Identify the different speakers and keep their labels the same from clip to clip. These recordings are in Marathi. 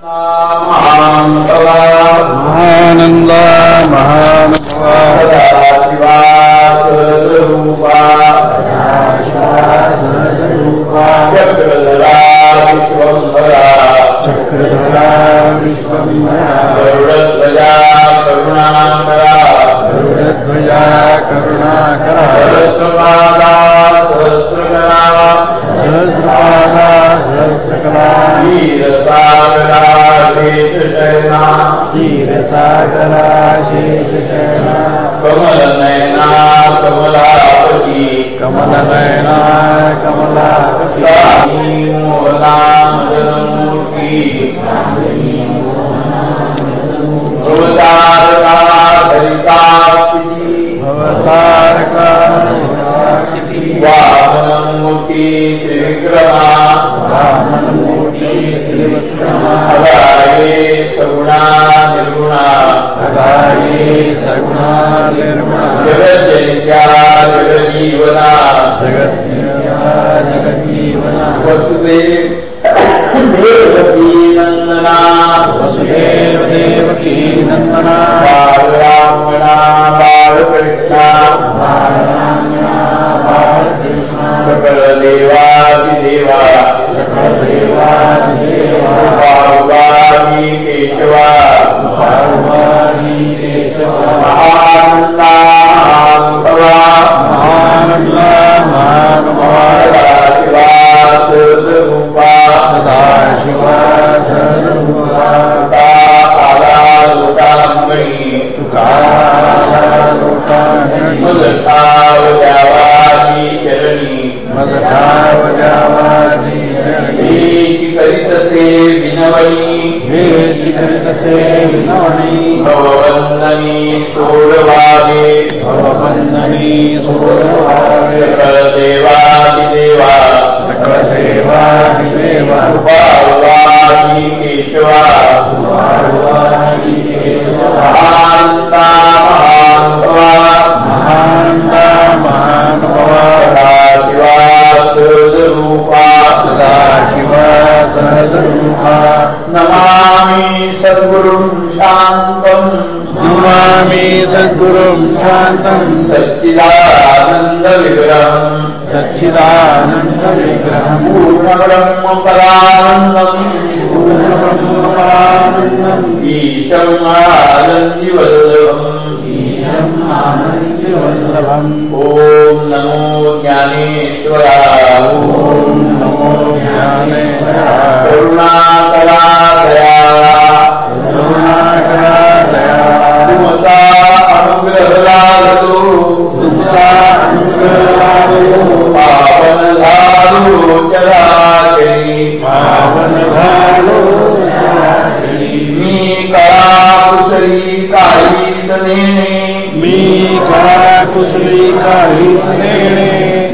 Speaker 1: Namah
Speaker 2: पूर्णपदानन्दम्
Speaker 1: ईशम् आनन्दिवल्लभम् ॐ नमो ज्ञानेश्वरा
Speaker 2: ॐ नमो ज्ञानेश्वरा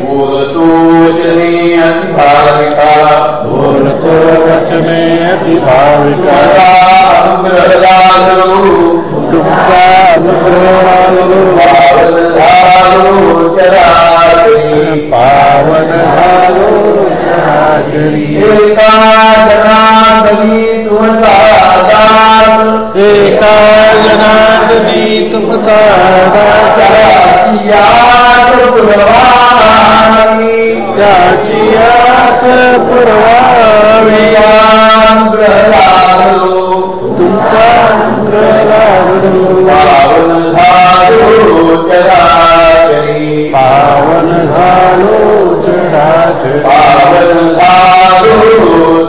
Speaker 1: बोलतो
Speaker 2: वचने अतिभाविका
Speaker 1: बोलतो वचने
Speaker 2: अतिभाविका अनुग्रहदानो
Speaker 1: अनुग्रहदानो पावनधानो चराचरी
Speaker 2: पावनधानो चराचरी एका जनादनी
Speaker 1: तुमता दात एका
Speaker 2: जनादनी तुमता अनुग्रह लाभलो
Speaker 1: तुमचा
Speaker 2: अनुग्रह लाभलो
Speaker 1: पावन झालो चराचरी
Speaker 2: पावन झालो चराचरी पावन झालो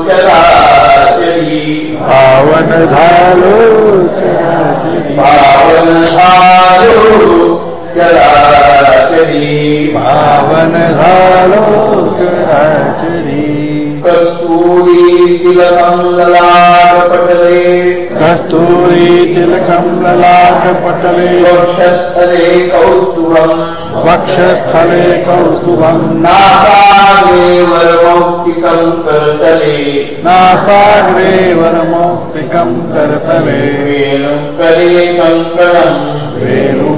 Speaker 2: चराचरी पावन झालो चराचरी पावन झालो चराचरी
Speaker 1: पावन
Speaker 2: झालो चराचरी कस्तूरीतिलकम्ललाटपटले कस्तूरीतिलकम्ललाटपटले
Speaker 1: वक्षस्थले कौस्तुभम्
Speaker 2: वक्षस्थले कौस्तुभम्
Speaker 1: नासाग्रे वरमौक्तिकम् करतले।
Speaker 2: नासाग्रे वरमौक्तिकम् करतले।
Speaker 1: वेणुकरे कङ्कणम्
Speaker 2: वेणु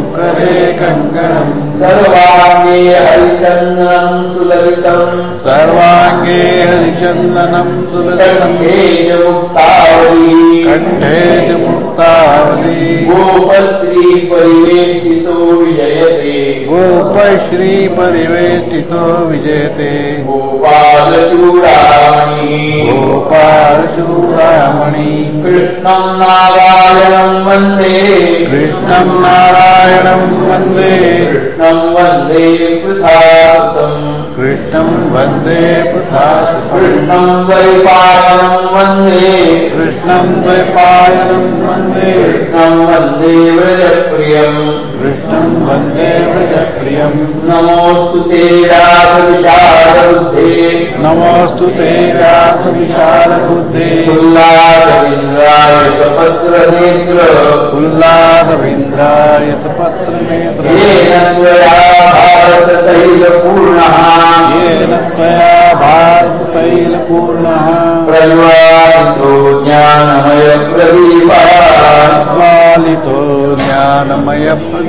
Speaker 1: सर्वाङ्गे हरिचन्दनं सुललितं
Speaker 2: सर्वाङ्गे हरिचन्दनं सुललितं मुक्तावली।
Speaker 1: कण्ठे च मुक्तावली। गोपश्री परिवेष्टितो विजयते।
Speaker 2: गोपश्री परिवेष्टितो विजयते।
Speaker 1: गोपालचूडामणि
Speaker 2: गोपालचूडामणि
Speaker 1: कृष्णं नारायणं वन्दे।
Speaker 2: कृष्णं नारायण वन्दे
Speaker 1: कृष्णं वन्दे पृथातम्
Speaker 2: कृष्णं वन्दे पृथासुतं
Speaker 1: कृष्णं द्वैपायनं वन्दे।
Speaker 2: कृष्णं द्वैपायनं वन्दे।
Speaker 1: कृष्णं वन्दे व्रजप्रियम्
Speaker 2: कृष्णं वन्दे व्रजप्रियम्।
Speaker 1: नमोऽस्तु ते रासविशालबुद्धे
Speaker 2: नमोऽस्तु ते व्यासविशालबुद्धे।
Speaker 1: उल्लासविन्द्राय सपत्रनेत्र
Speaker 2: उल्लादवीन्द्राय तपत्रनेत्र
Speaker 1: येन त्वया भारततैलपूर्णः।
Speaker 2: येन त्वया भारततैलपूर्णः।
Speaker 1: प्रज्वालितो ज्ञानमयप्रदीपः।
Speaker 2: ज्वालितो ज्ञानमयप्रदीपः।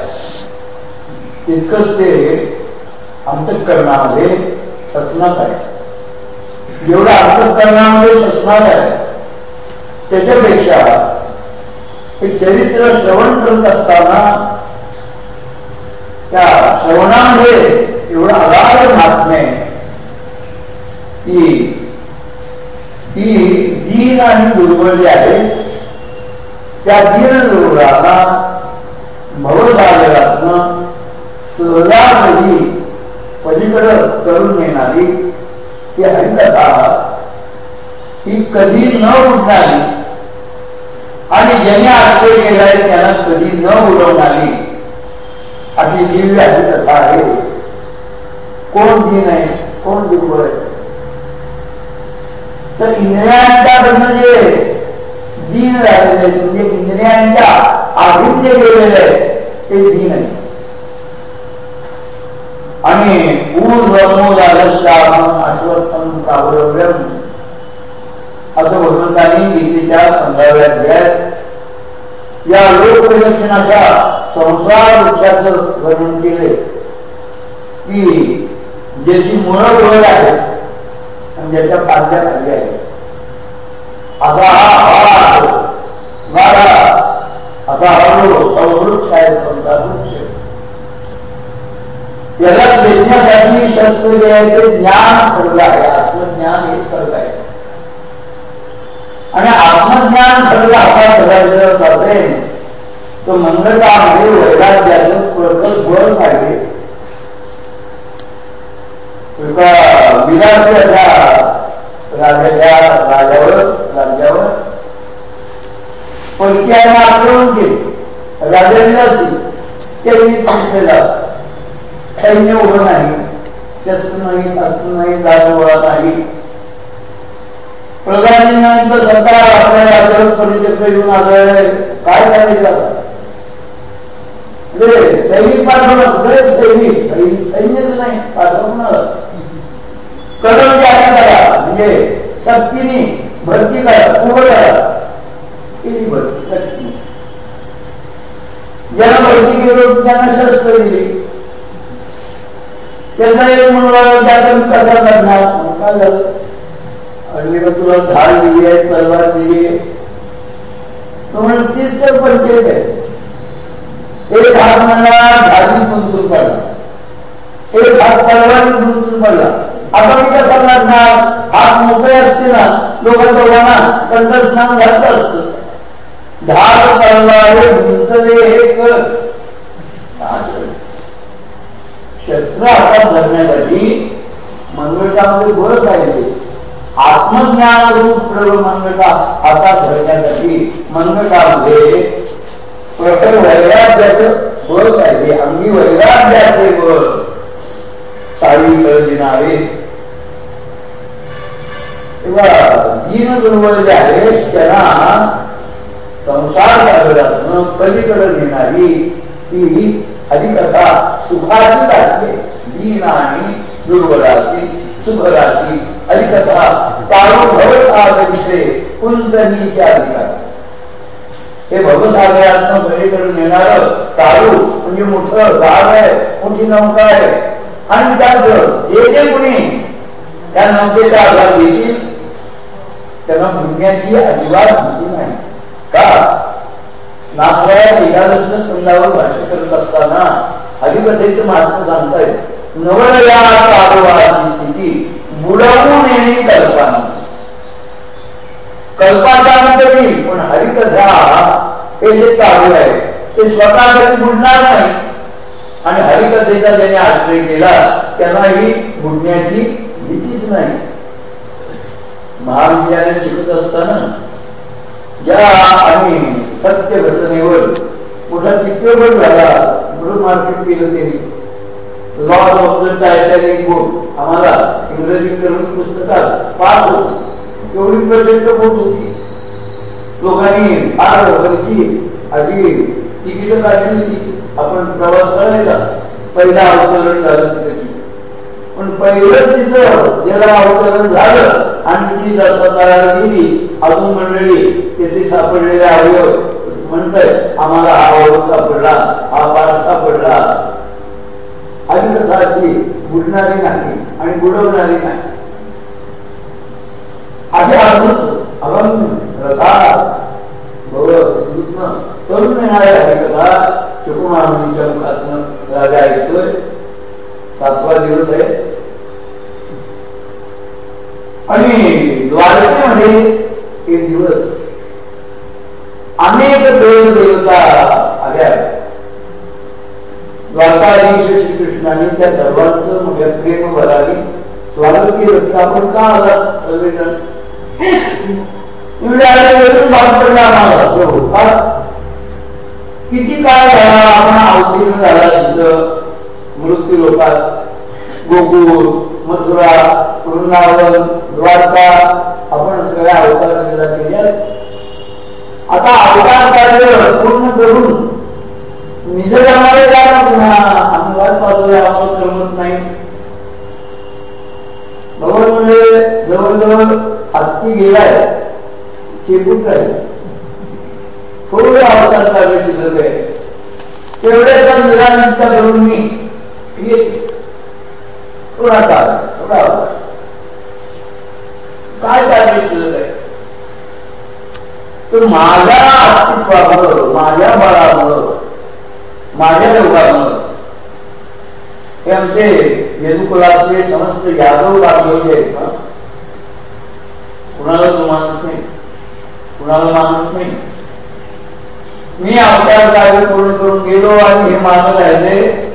Speaker 1: तितकंच ते अंतकरणामध्ये सचनात आहे. जेवढं अंतकरणामध्ये सचनात आहे. त्याच्यापेक्षा हे चरित्र श्रवण करत असताना त्या श्रवणामध्ये एवढं अगाध महात्म्य की ती दीन आणि दुर्बळ जे आहे त्या दीन दुर्बळाला भवसागरातनं सहजामध्ये पलीकडं करून नेणारी ती हरिकथा ही कधी न उठणारी आणि ज्याने आश्रय केलाय त्यांना कधी न उडवणारी अशी दिव्य हरिकथा आहे. कोण दिन आहे? कोण दुर्बळ आहे? तर इंद्रियांच्या म्हणजे दिन राहिलेले म्हणजे इंद्रियांच्या आधीन जे गेलेले आहे ते दिन आहे. आणि ऊर्ध्वमूलालश्याम अश्वत्थम प्रावरव्यम. असं भगवंतांनी गीतेच्या पंधराव्या अध्यायात या संसार वृक्षाचं वर्णन केले की ज्याची मुळं वर आहे आणि ज्याच्या पाद्या खाली आहे. असा हा भाग असा हा आहे संसार वृक्ष. जगात वेचण्यासाठी शस्त्र जे आहे ते ज्ञान सर्ग आहे आत्मज्ञान हे सर्ग आहे आणि आत्मज्ञान सर्ग हातात धरायचं असेल तो मंगळामध्ये वैराग्याचं प्रकट बळ पाहिजे एका विलासाच्या राजाच्या राजावर राज्यावर परकीयांना आक्रमण केले राजा विलासी त्यांनी संस्थेला सैन्य उभं नाही शस्त्र नाही अस्त्र नाही दारूगोळा नाही प्रधानमंत्र्यांचं सरकार आपल्याला आदर परिचक्र येऊन आलं काय करायचं म्हणजे सैनिक पाठवणं सैनिक. सैन्यच नाही पाठवणं करा. म्हणजे सक्तीने भरती करा उभं करा. केली भरती? सक्ती ज्याला भरती केलं त्यांना शस्त्र दिली त्यांना एक म्हणून त्याचा कसा करणार. काय झालं आणि तुला ढाल दिली आहे तलवार दिली आहे. तो म्हणून तीच तर पंचायत आहे. एक हात म्हणला ढाली गुंतून पडला. एक हात तलवारी गुंतून पडला. आता मी कसा करणार हात मोकळे असते ना लोक दोघांना कंठस्नान घालत असत. ढाल तलवार गुंतले एक. शस्त्र हातात धरण्यासाठी मंगळामध्ये बळ पाहिजे आत्मज्ञान रूप प्रयोग मंगळा हातात धरण्यासाठी मंगळामध्ये प्रखर वैराग्याचं बळ पाहिजे अंगी वैराग्याचे बळ साडी देणारे तेव्हा दीन दुर्बळ जे आहे त्यांना संसार सागरातनं पलीकडे नेणारी ती हरिकथा दीन आणि दुर्बलाची सुखराची हरिकथा तारू भवसागरीचे कुंचनीच्या अधिकार हे भवसागरातनं पलीकडे नेणार तारू म्हणजे मोठं गाव आहे, मोठी नौका आहे. आणि त्याचं जे जे कोणी त्या नौकेचा आधार घेतील त्यांना बुडण्याची अजिबात भीती नाही. का? नाथराया एकादश तोंडावर भाष्य करत असताना हरिकथेचं महात्मा सांगताय नवया कारोबाची स्थिती बुडवून येणे कल्पना. कल्पाचा तरी पण हरिकथा हे जे चालू आहे ते स्वतः कधी बुडणार नाही. आणि हरिकथेचा ज्याने आश्रय केला त्यांना ही बुडण्याची भीतीच नाही. महाविद्यालय शिकत असताना ज्या आम्ही सत्य घटनेवर मोठा चित्रपट झाला म्हणून मार्केट केलं त्यांनी. Loss of the Titanic boat आम्हाला इंग्रजी करून पुस्तकात पाच होत. एवढी प्रचंड बोट होती? लोकांनी फार वर्षी आधी तिकीट काढली होती. आपण प्रवास करायला. पहिला अवतरण झालं त्याची पण पहिलं तिथं ज्याला अवतरण झालं आणि ती दर्शनाला गेली अजून मंडळी तेथे सापडलेले अवयव म्हणतय आम्हाला हा अवयव सापडला हा पाठ सापडला. आणि कथाची बुडणारी नाही आणि बुडवणारी नाही. आधी अजून अगम रथा तरुण येणारे आहे कथा शुकुमारांच्या मुखातनं राजा ऐकतोय. सातवा दिवस आहे. आणि द्वारकेमध्ये एक दिवस अनेक देव देवता आल्या. द्वारकाधीश श्रीकृष्णाने त्या सर्वांचं मोठ्या प्रेम भरावी स्वागत केलं आपण का आला सर्वजण? किती काळ झाला आपण अवतीर्ण झाला तिथं? मृत्यू लोकात गोकुळ मथुरा वृंदावन द्वारका आपण सगळ्या अवतार केल्या आता अवतार कार्य पूर्ण करून निज जमाले जाणं पुन्हा? अनुवाद वाट पाहतोय आम्हाला करमत नाही. भगवान म्हणजे जवळजवळ हत्ती गेलाय चेपूट काय थोडं अवतार कार्य शिकत आहे तेवढ्या निरानिष्ठा करून मी येते थोडा काय कार्य आहे? तर माझ्या अस्तित्वामुळं माझ्या बळामुळं माझ्या योगामुळं हे आमचे यदुकुलातले समस्त यादव बांधवले आहेत ना? कुणाला तो मानत नाही? कुणाला मानत नाही? मी आपल्या कार्य पूर्ण करून गेलो आणि हे मानत राहिले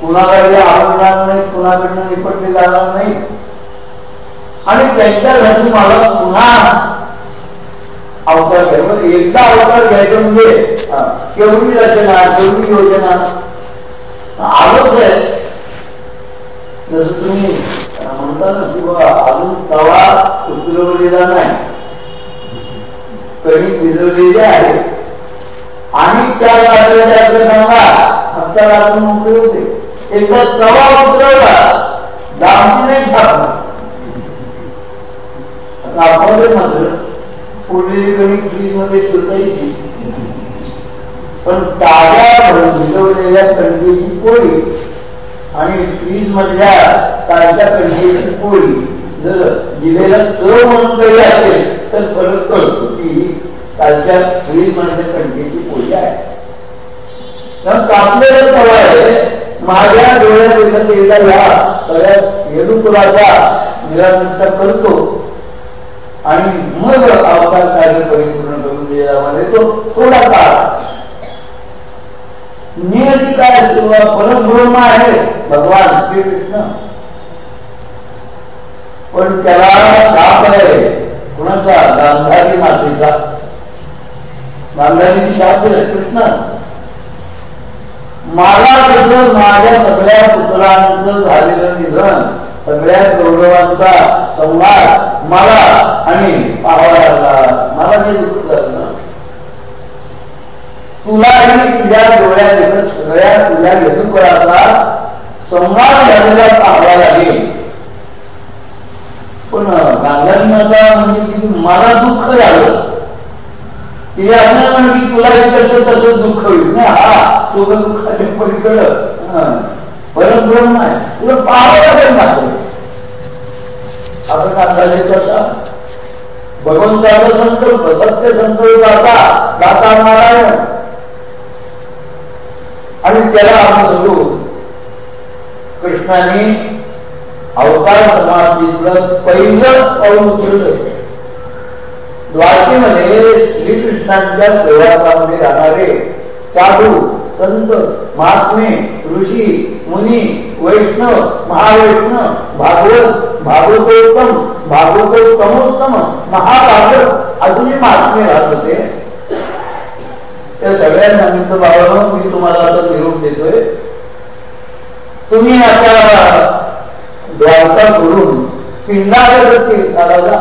Speaker 1: कुणाकडे आवडणार नाही कुणाकडनं निपटले जाणार नाही. आणि त्यांच्यासाठी मला पुन्हा अवतार घ्यायचं म्हणजे एकदा अवतार घ्यायचं म्हणजे केवढी रचना केवढी योजना? आलोच आहे. जसं तुम्ही म्हणता ना की बाबा अजून तवा उचलवलेला नाही. कणी भिजवलेली आहे. आणि त्या सांगा हप्ता आपण मोकळे होते एकदा तवा उतरवला दामची नाही छापणार आता आपण मात्र पुढली कमी फ्रीजमध्ये ठेवता येईल. पण ताज्या भिजवलेल्या कणकेची पोळी आणि फ्रीज मधल्या ताज्या कणकेची पोळी जर दिलेला चव म्हणून काही असेल तर फरक कळतो की कालच्या फ्रीज मधल्या कणकेची पोळी आहे. कापलेलं तवा आहे. माझ्या डोळ्यात एकत्र या सगळ्या येदुपुराचा निरानिष्ठा करतो. आणि मग अवतार कार्य परिपूर्ण करून देण्यामध्ये तो थोडा काळ नियती काय किंवा परब्रह्म आहे भगवान श्रीकृष्ण. पण त्याला ताप आहे कुणाचा? गांधारी मातेचा. गांधारी शाप आहे कृष्ण मला कसं माझ्या सगळ्या पुत्रांचं झालेलं निधन सगळ्या गौरवांचा संवाद मला आणि पाहावा लागला मला जे दुःख झालं तुलाही तुझ्या डोळ्या देखत सगळ्या तुझ्या यजुकुळाचा संवाद झालेला पाहावा लागेल. पण गांधारी माता म्हणजे मला दुःख झालं. असं म्हण की तुला तसं दुःख होईल. ना हा सुख दुःखाच्या पलीकडं. परब्रह्म आहे. तुला पाहावं लागेल मात्र आपण गांधारी कसा? भगवंताचा संकल्प सत्य संकल्प दाता दाता नारायण. आणि त्याला आपण सोडून कृष्णाने अवतार समाधीतलं पहिलं पाऊल उचललं. द्वारकेमध्ये श्रीकृष्णांच्या सेवाकामध्ये राहणारे साधू संत महात्मे ऋषी मुनी वैष्णव महावैष्णव भागवत भागवतोत्तम भागवतोत्तमोत्तम महाभागवत अजूनही महात्मे राहत होते. त्या सगळ्यांना निमित्त बाबांनो मी तुम्हाला आता निरोप देतोय. तुम्ही आता द्वारका करून पिंडाकडे चालायला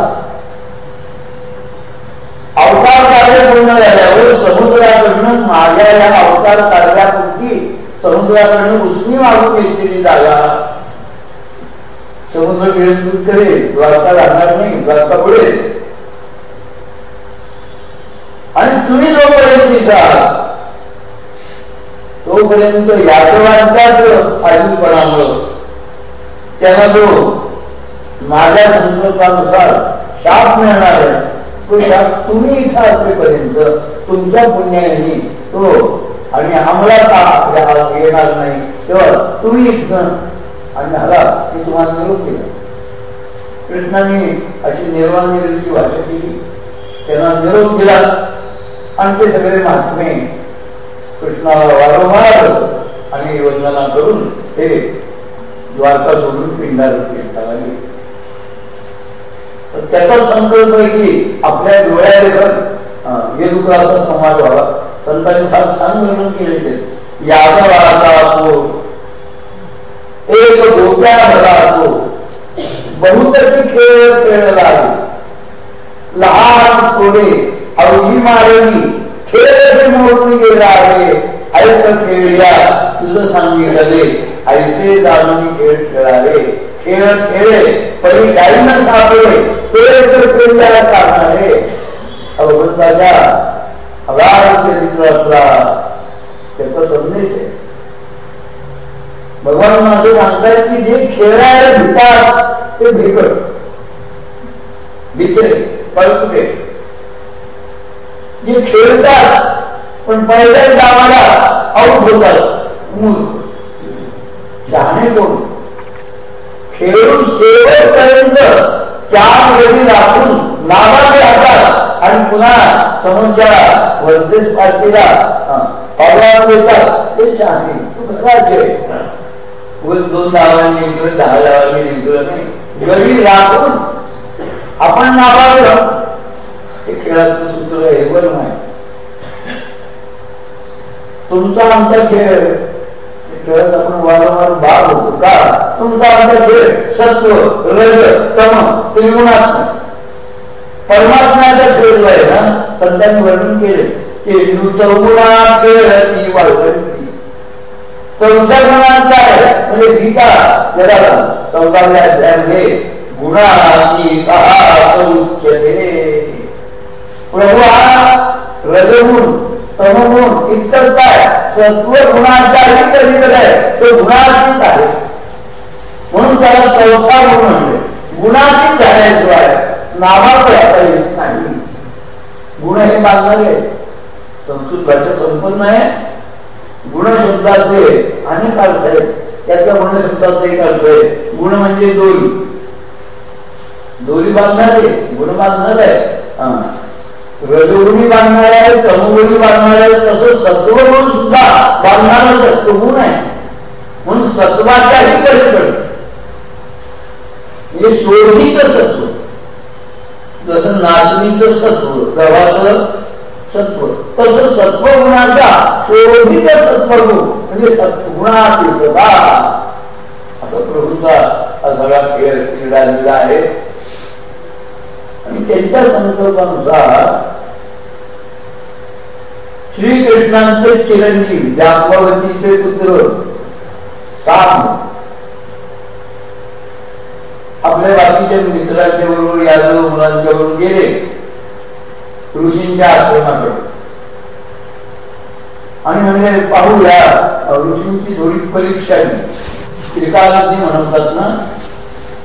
Speaker 1: अवतार कार्य पूर्ण झाल्यावर समुद्राकडनं माझ्या या अवतार कार्यापुरती समुद्राकडनं उसणी मागून घेतलेली जागा. समुद्र विरंकृत करेल द्वारका राहणार नाही द्वारका पुढेल आणि तुम्ही जोपर्यंत तिथं तोपर्यंत यादवांचाच आधीपणामुळं त्यांना जो माझ्या संकल्पानुसार शाप मिळणार आहे. तुम्ही इथं असेपर्यंत तुमच्या पुण्याने तो आणि आम्हाला अंमलात येणार नाही. तेव्हा तुम्ही इथं आणि हाला मी तुम्हाला निरोप केला कृष्णाने अशी निर्वाण भाषा केली. त्यांना निरोप दिला. आणि ते सगळे महात्मे कृष्णाला वारंवार आणि वंदना करून ते द्वारका सोडून पिंडार लागले त्याचा संकल्प आहे की आपल्या डोळ्याने पण येदुकाचा समाज व्हावा. संतांनी फार छान निर्माण केले ते यादवाचा असो एक गोप्या भरा असो बहुतशी खेळ खेळला आहे. लहान थोडे अवघी मारणी खेळ मोडून गेला आहे? ऐक खेळल्या तुझं सांगितले ऐसे जाणून खेळ खेळावे खेळ खेळे परी गाईनं सापडे खेळ खेळल्या काढणारे भगवंताच्या अगाध चरित्र असला, त्याचा संदेश आहे. भगवान माझं सांगतात की जे खेळायला भितात ते भिकट भीते पळकुटे जे खेळतात पण पहिल्या गावाला आऊट होतात. मूल शहाणे कोण? खेळून शेवटपर्यंत चार वेळी राखून नावाचे राहतात आणि पुन्हा समोरच्या वर्सेस पार्टीला पावला देतात. ते शहाणे तू घराचे दोन धावांनी निघतो दहा धावांनी निघलो नाही. गडी राखून आपण नावाचं हे खेळाचं सूत्र हे बरं नाही तुमचा आमचा खेळ. खेळत खेळ, सत्व, रज आहे ना संतांनी वर्णन केले की चौगुणा आहे, म्हणजे गीता चौदाव्या अध्यायामध्ये गुणाची प्रभू हा रजगुण तमगुण इतर काय सत्व गुणाचाही कधी आहे तो गुणातीत आहे. म्हणून त्याला चौथा गुण म्हणजे गुणातीत झाल्याशिवाय नावाचं आता येत नाही. गुण हे बांधणारे संस्कृत भाषा संपन्न आहे. गुणशब्दाचे अनेक अर्थ आहेत. त्यातल्या गुणशब्दाचा एक अर्थ आहे. गुण म्हणजे दोरी. दोरी बांधणारे गुण बांधणार. आहे रजोगुणी बांधणार आहे तमोगुणी बांधणार आहे तसं सत्वगुण सुद्धा बांधणारा सत्वगुण आहे. म्हणून सत्वाच्याही पलीकडे म्हणजे शोधित सत्व. जसं नाचणीचं सत्व गव्हाचं सत्व तसं सत्वगुणाचा शोधित सत्वगुण म्हणजे सत्वगुणातीतता आता प्रभूचा हा सगळा खेळ क्रीडालेला आहे. आणि त्यांच्या संकल्पानुसार श्रीकृष्णांचे चिरंजीव जांबवतीचे पुत्र साम आपल्या बाकीच्या मित्रांच्या बरोबर यादव मुलांच्या बरोबर गेले. ऋषींच्या आश्रमाकडे. आणि म्हणजे पाहूया ऋषींची थोडी परीक्षा श्रीकालाची म्हणतात ना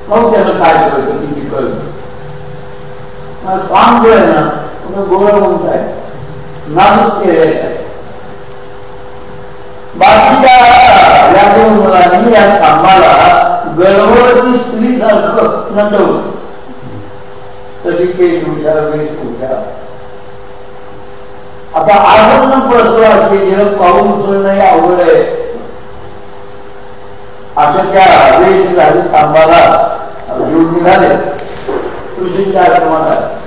Speaker 1: मग त्यांना काय करतो किती कळतं स्वाम जो आहे ना तुम्ही गोळ म्हणताय नाजूक केलेला आहे बाकीच्या या दोन मुलांनी या कामाला गर्भवती स्त्री सारखं नटवलं तशी केस उठ्या वेश उठ्या आता आपण पडतो असे जेव्हा पाहून उचलणं हे अवघड आहे अशा त्या वेश झाले सांबाला घेऊन निघाले. ऋषींच्या आश्रमात आहे.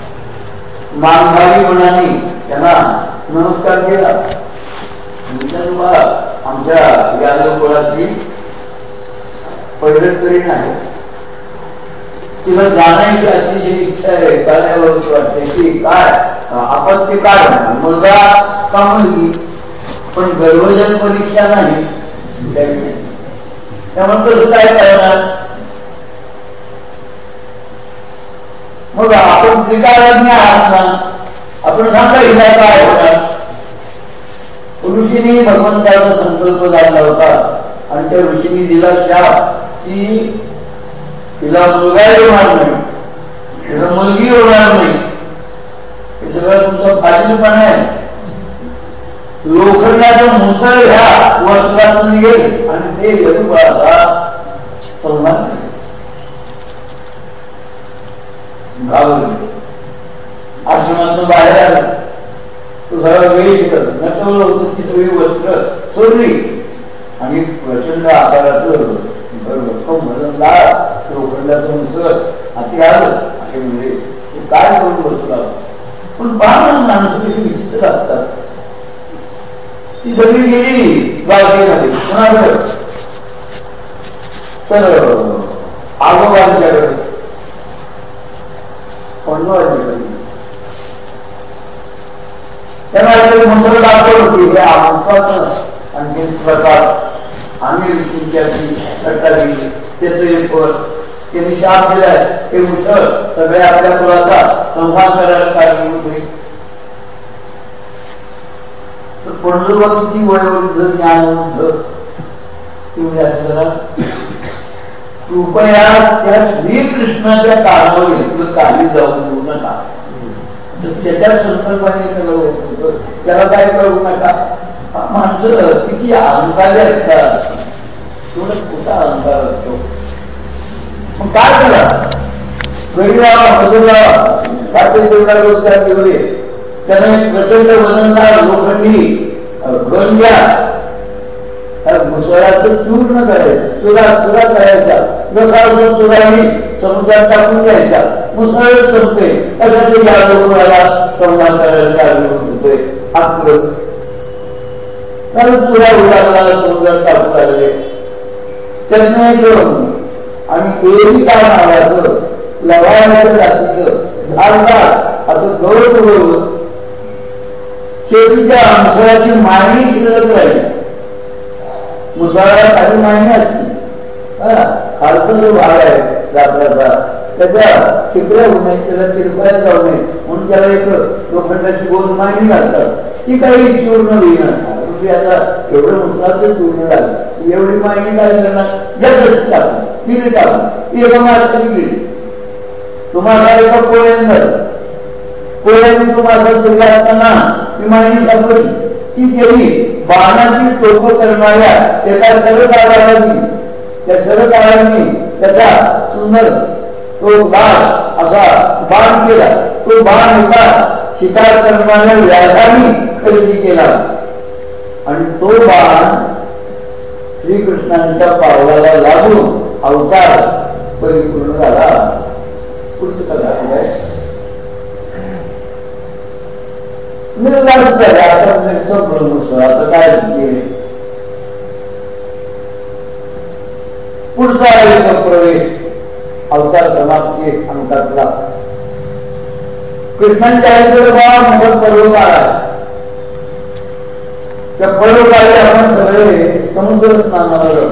Speaker 1: मानभावी मनाने त्यांना नमस्कार केला. म्हणजे तुम्हाला आमच्या यादव कुळातली पैठणकरी आहे तिला जाण्याची अतिशय इच्छा आहे कार्यावर वाटते की काय? आपण ते काय मुलगा का मुलगी? पण गर्भजन परीक्षा नाही. त्यामुळे कसं काय करणार? मग आपण त्रिकालाज्ञ आहात ना आपण सांगा हिला काय होणार ऋषीने भगवंताचा संकल्प झाला होता. आणि त्या ऋषीने दिला शाप की तिला मुलगा होणार नाही. तिला मुलगी होणार नाही. हे सगळं तुमचं फाजीलपण आहे. लोखंडाचा मुसळ ह्या वस्त्रातून येईल आणि ते यदुबाळाचा सन्मान आश्रमातून बाहेर आलं. तो सगळा वेळी शिकत नटवलं होतं ती सगळी वस्त्र सोडली. आणि प्रचंड आकाराचं वजनदार लोखंडाचं मुसळ हाती आलं. असे म्हणजे काय करून बसला पण बाण माणसं कशी विचित्र असतात ती सगळी गेली बालकेमध्ये कोणाकडे? तर आगोबांच्याकडे मंत्र दाखवत होती हे आमचं आणखी प्रकार आम्ही ऋषींची सट्टागिरी त्याचं फळ त्यांनी शाप दिलाय हे उठल सगळे आपल्या कुळाचा संहार करायला कारणीभूत होईल किती वयोवृद्ध ज्ञानवृद्ध तुम्ही जरा कृपया त्या श्रीकृष्णाच्या काळावर तुला काही जाऊन देऊ नका. त्याच्या संकल्पने सगळं त्याला काय करू नका. माणसं किती अहंकारी असतात. थोडं कुठा अहंकार असतो. मग काय करा? घरी राहा मजूर काहीतरी रोजगार त्याने प्रचंड वजनदार लोखंडी गण घ्या. मुसळाचं चूर्ण करायचं चुरा चुरा करायचा जसा चुराही समुद्रात टाकून घ्यायचा. मुसळ संपते अशा ते या लोकांना संवाद करायला चालू होते आपलं कारण चुरा उडाला समुद्रात टाकून आले त्यांना करून आणि तेही काय नावाचं? लवायचं जातीचं. धारदार. असं गौरव शेतीच्या मुसळाची मागणी शिल्लक राहिली मुसळाला काही मागणी असते. खालचा जो भाग आहे रात्राचा त्याच्या शिकल्या होऊ त्याला जाऊ म्हणून त्याला एक लोखंडाची गोल मागणी घालतात ती काही चूर्ण होईना. म्हणजे आता एवढं मुसळाचं चूर्ण झालं एवढी मागणी काय करणार जास्त टाकून तिने टाकून ती एका मार्गाने गेली. तुम्हाला एका पोळ्यांवर पोळ्याने तुम्हाला दिला असताना ती मागणी सापडली ती गेली बाणाची टोक करणाऱ्या एका सरकारांनी त्या सरकारांनी त्याचा सुंदर तो बाण असा बाण केला. तो बाण एका शिकार करणाऱ्या व्याधानी खरेदी केला. आणि तो बाण श्रीकृष्णांच्या पावलाला लागून अवतार परिपूर्ण झाला. पुढचं आता आता काय पुढचा एक प्रवेश अवतार समाप्ती अंकातला कृष्णांच्या आईकडे त्या परोकाळी आपण सगळे समुद्र स्नानावर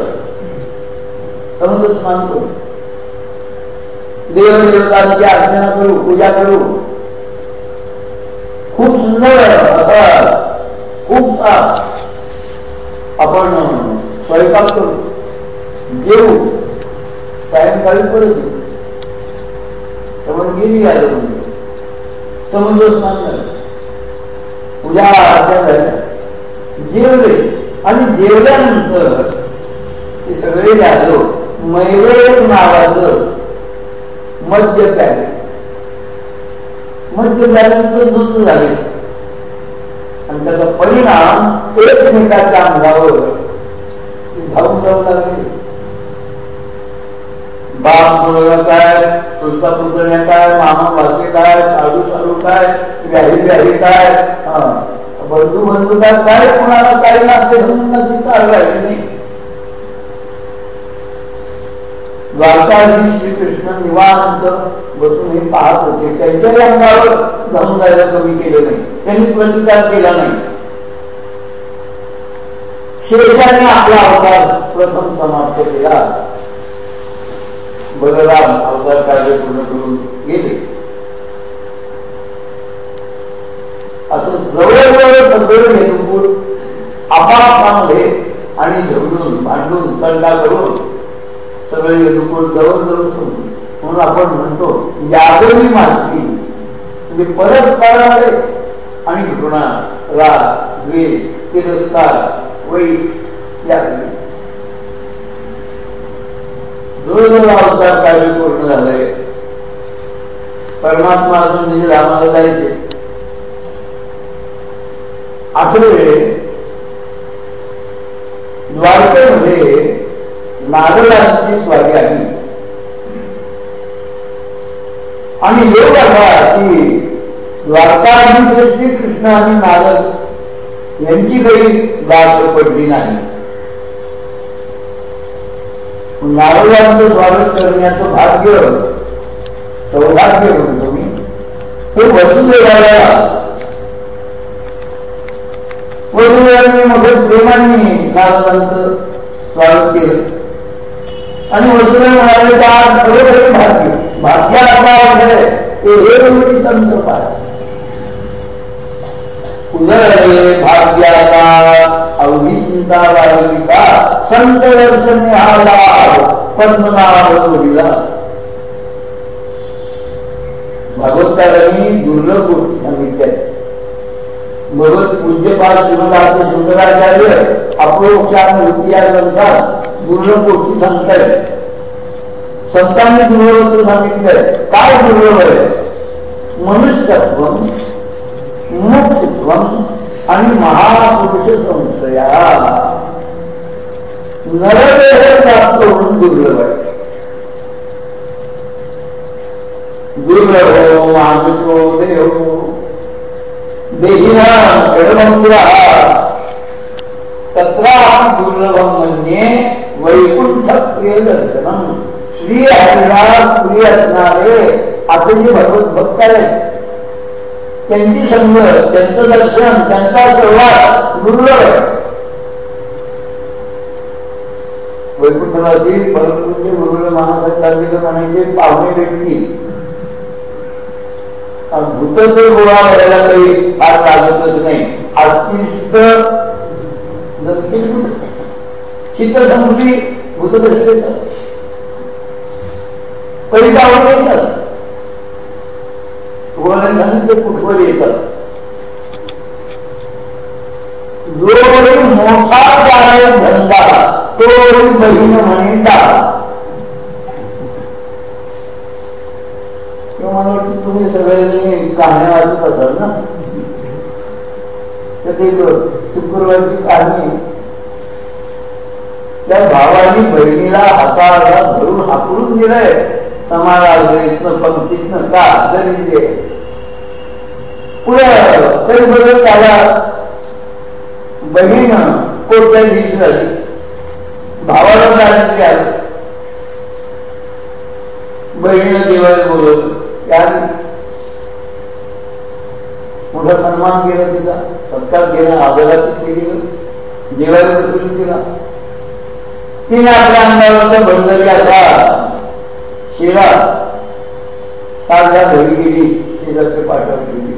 Speaker 1: समुद्र स्नान करू. देवदेवतांची अर्चना करू पूजा करू. खूप सुंदर असा खूप आपण स्वयंपाक करू देऊ सायंकाळी परत येऊ त्यामुळे गेली आले म्हणजे. समुद्र स्नान झालं पूजा अर्चा झाल्या जेवले. आणि जेवल्यानंतर ते सगळे झालो मैले नावाचं मध्य प्याले मध्य झाल्यानंतर दूध झाले. आणि त्याचा परिणाम एकमेकाच्या अंगावर धावून जाऊ लागले. बाप मुलगा काय? चुलता पुतण्या काय? मामा भाचे काय? साधू साधू काय? व्याही व्याही काय? बंधू बंधू काय? काय कोणाला काय लागते म्हणून चालू राहिले नाही? द्वारकाधीश श्रीकृष्ण निवांत बसून हे पाहत होते. त्यांच्याही अंगावर जाऊन जायला कमी केले नाही. त्यांनी प्रतिकार केला नाही. शेषाने आपला अवतार प्रथम समाप्त केला. बलराम अवतार कार्य पूर्ण करून गेले. असं जवळजवळ सगळं हेतुपूर आपापसामध्ये आणि झगडून भांडून तंडा करून सगळे हेतुपूर जवळ जवळ म्हणून आपण म्हणतो यादवी माती म्हणजे परत करणारे आणि घृणा राग द्वेष तिरस्कार वैर यादवी. जवळजवळ अवतार कार्य पूर्ण झालंय परमात्मा अजून म्हणजे रामाला जायचे. आठवे द्वारकेमध्ये नारदांची स्वारी आली आणि योग असा की द्वारकाधीश श्रीकृष्ण आणि नारद यांची काही गाठ पडली नाही. नारदांचं स्वागत करण्याचं भाग्य सौभाग्य म्हणतो मी. ते वसुदेवाला वसुदेवांनी मग प्रेमाने नारदांचं स्वागत केलं. आणि वसुदेव म्हणाले का खरोखर भाग्य भाग्याला हे संत पाहिजे उदय भाग्याला अवघी चिंता वाढविता संत दर्शन आला पद्मनाभ जोडीला भगवंतांनी दुर्लभ गोष्टी सांगितल्या. भगवत पूज्यपाल श्रीमंत शंकराचार्य अप्रोक्षान वृत्ती या ग्रंथात दुर्लभ गोष्टी सांगताय संतांनी दुर्लभ सांगितलंय. काय दुर्लभ आहे मनुष्यत्व मुक्तत्व आणि महापुरुष संशया. नरदेह प्राप्त होऊन दुर्लभ आहे. दुर्लभ हो, मानुषो देव देहिना जडमंगुरा तत्रा दुर्लभम म्हणजे वैकुंठ प्रिय दर्शनम श्री प्रिय असणारे असे जे भगवत भक्त आहेत. त्यांची संघ त्यांचं दर्शन त्यांचा सहवास दुर्लभ. आहे वैकुंठवासी परमपूज्य गुरुला म्हणायचे पाहुणे व्यक्ती भूतचे गोळा करायला काही फार लागतच नाही. अतिष्ट चित्त समुद्री भूत येतात. काही येतात. तुम्हाला कुठवर येतात? जो मोठा काय धंदा तो बहीण म्हणता. मला वाटतं तुम्ही सगळ्यांनी कहाण्या वाचत असाल ना? तर ते शुक्रवारची कहाणी त्या भावानी बहिणीला हाताला धरून हाकडून दिलंय. समाजातनं पंक्तीतनं का जरी दे पुढे तरी बरोबर त्याला बहीण कोणत्या दिवशी झाली भावाला जाण्यात आली बहिणीला देवाला बोलवलं. मोठा सन्मान केला तिचा. सत्कार केला आदरातीत केली. देवाला बसवली तिला तिने आपल्या अंगावरचा बंदरी असा शिरा काढल्या घरी गेली शेजारच्या पाठावर ठेवली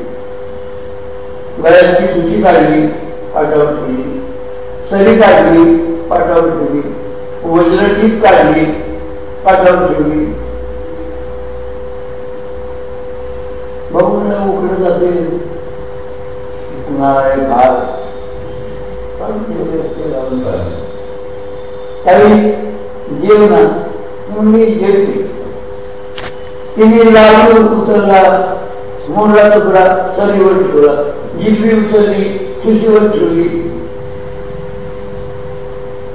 Speaker 1: गळ्याची सुची काढली पाठावर ठेवली सरी काढली पाठावर ठेवली वज्र टीप काढली पाठावर ठेवली बघून उकडत असेल उन्हाळे भाग काही जेवणा मी जेवते तिने लावून उचलला मोडला तुकडा सरीवर ठेवला जिलबी उचलली खुशीवर ठेवली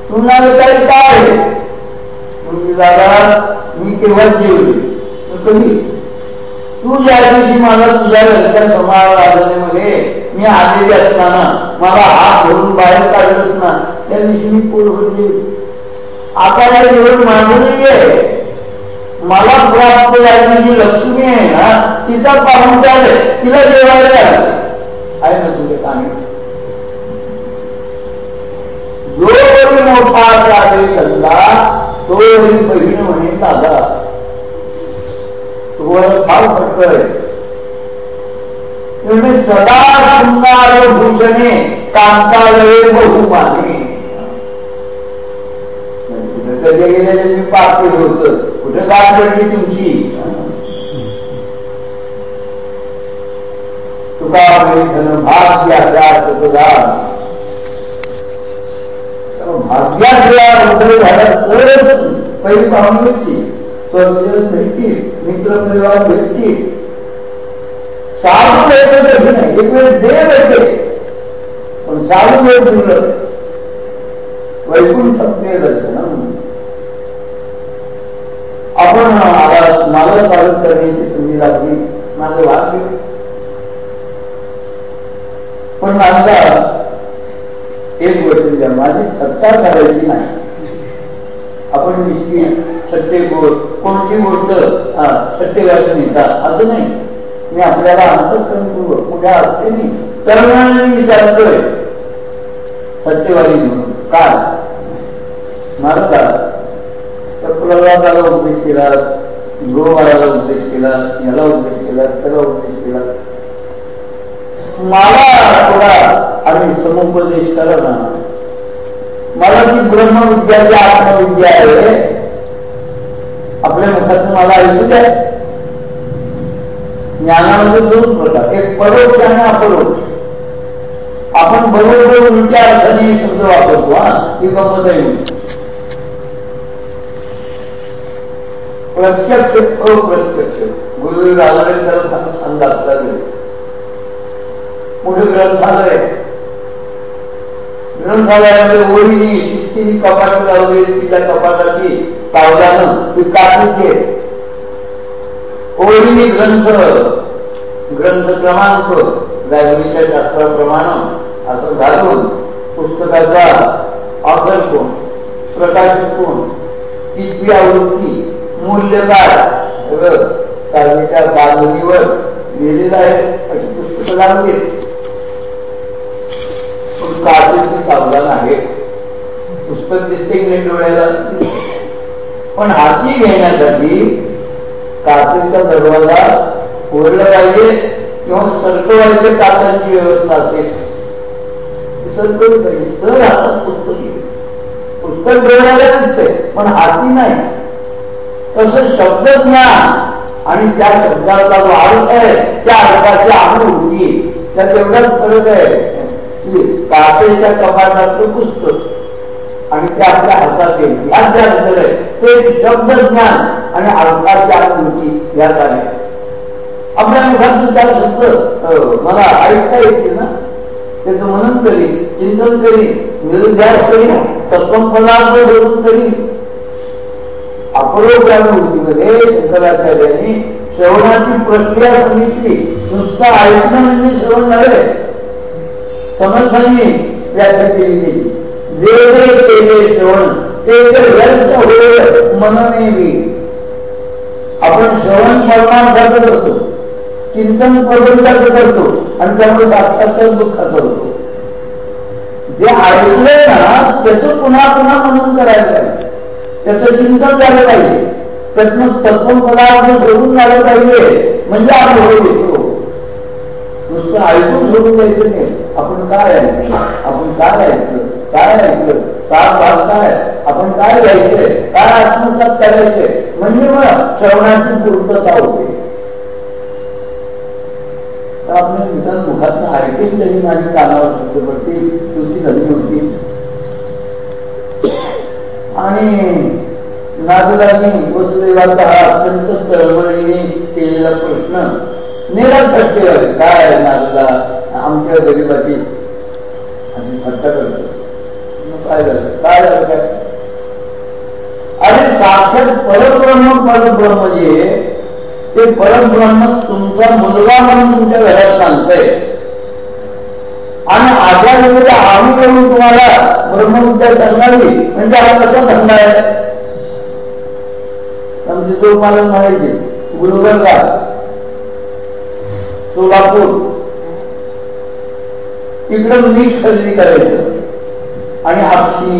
Speaker 1: तुम्हाला काही काय म्हणजे दादा मी केव्हा जेवली कधी तू ज्या दिवशी मला तुझ्या घरच्या समारोहामध्ये मी आलेली असताना मला हात धरून बाहेर काढत असणार त्या दिवशी मी पूर होते आता या जेवण माझं आहे मला प्राप्त झाली जी लक्ष्मी आहे ना तिचा पाहुणचार आहे तिला जेवायला आहे ना तुझे कामी? जो कोणी मोठा चालेल धंदा तो बहीण म्हणे दादा तुम्हाला फार फटकळ आहे. सदा सुंदर भूषणे कांतालये बहुमाने. कधी गेलेले मी केलं होतं. कुठे काय पडली तुमची? तुका भाग्या भाग्याचा तुझा झाला तरच पहिली पाहून घेतली स्वतंत्र भेटतील मित्र परिवार भेटतील साधू वेळ कधी नाही एक वेळ देव येते पण साधू वेळ दिलं वैकुंठ दर्शन आपण मला मला स्वागत करण्याची संधी लागली माझं वाक्य पण माझा एक गोष्ट द्या माझी सत्ता करायची नाही आपण निश्चित सत्य गोड कोणती गोष्ट सत्यवादी नेतात असं नाही. मी आपल्याला अंतकरणपूर्वक कुठ्या अर्थेने तरुणांनी विचारतोय. सत्यवादी म्हणून. काय? मला तर प्रल्हादाला उपदेश केला गुरुवाराला उपदेश केला याला उपदेश केला त्याला उपदेश केला. मला थोडा आम्ही समुपदेश करत ना. मला जी ब्रह्मविद्या जी आत्मविद्या आहे. आपल्या मुखातून मला ऐकू द्या. ज्ञानामध्ये दोन प्रकार एक परोक्ष आणि अपरोक्ष. आपण बरोबर उलट्या अर्थाने शब्द वापरतो हा ही गमत आहे. प्रत्यक्ष अप्रत्यक्ष. गुरु राजवेंद्र अंदाज पुढे ग्रंथालय ग्रंथालयामध्ये ओळीने शिस्तीने कपाट लावलेली तिच्या कपाटाची पावलानं ती काढीचे ओळीने ग्रंथ ग्रंथ क्रमांक लायब्ररीच्या शास्त्राप्रमाणे असं घालून पुस्तकाचा ऑथर कोण प्रकाशित कोण किती आवृत्ती मूल्य सगळं काळजीच्या बाजूनीवर लिहिलेलं आहे. अशी पुस्तकं लागली सावधान आहे. पुस्तक दिसते की डोळ्याला? पण हाती घेण्यासाठी काचेचा दरवाजा उघडला पाहिजे किंवा सरकवायचे काचांची व्यवस्था असेल. सरकवली पाहिजे तर हातात पुस्तक. पुस्तक डोळ्याला दिसते पण हाती नाही. तसं शब्दज्ञान आणि त्या शब्दाचा जो अर्थ आहे त्या अर्थाची होती. त्या देवडात फरक आहे. की काचेच्या कपाटातलं पुस्तक आणि ते आपल्या हातात येईल. यात जे अंतर आहे ते शब्द ज्ञान आणि अर्थाच्या कृती यात आहे. आपल्या मुखात सुद्धा शब्द मला ऐकता येते ना? त्याचं मनन करीन चिंतन करीन निरुध्यास करीन तत्वपदार्थ धरून करीन अप्रोग्रामवृत्तीमध्ये शंकराचार्यांनी श्रवणाची प्रक्रिया सांगितली. नुसतं ऐकणं म्हणजे श्रवण झाले समर्थांनी व्याख्या केली जे जे केले श्रवण ते व्यर्थ होय मनने आपण श्रवण परमार्थातच करतो चिंतन प्रबंधाचं करतो आणि त्यामुळे साक्षात्कार दुःखाचा होतो. जे ऐकलंय ना त्याचं पुन्हा पुन्हा मनन करायला पाहिजे. त्याचं चिंतन झालं पाहिजे. त्यातनं तत्वपदार्थ सोडून झालं पाहिजे. म्हणजे आपण होऊ देतो नुसतं ऐकून सोडून द्यायचं नाही. आपण काय ऐकलं? आपण काय ऐकलं? काय ऐकलं? काय भाग काय? आपण काय घ्यायचंय काय आत्मसात करायचंय म्हणजे मग श्रवणाची पूर्तता होते. तर आपल्या निदान मुखात ऐकेल तरी माझी कानावर शब्द पडतील तुझी धनी होती आणि नागदानी वसुदेवाचा अत्यंत तळमळीने केलेला प्रश्न निरर्थक केला काय नागला आमच्या गरीबाची. आणि थट्टा करतो. काय झालं? काय झालं काय? अरे साक्षात परब्रह्म परब्रह्म जे ते परब्रह्म तुमचा मुलगा म्हणून तुमच्या घरात सांगतय आणि आजा वेळेला आम्ही करून तुम्हाला ब्रह्मविद्या सांगावी म्हणजे हा कसा धंदा आहे? समजे तो मला म्हणायचे गुरुगरला सोलापूर. तिकडं मीठ खरेदी करायचं. आणि हापशी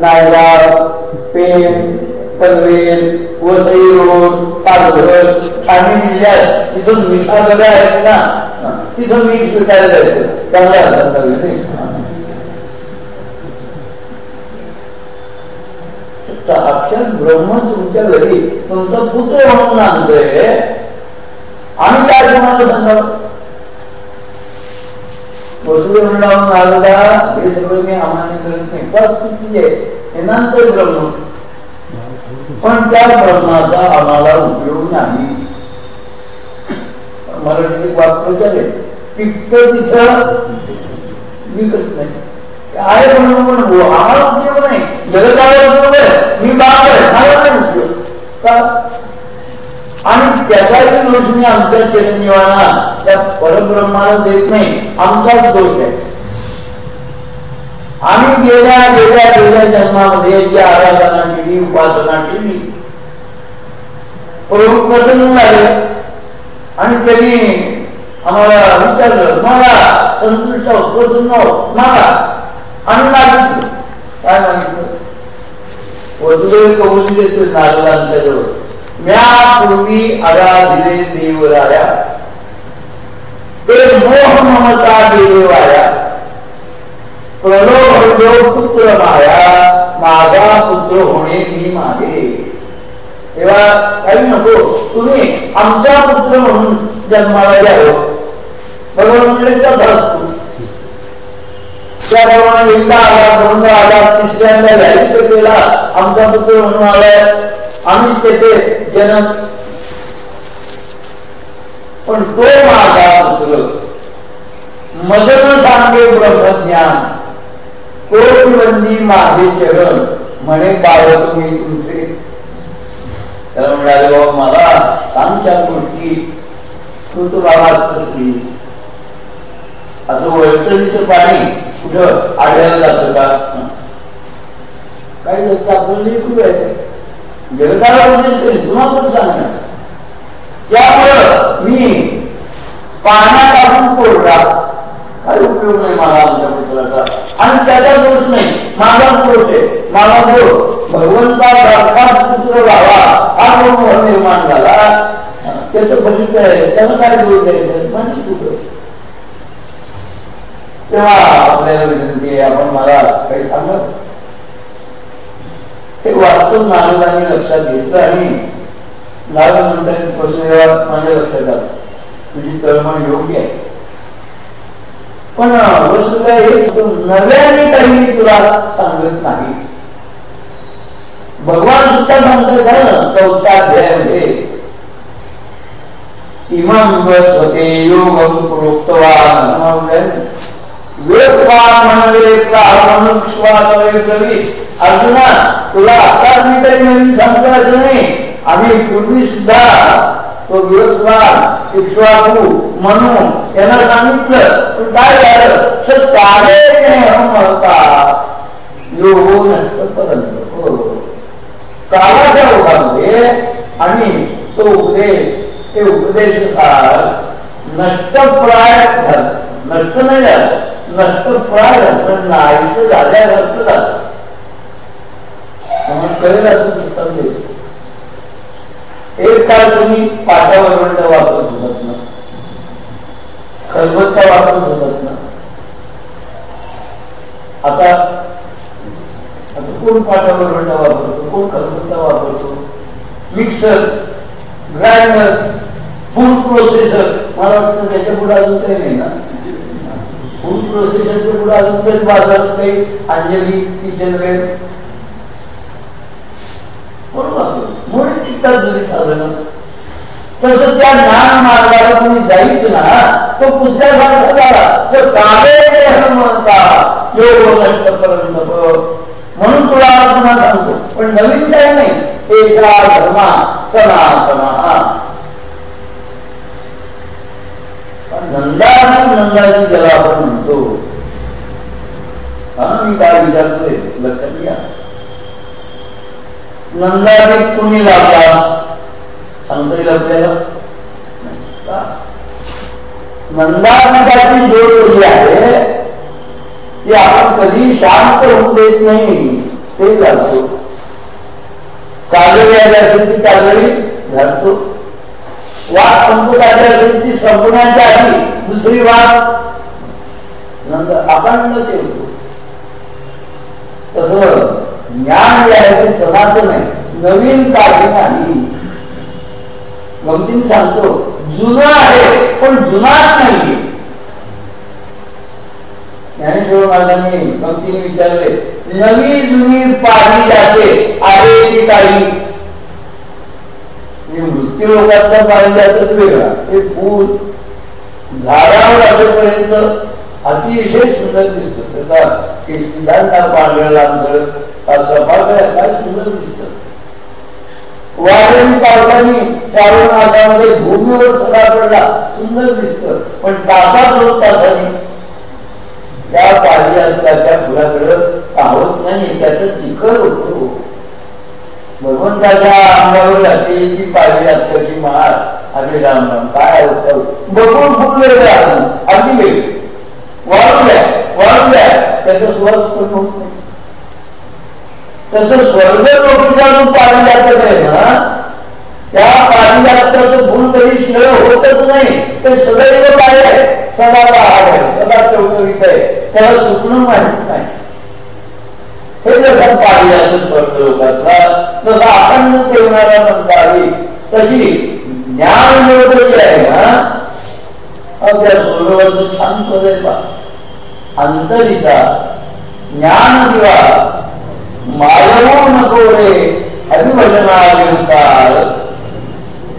Speaker 1: नायगाव पेन पनवेल वसई रोड पालघर ठाणे जिल्ह्यात तिथून मिठा गड्या आहेत ना तिथं मीठ विकायला जायचं. चांगल्या अक्षर ब्रह्म तुमच्या घरी तुमचा पुत्र म्हणून आणतोय. आम्ही काय तुम्हाला सांगा हे सगळं मी नाही. बस चुकी आहे हे नंतर ब्रह्म पण त्या ब्रह्माचा आम्हाला उपयोग नाही. मराठी वाक्प्रचार आहे पित्त तिथं विकत नाही. आहे म्हणून पण हो, आम्हाला उपयोग नाही. जगताला उपयोग आहे मी बाप आहे मला नाही उपयोग. का? आणि त्याचाही दोष आमच्या चिरंजीवांना त्या परब्रह्माला देत नाही आमचाच दोष आहे. आम्ही गेल्या गेल्या गेल्या जन्मामध्ये जी आराधना केली उपासना केली प्रभू प्रसन्न झाले आणि त्यांनी आम्हाला विचारलं मला संतुष्ट प्रसन्न मला. आणि मागितलं काय मागितलं वसुदेव कबुली देतो नारदांच्या जवळ. म्या पूर्वी आराधिले देवराया. ते मोह ममता देवाया प्रलोभ पुत्र माया माझा पुत्र होणे मी मागे. तेव्हा काही नको तुम्ही आमचा पुत्र म्हणून जन्माला द्यावं भगवान म्हणजे असतो त्याप्रमाणे एकदा आला दोनदा आला तिसऱ्यांदा घ्यायचं केला आमचा पुत्र म्हणून आलाय आम्ही तेथे जन्म पण तो माझा पुत्र. मदन सांगे ब्रह्मज्ञान. कोटबंदी माझे चरण. म्हणे बाळ तुम्ही तुमचे. त्याला म्हणाले बाबा मला आमच्या गोष्टी. तू तो बाबा असं वैतरीचं पाणी कुठं आढळलं जातं का? काही लोक आपल्याला लेकरू आहे जगताला जुना पण सांगणार त्यामुळं मी पाण्यात कोरडा काही उपयोग नाही मला आमच्या पुत्राचा आणि त्याचा दोष नाही माझा दोष आहे. माझा दोष भगवंता साक्षात पुत्र व्हावा हा दोन निर्माण झाला. त्याचं फलित आहे त्यानं काय दोष द्यायचं? म्हणजे कुठं? तेव्हा आपल्याला विनंती आहे आपण मला काही सांगत हे वाचून नारदांनी लक्षात घेतलं आणि नारद म्हणतात प्रश्न माझ्या लक्षात आलं. तुझी तळमळ योग्य आहे. पण वस्तू काय नव्याने काही तुला सांगत नाही. भगवान सुद्धा सांगतो ना चौथ्या अध्यायामध्ये इमं स्वते योगम प्रोक्तवान वेदवान अर्जुना तुला आताच मी काही नवीन नाही. आम्ही पूर्वी सुद्धा तो इक्ष्वाकू मनु यांना सांगितलं. पण काय झालं? सत्तारे हो म्हणता योगो नष्ट करत हो. काळाच्या ओघामध्ये आणि तो उपदेश ते उपदेशसार नष्टप्राय झालं. नष्ट नाही झालं. नष्टप्राय झालं. नाहीच नाहीचं झाल्या नष्ट झालं. म्हणून कळेल असं पुस्तक एक काळ तुम्ही पाठावर वापरत होतात ना. खलबत्ता वापरत होतात ना. आता आता कोण पाठावर वापरतो? कोण खलबत्ता वापरतो? मिक्सर ग्राइंडर फूड प्रोसेसर मला वाटतं त्याच्या पुढे अजून काही नाही ना? फूड प्रोसेसरच्या पुढे अजून काही बाजारात काही अंजली किचनवेअर म्हणून जुनी तसं त्या ज्ञान मार्गाला तुम्ही जायचं ना तो पुस्तक झाला तर काळे म्हणता योग नष्टपर्यंत म्हणून तुला पुन्हा सांगतो. पण नवीन काय नाही. एका धर्मा सनातना. नंदाची नंदाची ज्याला आपण म्हणतो हा मी काय? विचारतोय लक्षात घ्या नंदाची कुणी लावला सांगता येईल आपल्याला नंदाची जोड कशी आहे ती आपण कधी शांत होऊ देत नाही ते घालतो काजळी आली असेल ती काजळी घालतो वाद संपुटाच्या आली संपण्याच्या आधी. दुसरी वाद नंतर अखंड ठेवतो तस ज्ञान जे आहे ते सनातन आहे नवीन काही नाही. गमतीने सांगतो जुना आहे पण जुनाच नाही ज्ञानेश्वर महाराजांनी गमतीने विचारले नवी जुनी पाणी जाते आहे ती काही? मृत्यू लोकांचा पाणी जातच वेगळा. ते फूल झाडावर असेपर्यंत अतिशय सुंदर दिसत. त्याचा पांढऱ्या लांबसळ सफाळ काय सुंदर दिसत. वादळी पावसाने चालून आल्यामध्ये भूमीवर सगळा पडला सुंदर दिसत. पण तासा दोन तासाने त्या त्या फुलाकड पाहत नाही. त्याचं चिखल होतो. भगवंताच्या अंगावर घातलेली पारिजातकाची माळ आणि राम राम काय होतं बघून फुटलेले वेळ अगदी वेळ वाळून द्या वाळून द्या. त्याचा स्वर्ग होत नाही. तसं स्वर्ग लोकीच्या पारिजातक आहे ना त्या पारिजातकाचं भूल कधी श्रेय होतच नाही. ते सदैव काय आहे? सदा पहाड आहे. सदा चौकरीत आहे. त्याला चुकणं माहीत नाही. हे जसं पारिजात स्वर्ग लोकातला ठेवणारा तशी ज्ञान योग जे आहे ना त्या स्वर्गाचं ज्ञान दिवा मायवू नको रे हरिभजनाविरुद्धार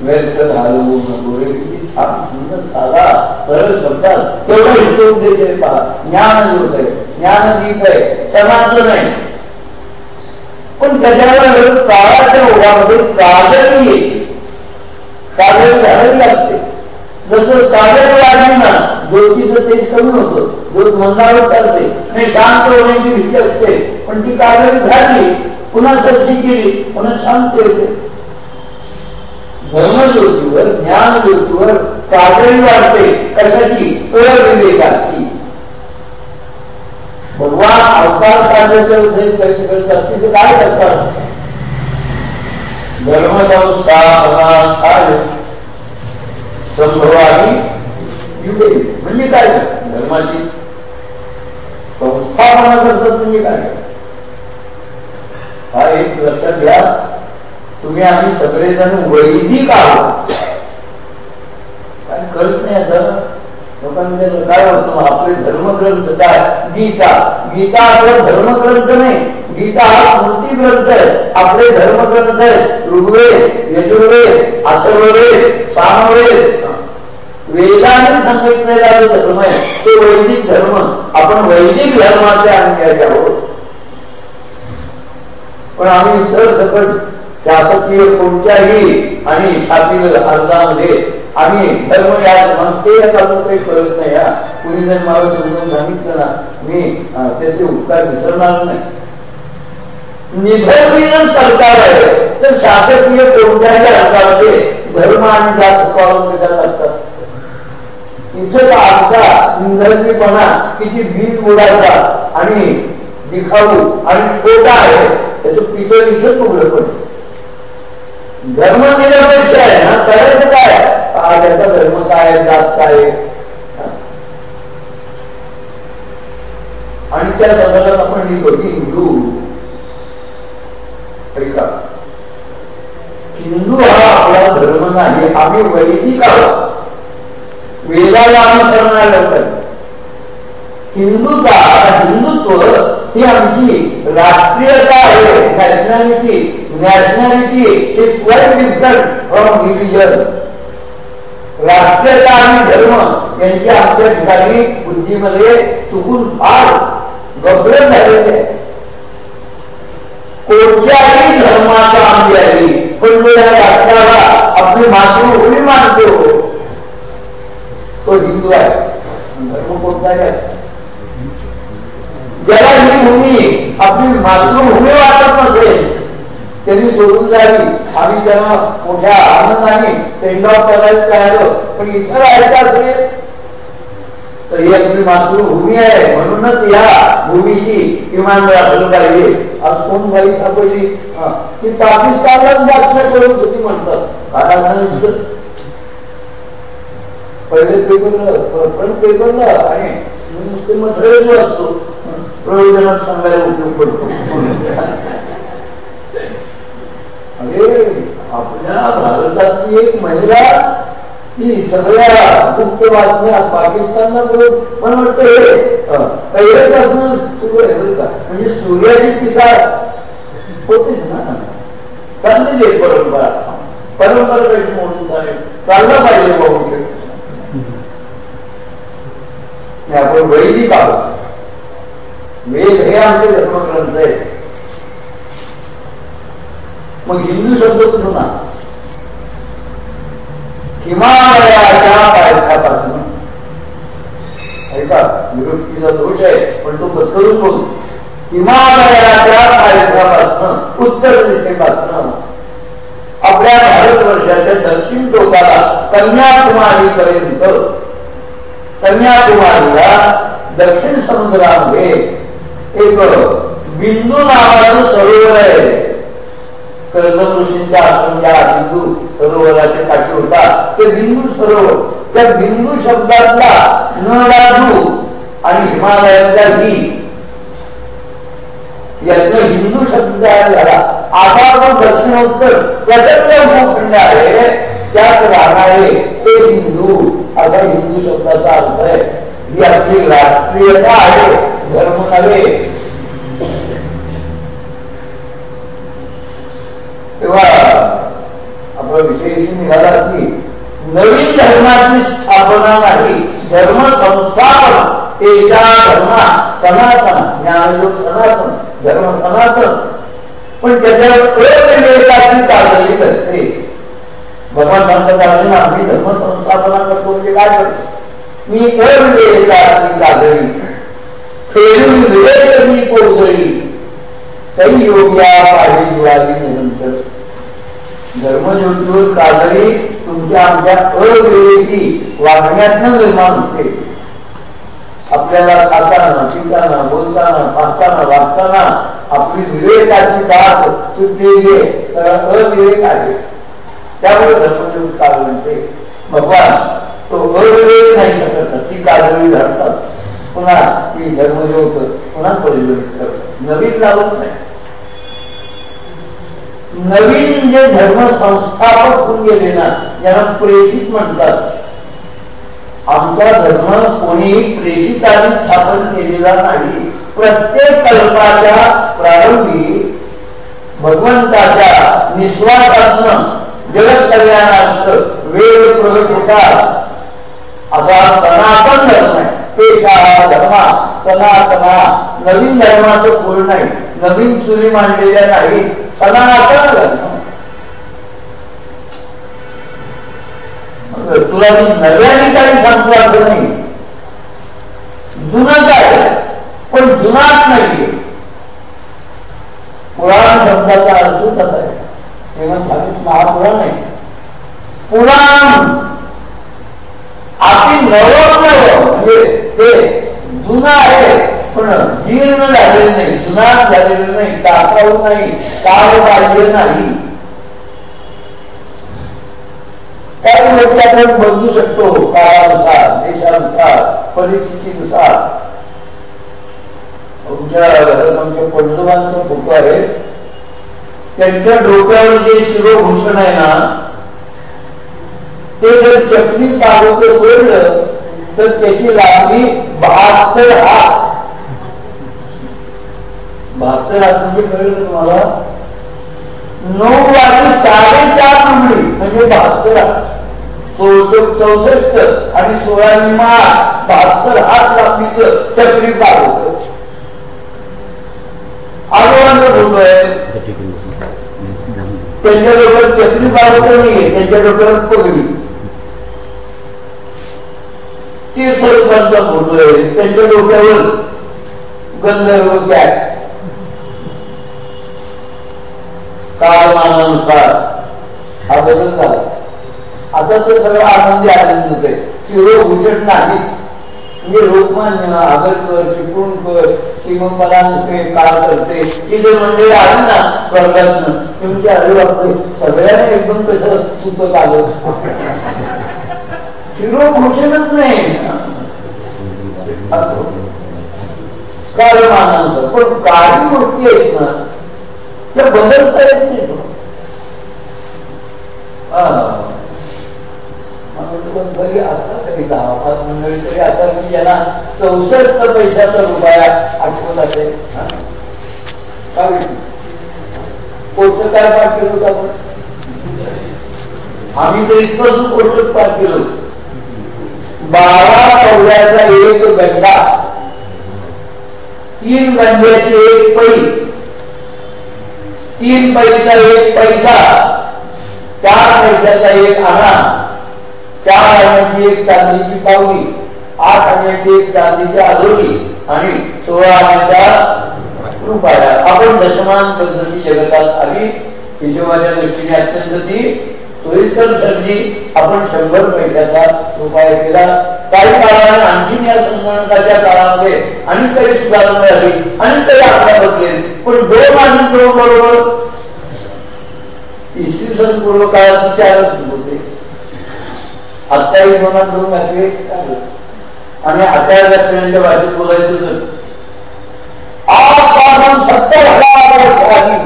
Speaker 1: व्यर्थ घालवू नको रे. किती छान साधा सरळ शब्दात हिशोब पहा ज्ञान योग आहे ज्ञानदीप आहे पण त्याच्यावर काळाच्या ओघामध्ये काजळी येते काजळी घालावी लागते जसं काजळ वाढली ना ज्योतीचं तेज कमी होतं ज्योत मंदावर चालते आणि शांत होण्याची भीती असते पण ती काजळी झाली पुन्हा सज्जी केली पुन्हा शांत येते धर्मज्योतीवर ज्ञान ज्योतीवर पातळी वाढते. कशाची? अविवेकाची भगवान अवतार काढण्याचा उद्देश कसे ते काय करतात? धर्मसंस्था काय संभवानी युगे. म्हणजे काय? धर्माची संस्थापना करतात म्हणजे काय? हा एक लक्षात घ्या. तुम्ही आम्ही सगळेजण वैदिक आहोत. काय कळत नाही असं लोकांनी काय आपले धर्मग्रंथ काय? गीता. गीता आपला धर्मग्रंथ नाही. गीता हा स्मृती ग्रंथ आहे. आपले धर्मग्रंथ आहे ऋग्वेद यजुर्वेद अथर्ववेद सामवेद. वेदाने सांगितलेला जो धर्म आहे तो वैदिक धर्म. आपण वैदिक धर्माचे अनुयायी आहोत. पण आम्ही सर सकट शासकीय कोणत्याही आणि छापील अर्जामध्ये आम्ही धर्म या म्हणते काही प्रयोग नाही हा. कुणी जर मला समजून सांगितलं ना मी त्याचे उपकार विसरणार नाही. निधर्मीन सरकार आहे तर शासकीय कोणत्याही अर्जामध्ये धर्म आणि जात स्वावलंबी असतात. इथं आमचा इंग्रजीपणा किती बीज उडायचा आणि दिखाऊ आणि खोटा आहे त्याचं पितळ इथंच उघडं पडतं. धर्म निरपेक्ष आहे ना? करायचं काय? त्याचा धर्म काय जात काय? आणि त्या जगात आपण लिहितो की हिंदू. ऐका. हिंदू हा आपला धर्म नाही आम्ही वैदिक आहोत. वेदाला अनुसरणारे लोक आहेत. हिंदूचा हिंदुत्व ही आमची राष्ट्रीयता आहे nationality nationality is quite different from religion राष्ट्रीयता आणि धर्म यांची आमच्या ठिकाणी बुद्धीमध्ये चुकून फार गभरत झालेली कोणत्याही धर्माचा आम्ही आहे पण तो या राष्ट्राला आपली मातृभूमी मानतो तो हिंदू आहे धर्म कोणता आहे ज्याला ही भूमी आपली मातृभूमी वाटत नसेल त्यांनी सोडून जावी. आम्ही त्यांना मोठ्या आनंदाने सेंड ऑफ करायला तयार पण इथं राहायचं असेल तर ही आपली मातृभूमी आहे. म्हणूनच या भूमीशी किमान राखलं पाहिजे. आज कोण बाई सापडली? हा, ती पाकिस्तानला जास्त करत होती म्हणतात. कारण पहिले पेपरला पण पेपरला आणि मुस्लिम असतो प्रयोजनात सांगायला उपयोग पडतो अरे आपल्या भारतातली एक महिला ती सगळ्या गुप्त बातम्या पाकिस्तानला बोलत पण वाटतं हे पहिल्यापासून सुरू आहे बरं का म्हणजे सूर्याची पिसाळ होतीच ना चाललेली आहे परंपरा परंपरा कशी म्हणून चालेल चालला पाहिजे बहुतेक आणि आपण वैदिक आहोत वेद हे आमचे धर्मग्रंथ आहे मग हिंदू शब्द कुठून ना हिमालयाच्या पायथ्यापासून ऐका निवृत्तीचा दोष आहे पण तो बदलून बोल. हिमालयाच्या पायथ्यापासून उत्तर दिशेपासून. आपल्या भारतवर्षाच्या दक्षिण टोकाला कन्याकुमारी पर्यंत कन्याकुमारीला दक्षिण समुद्रामध्ये एक बिंदू नावाचं सरोवर आहे. कर्दम ऋषींच्या आश्रमच्या बिंदू सरोवराचे काठी होता ते बिंदू सरोवर. त्या बिंदू शब्दातला न राजू आणि हिमालयातल्या ही. यातनं हिंदू शब्द तयार झाला. आता आपण दक्षिणोत्तर प्रचंड भूखंड आहे. त्यात राहणारे ते हिंदू असा हिंदू शब्दाचा अर्थ आहे. ही आपली राष्ट्रीयता आहे धर्म नव्हे तेव्हा आपला विषय निघाला की नवीन धर्माची स्थापना नाही धर्म संस्थापन एका धर्मा सनातन ज्ञानयोग सनातन धर्म सनातन पण त्याच्यावर अविवेकाची करते भगवान सांगत आम्ही धर्म संस्थापना करतो म्हणजे काय करतो मी अविवेकाची काजळी फेरून विवेक मी पोचळी संयोग्या पाहिजे दिवाळी नंतर धर्मज्योतीवर तुमच्या आमच्या अविवेकी वागण्यातनं निर्माण होते. आपल्याला खाताना पिताना बोलताना पाहताना वागताना आपली विवेकाची दात सुटलेली आहे. अविवेक आहे. त्यामुळे धर्मज्योत काल म्हणते भगवान तो अविवेक नाही शकत. ती काजळी धरतात पुन्हा ती धर्मज्योत पुन्हा परिवर्तित करतात. नवीन लावत नाही. नवीन जे धर्म संस्थापक होऊन गेले ना ज्यांना प्रेषित म्हणतात. आमचा धर्म कोणीही प्रेषितांनी स्थापन केलेला नाही. प्रत्येक कल्पाच्या प्रारंभी भगवंताच्या निस्वार्थातनं जगत कल्याणार्थ वेळ प्रगट होतात. असा सनातन धर्म आहे. पेशा धर्मा सनातना नवीन धर्माचं कुल नाही. नवीन चुली मांडलेल्या नाही. सनातन धर्म. तुला मी नव्याने काही सांगतो असं नाही. जुनच आहे? पण जुनाच नाहीये. पुराण शब्दाचा अर्थ तसा आहे. तेव्हा महापुराण आहे पुराण आपली नवं म्हणजे ते जुनं आहे पण जीर्ण झालेलं नाही जुना झालेलं नाही टाकाऊ नाही काळ पाहिजे नाही त्यामुळे आपण बदलू शकतो काळानुसार देशानुसार परिस्थितीनुसार आमच्या आमच्या पंजोबांचा फोटो आहे त्यांच्या डोक्यावर जे शिरोभूषण आहे ना ते जर चटणी तालुक सोडलं तर त्याची लांबी बहात्तर हात. बहात्तर हात म्हणजे कळलं तुम्हाला? नऊ वाटी साडेचार नंबरी म्हणजे बहात्तर हात. चौसष्ट आणि सोळा निमा बहात्तर हात लांबीचं चक्री तालुक आजोबांचा फोटो त्यांच्या डोक्यात चक्री तालुका नाहीये त्यांच्या डोक्यात पगडी तीर्थस्वांचा फोटो आहे त्यांच्या डोक्यावर गंधर्व कॅट कालमानानुसार. हा बदल झाला. आता तर सगळं आनंदी आनंदच आहे शिरोभूषण नाही. म्हणजे लोकमान्य आगरकर चिपळूणकर श्रीमंतरांचे काळ करते. की जे मंडळी आली ना स्वर्गातनं. तुमच्या म्हणजे अरे बापरे सगळ्यांना एकदम कसं सुतक आलं. शिरोभूषणच नाही कालमानानुसार पण काही गोष्टी आहेत ना त्या बदलता येत नाही घरी असतात तरी दहा पाच मंडळी तरी असतात की ज्यांना चौसष्ट पैशाचा रुपया आठवत असेल काय पाठ केलं होतं आम्ही तर इतकं कोर्ट पाठ केलं बारा कवड्याचा एक गड्डा. तीन गंड्याची एक पै तीन पैसा एक पैसा. चार पैशाचा एक आणा चार आण्याची एक चांदीची पावली. आठ आण्याची एक चांदीची आधोरी आणि सोळा आण्याचा रुपया आपण दशमान पद्धती जगतात आली हिशोबाच्या दृष्टीने अत्यंत ती सोयीस्कर सरजी आपण शंभर पैशाचा उपाय केला काही काळाने आणखीन या संगणकाच्या काळामध्ये आणि काही सुधारणा झाली आणि काही आपल्या बदलेल पण दोन आणि दोन बरोबर इसवी सन पूर्व काळात चारच होते. आत्ताही मनात दोन घातले आणि अठरा घातल्याच्या भाषेत बोलायचं तर आजपासून सत्तर हजार वर्ष आधी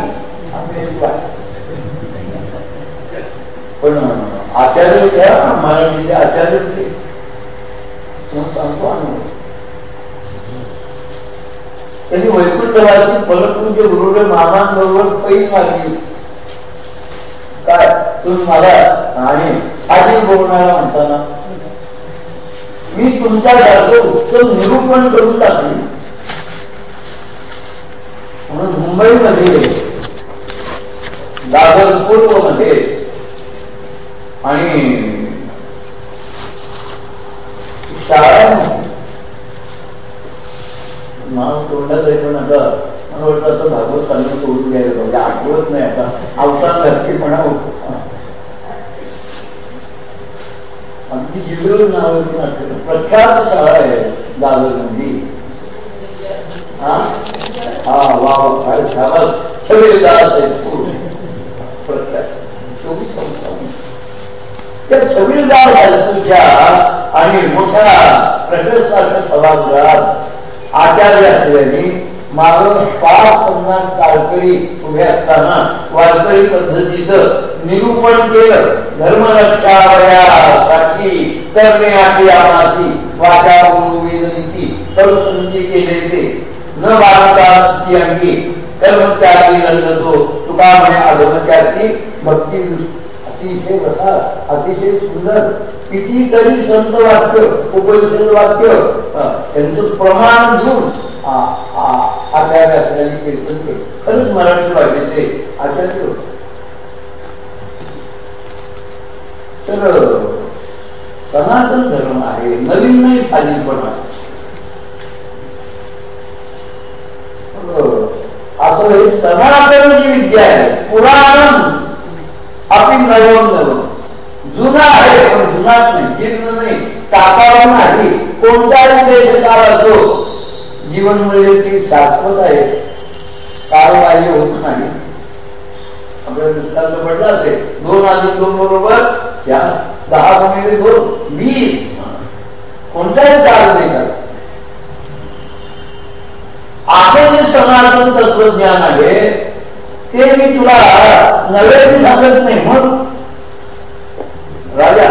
Speaker 1: पण आचार्य त्या महाराजांचे आचार्य होते. सांगतो अनुभव त्यांनी वैकुंठवासी फलपूज्य गुरुडे मामांबरोबर पैल मागली काय? तुम्ही मला आणि आधी बोलणारा म्हणताना. मी तुमच्या तुमच्यासारखं उत्तम निरूपण करून टाकली. म्हणून मुंबईमध्ये दादर पूर्वमध्ये आणि शाळा मला तोंडात पण आता मला वाटतं आता भागवत चालू सोडून घ्यायला पाहिजे. आठवत नाही आता. अवतार नक्कीपणा होतो. अगदी जिल्ह्यावर नाव प्रख्यात शाळा आहे दादरमध्ये हा? हा वा काय शाबास. छबीलदास आहे. प्रख्यात त्या छबीलदार तुझ्या आणि मोठ्या प्रशस्ताच्या सभागृहात आचार्य असल्याने माग पाच पन्नास काळकरी उभे असताना वारकरी पद्धतीचं निरूपण केलं. धर्मरक्षावयासाठी आपली आमाची वाचा वेदनीची सर्वसंधी केले ते. न भारताची अंगी. कर्मत्यागी नंदतो तुका म्हणे अधमत्याची भक्ती अतिशय कथा अतिशय सुंदर कितीतरी संत वाक्य उपनिषद वाक्य त्यांचं प्रमाण घेऊन आचार्य असल्याने कीर्तन केलं. खरंच मराठी भाषेचे आचार्य होते. तर सनातन धर्म आहे नवीन नाही खाली पण आहे. असं हे सनातन जी विद्या आहे पुराण आपली नवं नवं जुना आहे पण जुनाच नाही. जीर्ण नाही. टाकावा नाही. कोणताही देश काळ असो जीवनमूल्य ती शाश्वत आहे. कालबाह्य होत नाही. आपल्याला दृष्टांत पडला असेल. दोन आणि दोन बरोबर. या दहा गुणिले दोन. वीस. कोणताही काळ नाही का आपले जे सनातन तत्वज्ञान आहे ते मी तुला नव्याने सांगत नाही म्हणून. राजा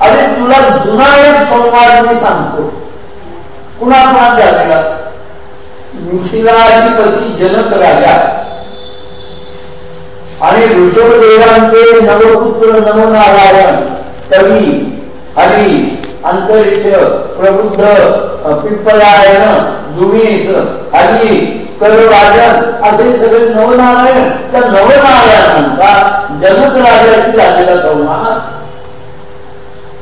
Speaker 1: अरे तुला जुना एक संवाद मी सांगतो. कुणा कुणा झालेला ऋषीलाधिपती जनक राजा. आणि ऋषभदेवांचे नवपुत्र नवनारायण कवी हरी अंतरिक्ष प्रबुद्ध पिंपलायन दुमेश हरी करराजन असे सगळे नवनारायण. त्या नवनारायणांचा जनक राजाची झालेला संवाद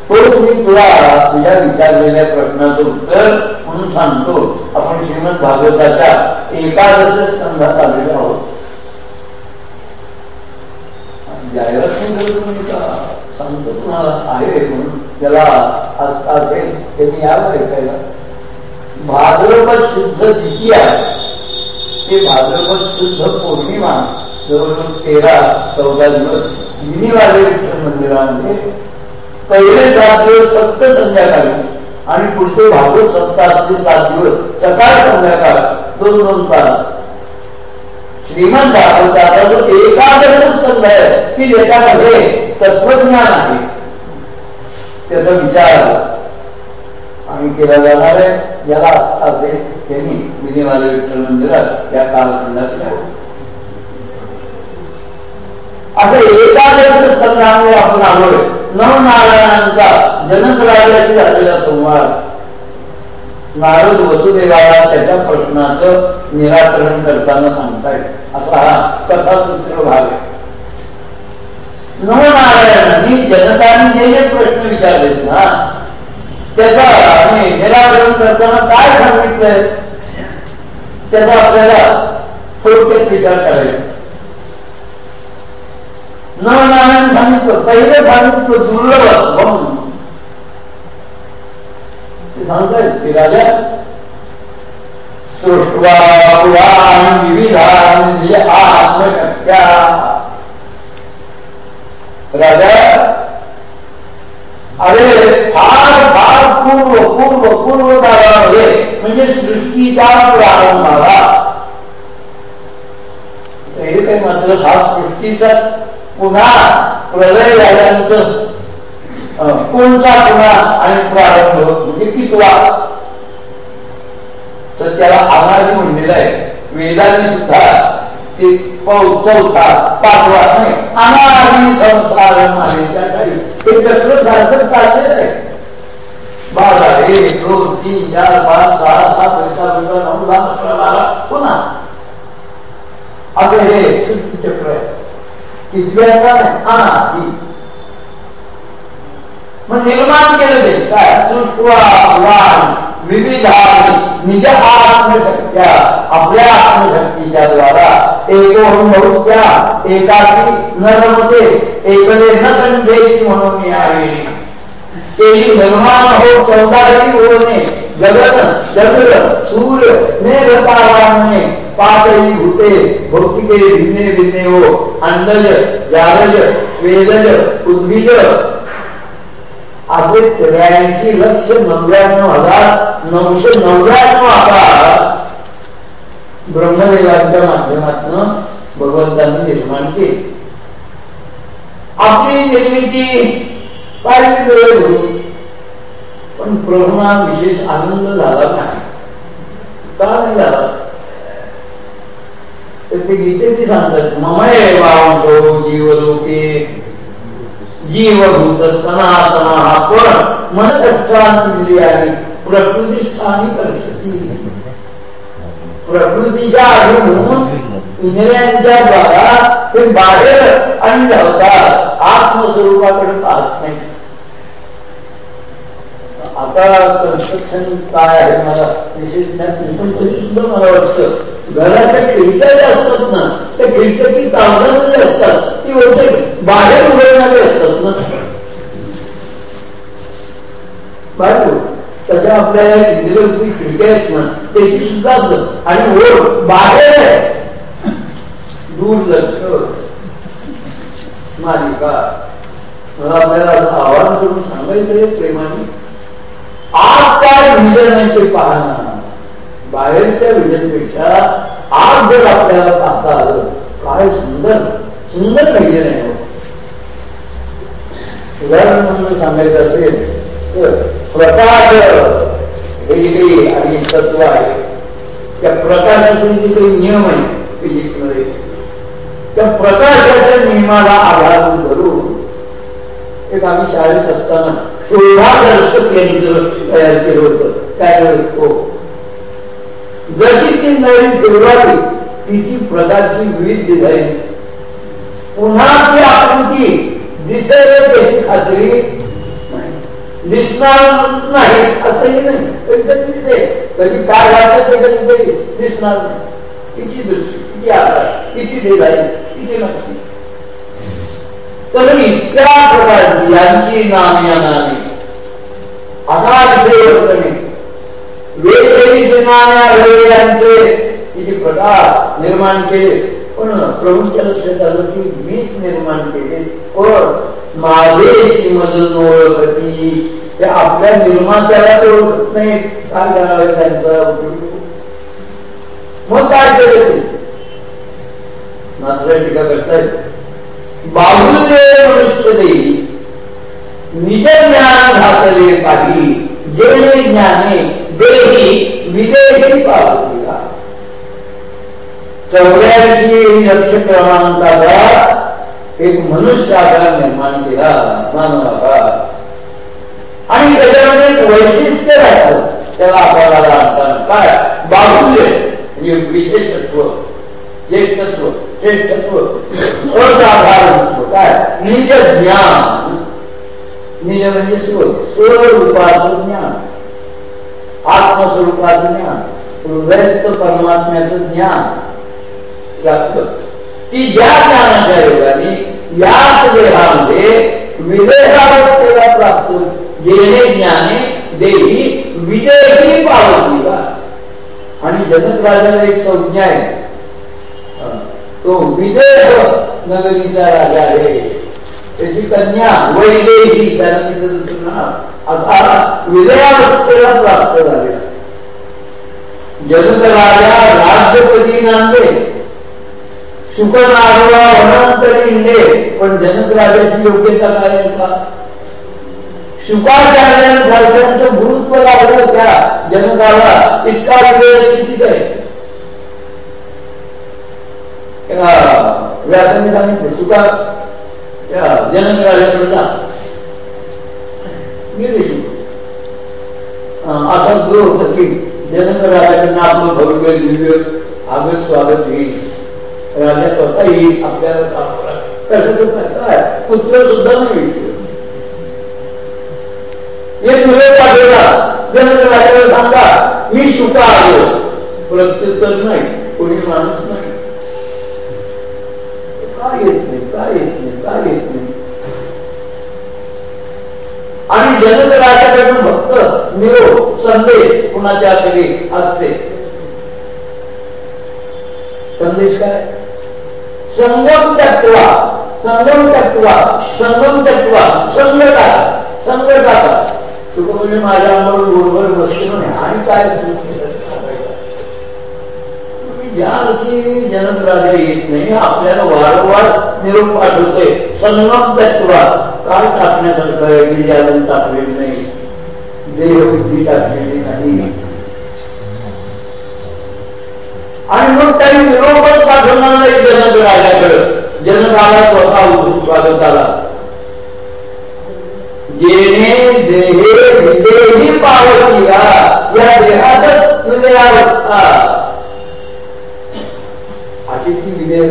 Speaker 1: तो मी तुला तुझ्या विचारलेल्या प्रश्नाचं उत्तर म्हणून सांगतो. आपण श्रीमंत भागवताच्या एकादश स्कंधात आलेलो आहोत. जाहिरात नाही सांगतो तुम्हाला आहे म्हणून ज्याला असेल त्यांनी यावं ऐकायला. भाद्रपद शुद्ध द्वितीया ते भाद्रपद शुद्ध पौर्णिमा जवळजवळ तेरा चौदा दिवस. मिनीवाले विठ्ठल मंदिरामध्ये पहिले सात दिवस फक्त संध्याकाळी आणि पुढचे भागवत सप्ताहातले सात दिवस सकाळ संध्याकाळ दोन दोन तास. श्रीमंत भागवताचा जो एकाग्र स्कंद आहे की ज्याच्यामध्ये तत्वज्ञान आहे. त्याचा विचार आम्ही केला जाणार आहे. याला असे त्यांनी विनेवाले विठ्ठल मंदिरात या कालखंडात असं एकादश स्कंदामुळे आपण आलोय. नवनारायणांचा जनक राजाची झालेला संवाद नारद वसुदेवाला त्याच्या प्रश्नाचं निराकरण करताना सांगतायत. असा हा कथासूत्र भाग आहे. नवनारायणांनी जनतांनी जे जे प्रश्न विचारलेत ना त्याचा आम्ही निराकरण करताना काय सांगितलंय? त्याचा आपल्याला थोडक्यात विचार करायचा. नवनारायण सांगितलं पहिलं सांगितलं दुर्लभ म्हणून. की राजा पुराण विविधान आत्मशक्त्या. राजा अरे फार फार पूर्व पूर्व पूर्व काळामध्ये म्हणजे सृष्टीचा प्रारंभाला हे काही मात्र हा सृष्टीचा पुन्हा प्रलय झाल्यानंतर कोणता पुन्हा आणि प्रारंभ म्हणजे कितवा? तर त्याला अनादी म्हणलेलं आहे. वेदांनी सुद्धा ते चौथा पाचवा नाही. अनादी संसार मालिका काही. हे कसं सारखं चाललेलं आहे? बारा एक दोन तीन चार पाच सहा सात विचार विचार नऊ दहा अकरा बारा पुन्हा. असं हे सिद्धी चक्र आहे. कितव्या नाही? मग निर्माण सृष्टवान विविधानी निज आत्मशक्त्या आपल्या आत्मशक्तीच्या द्वारा एकोणभौत्या एकाकी न रमते एकले न कंठेची म्हणून मी आहे तेही निर्माण हो चौदाही होणे जगन चंद्र सूर्य मेघताराने पातळी, भूते, भौतिके, भिन्ने भिन्ने हो अंडज जालज वेदज, उद्भिज असे त्र्याऐंशी लक्ष नव्याण्णव हजार नऊशे नव्याण्णव आकार ब्रह्मदेवांच्या माध्यमातून भगवंतांनी निर्माण केली. आपली निर्मिती काही वेळ होती पण प्रभूंना विशेष आनंद झाला नाही. का नाही झाला? तर ते गीतेची सांगतात ममय वावतो जीवलोके जीवभूत सनातन हा पण मनकष्टांती दिली आहे प्रकृती स्थानी परिस्थिती प्रकृतीच्या आधी म्हणून इंद्रियांच्या द्वारा ते बाहेर आणि धावतात आत्मस्वरूपाकडे पाहत नाही। आता कन्स्ट्रक्शन काय आहे मला? विशेष पण तरी सुद्धा मला वाटतं. घराच्या खिडक्या ज्या असतात ना त्या खिडक्याची कागदात जी असतात ती होते बाहेर उघडणारे असतात ना. बाहेर तशा आपल्या इंदिराची खिडक्या आहेत ना त्याची सुद्धा असतात. आणि ओढ बाहेर आहे. दूर मालिका मला आपल्याला असं आवाहन करून सांगायचं प्रेमाने. आज काय विजन आहे ते पाहणार बाहेरच्या विजनपेक्षा आज जर आपल्याला पाहता आलं काय सुंदर सुंदर विजन आहे हो. उदाहरण म्हणून सांगायचं असेल तर प्रकाश हे जे आणि तत्व आहे. त्या प्रकाशाचे जे काही नियम आहे फिजिक्समध्ये त्या प्रकाशाच्या नियमाला आधार धरून एक आम्ही शाळेत असताना शोधादर्श केंद्र तयार केलं होतं. त्यावेळेस तो हो. जशी ती नवीन फिरवावी तिची प्रकारची विविध डिझाईन पुन्हा ती आकृती दिसेल त्याची खात्री दिसणार नाही असंही नाही. कधीतरी दिसेल कधी काय वाटत ते कधीतरी दिसणार नाही. तिची दृष्टी तिची आकार तिची डिझाईन तिची नक्षी. तर इतक्या प्रकारची यांची नाम या नामे अनाशेवटणे वेगवेगळी नाम्या यांचे किती प्रकार निर्माण केले पण प्रभूंच्या लक्षात आलं की मीच निर्माण केले पण माझे ती मजल ओळखती ते आपल्या निर्मात्याला ते ओळखत नाही काय करावे त्यांचा मग काय केलं ते मात्र टीका करतायत बाहुल्य मनुष्य देई निज ज्ञान घातले पाठी जेणे ज्ञाने देही विदेही पावतीला। चौऱ्याऐंशी लक्ष क्रमांकाचा एक मनुष्य आकार निर्माण केला मानवाचा आणि त्याच्यामध्ये एक वैशिष्ट्य राहतं त्याला आपल्याला काय? बाहुल्य म्हणजे विशेषत्व। ज्येष्ठत्व तत्व असाधारण काय? निज ज्ञान. निज म्हणजे स्व स्वरूपाचं ज्ञान. आत्मस्वरूपाचं ज्ञान. हृदयस्थ परमात्म्याचं ज्ञान. प्राप्त ती ज्या ज्ञानाच्या योगाने याच देहामध्ये विदेहावस्थेला प्राप्त जेणे ज्ञाने देही विदेही पावतीला आणि जगत राजाला एक संज्ञा आहे. तो विदेह नगरीचा राजा आहे. त्याची कन्या वैदेही त्याला तिथं दुसरं नाव असा विजयावस्थेला प्राप्त झाले. जनक राजा राज्यपती नांदे. सुखनारवा वनांतरी इंडे पण जनक राजाची योग्यता काय आहे का? शुकाचार्यांसारख्यांचं गुरुत्व लागलं त्या जनकाला. इतका वेळ स्थितीत आहे? व्यासाने सांगितले सुका जनक राजाकडे जा. गेले. असा जो होता की जनक राजाकडनं आपलं भव्य दिव्य आगत स्वागत येईल. राजा स्वतः येईल आपल्याला पुत्र सुद्धा नाही हे तुझे पाठवला. जनक राजाला सांगा मी सुका आलो. प्रत्युत्तर नाही कोणी माणूस नाही. काय येत नाही काय येत नाही काय येत नाही आणि जनक राजाकडून फक्त निरोप संदेश कुणाच्या तरी असते. संदेश काय? संगम तत्वा संगम तत्वा संगम तत्वा संगता संगता तुका म्हणजे माझ्या अंगावर बरोबर बसलो नाही. आणि काय ज्या अर्थी जनक राजा येत नाही आपल्याला वारंवार निरोप पाठवतोय संगम तत्वा काय टाकण्यासारखं आहे की टाकलेली नाही देहबुद्धी टाकलेली नाही आणि मग त्यांनी निरोपच पाठवणार नाही जनक राजाकडे स्वतः उठून स्वागताला जेणे देहे विदेही पावतीला या देहातच हृदयावस्था अतिथी विदेह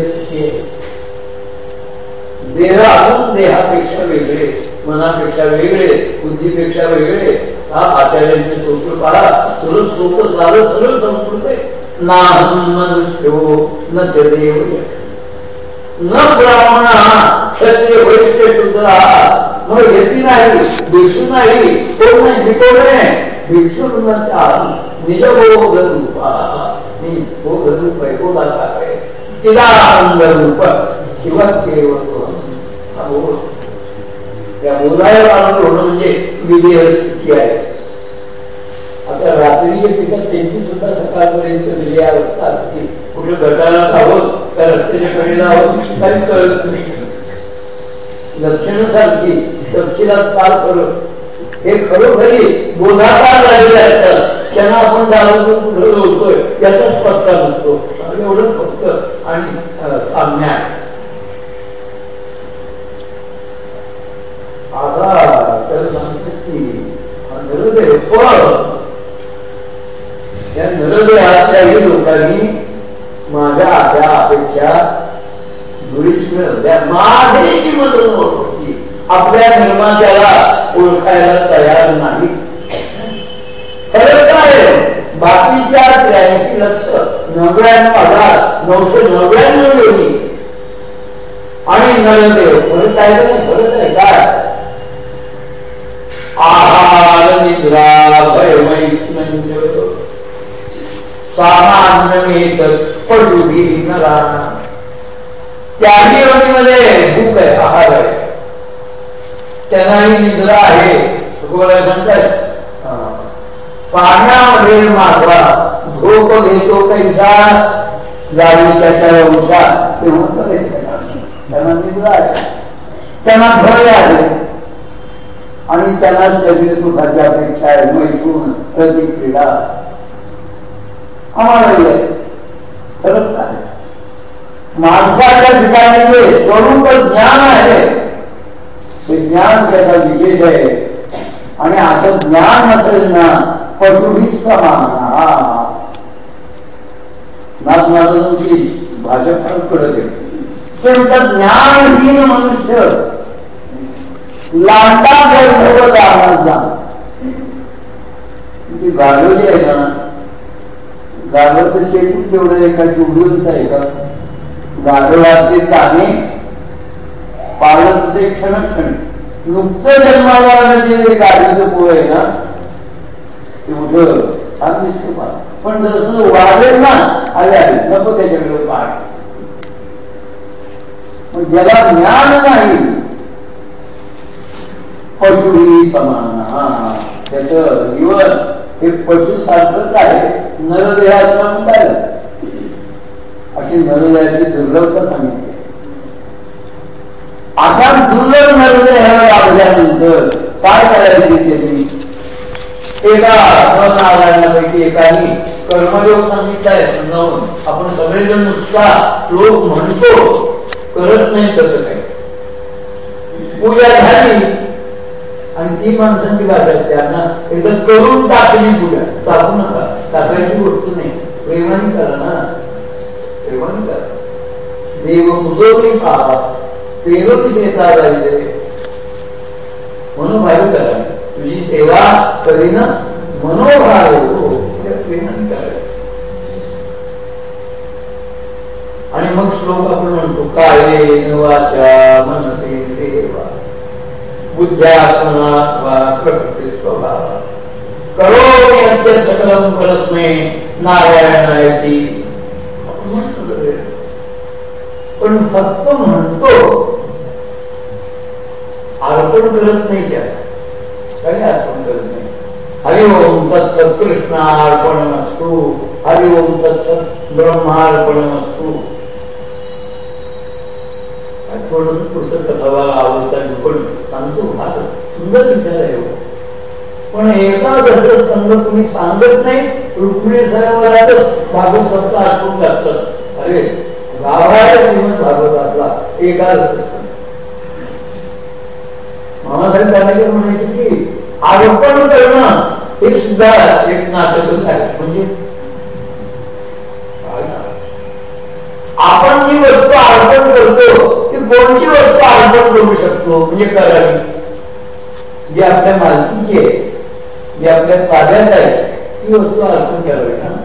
Speaker 1: देह अजून देहापेक्षा वेगळे मनापेक्षा वेगळे बुद्धीपेक्षा वेगळे हा आचार्यांचे संस्कृत पाळा तुला स्तोत्र साधं सरळ संस्कृत आहे. नाहम मनुष्यो न च देव न ब्राह्मण क्षत्रिय वैश्य शूद्र मग येती नाही भिक्षू नाही कोण नाही भिकोणे भिक्षू न चाल निज भोग रूपा मी भोग रूप आहे बोला आहे चिदानंदरूप शिवसेवक हा बोल त्या बोलायला आनंद होणं म्हणजे विधेयक आहे आता रात्री पिकं त्यांची सुद्धा सकाळपर्यंत विजय असतात की कुठे गटाला धावत त्या रस्त्याच्या कडेला आहोत काही कळत नाही लक्षण सारखी तपशिलात पार करत हे खरोखरी बोधाकार झालेले असतात त्यांना आपण दारू कुठं होतोय याचाच पत्ता नसतो एवढं फक्त आणि साम्य आता त्याला सांगतात की नरदेव पण या नरदेहाच्याही लोकांनी माझ्या त्या अपेक्षा माझी मदत होती आपल्या निर्मात्याला ओळखायला तयार नाही. खरं काय? बाकीच्या त्र्याऐंशी लक्ष नव्याण्णव हजार नऊशे नव्याण्णव योगी आणि नरदेव फरक काय नाही फरक आहे काय? आहार निद्रा भयमैष्मंज सामान्यमेत पडुगी नरा त्याही योनीमध्ये भूक आहे आहार आहे. त्यांनाही निद्रा आहे. भगवान म्हणतात पाण्यामध्ये माझा झोप घेतो कैसा जावी त्याच्या वंशा तेव्हा त्यांना निद्रा आहे त्यांना भय आहे आणि त्यांना शरीर सुखाची अपेक्षा आहे. मैथून प्रतिक्रिया आम्हाला खरंच आहे माणसाच्या ठिकाणी जे स्वरूप ज्ञान आहे. ते ज्ञान त्याचा विशेष आहे. आणि आता ज्ञान असेल ना महाराजांची भाषा फार कळत आहे. ज्ञानहीन मनुष्य. लांडा गर्भवत आनंदा ती गाजवली आहे ना. गाडव तर शेपूट तेवढं एका उडूनच आहे का? गाजवाचे दाणे पालन ते क्षणक्षण. नुकतं जन्माला जे गाडीचं पोळ आहे ना तेवढं छान दिसतो पण जसं वाढेल ना आले आले नको त्याच्याकडे पाठ ज्याला ज्ञान नाही पशुही समान त्याच जीवन हे पशु सारखंच आहे. नरदेहाचं म्हणतात अशी नरदेहाची दुर्लभता सांगितली. आता दुर्लभ नरदेह लाभल्यानंतर काय करायचे त्याची? एका नारायणापैकी एकाने कर्मयोग सांगितलाय. समजावून आपण सगळेजण नुसता लोक म्हणतो करत नाही तसं काही. पूजा झाली आणि ती माणसांची भाषा त्यांना एकदा करून टाकली पूजा. टाकू नका. टाकायची गोष्ट नाही. प्रेमाने करा ना. प्रेमाने करा. देव मुजोरी पाहा. प्रेम शेता जायचे म्हणून भावी करा. तुझी सेवा करीन मनोभाव हो, प्रेमाने करायचं आणि मग श्लोक आपण म्हणतो काळे नवाच्या मनसे देवा बुद्ध्यात्मनात्मा प्रकृती स्वभाव. करो मी अद्य सकलम परस्मे नारायणायती पण फक्त म्हणतो अर्पण करत नाही त्याला. काही अर्पण करत नाही हरिओम तत्सत कृष्णार्पणमस्तु। हरिओम तत्सत ब्रह्मार्पणमस्तु। थोडस पुढचं कथावा आवडता पण सांगतो फार सुंदर विचार आहे हो. पण एका दशक संघ तुम्ही सांगत नाही रुक्मिणी सरोवरातच भागवत सप्ताह आठवून लागतात अरे गावाला जीवन भागवतातला एका संघ. मामासाहेब म्हणायचे? आरोपण करणं हे सुद्धा एक नाटकच आहे. म्हणजे आपण जी वस्तू अर्पण करतो ती कोणती वस्तू अर्पण करू शकतो? म्हणजे करावी जी आपल्या मालकीची आहे जी आपल्या ताब्यात आहे ती वस्तू अर्पण करावी ना?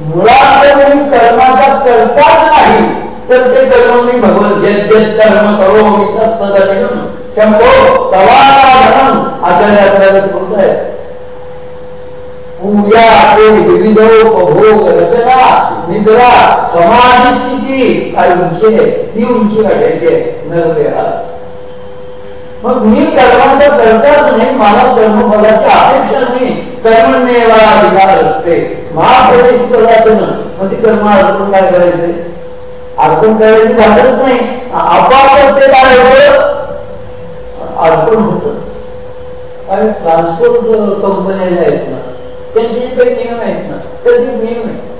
Speaker 1: मुळात जर मी कर्माचा करताच नाही तर ते कर्म मी भगवत यज्ञ कर्म करो मी तत्तदनियम शंभो बोलत आहे. पूजा ते विविध उपभोग रचना निद्रा समाधी स्थिती काय उंची आहे. ती उंची आहे मग मी कर्मांचा करताच नाही मला कर्मफलाची अपेक्षा नाही. कर्मण्येवा अधिकार असते. महाप्रदेश मग कर्म अर्पण काय करायचे? अर्पण करायची भागच नाही. आपोआप ते काय होतं अर्पण होत. काय ट्रान्सपोर्ट कंपन्या ज्या आहेत ना त्यांचे जे काही नियम आहेत ना त्याचे नियम आहेत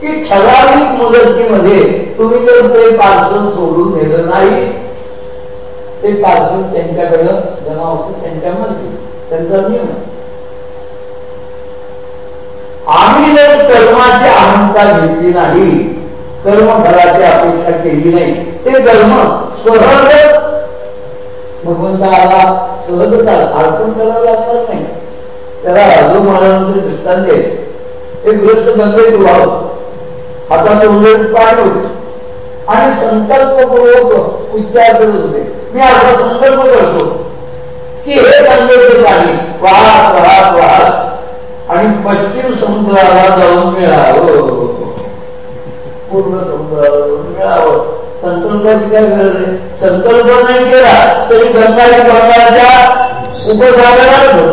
Speaker 1: की ठराविक मुदतीमध्ये तुम्ही जर ते पार्सल सोडून नेलं नाही ते पार्सल त्यांच्याकडं जमा होतं त्यांच्या मर्जी त्यांचा नियम आम्ही जर कर्माची अहंता घेतली नाही कर्म कर्मफलाची अपेक्षा केली नाही ते कर्म सहजच भगवंताला सहजता अडकून करावं लागणार नाही. त्याला राजू महाराजांचे दृष्टांत एक ग्रस्त गंगेत व्हावं आता उलट पाणी होते. आणि संकल्पपूर्वक उच्चार करत होते. मी असा संकल्प करतो की हे गंगेचे पाणी वाहत वाहत वाहत आणि पश्चिम समुद्राला जाऊन मिळावं. पूर्ण समुद्राला जाऊन मिळावं. संकल्पाची काय गरज आहे संकल्प नाही केला तरी गंगाची गंगाच्या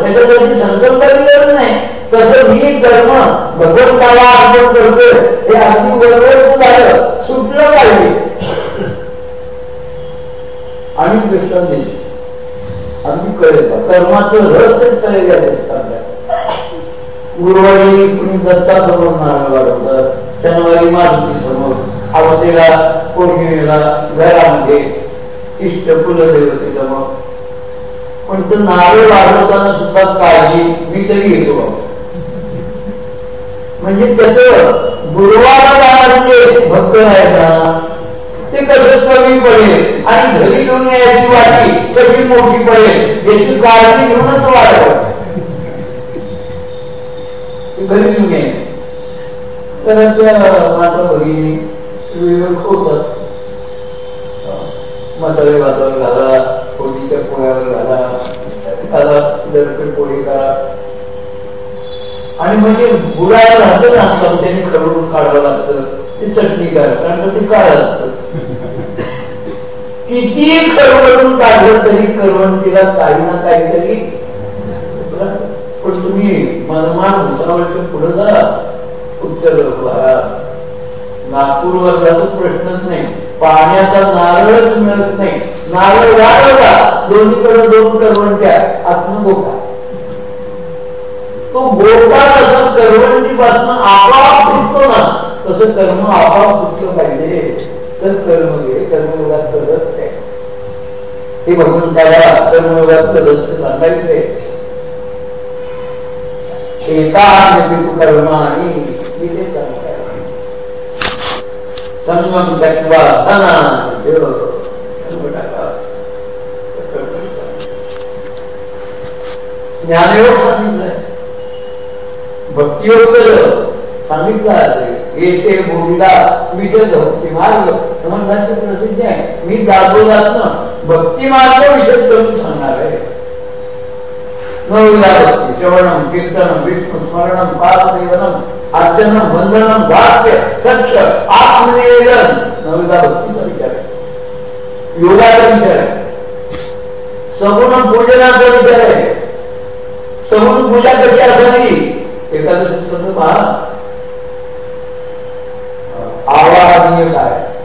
Speaker 1: त्याच्यासाठी संकल्पाची गरज नाही. तसं मी कर्म भगवंताला अर्पण करतोय. हे अगदी बरोबर झालं. सुटलं पाहिजे. आणि कृष्ण दिली. अगदी कळेल. कर्माचं रहस्यच कळेल गुरुवारी कुणी दत्ता समोर नारळ वाढवतात शनिवारी मारुती समोर अवसेला पौर्णिमेला घरामध्ये इष्ट कुलदेवते समोर पण तो नारळ वाढवताना सुद्धा काळजी मी तरी घेतो म्हणजे त्याच गुरुवार जाणारे भक्त आहे ना ते कसं कमी पडेल आणि घरी घेऊन यायची वाटी कशी मोठी पडेल याची काळजी घेऊनच वाढवत घरी घेऊन यायची तर त्या माता भगिनी विवेक होतात मसाले भातावर घाला फोडीच्या पोळ्यावर घाला घाला दरकट पोळी करा आणि म्हणजे बुडायला राहतं ना चमच्याने खरडून काढावं लागतं. ते चटणी करा कारण ते काळ असत किती खरवडून काढलं तरी करवण तिला काही ना काहीतरी पण तुम्ही मनमान उसावरच्या पुढे जा उत्तर नागपूर वर्गाचा प्रश्नच नाही पाण्याचा नारळच मिळत नाही नारळ वाढवला दोन्हीकडे दोन करवंट्या आत्मगोपा तो तो गोका करवंटी पासून आपोआप दिसतो ना तसं कर्म आपोआप सुटलं पाहिजे तर कर्म घे कर्मयोगात करत हे भगवंताला कर्मयोगात करत सांगायचंय एका तू कर्म आणि मी ते सांगताय संगम त्यक्त्वा धना ज्ञानयोग सांगितलंय भक्तियोग सांगितलं येथे भूमिका विषय भक्ती मार्ग समर्थांची प्रसिद्ध आहे मी दादोदात भक्ती मार्ग विषय करून सांगणार आहे नवविधा भक्ती श्रवणम कीर्तनम विष्णू स्मरणम पादसेवनम अर्चनम वंदनम वाक्य सत्य आत्मनिवेदन. नवविधा भक्तीचा विचार आहे. योगाचा विचार आहे. सगुण पूजनाचा विचार आहे. सगुण पूजा कशी असावी? एकादशी पहा. आवाहनीय म्हणजे काय?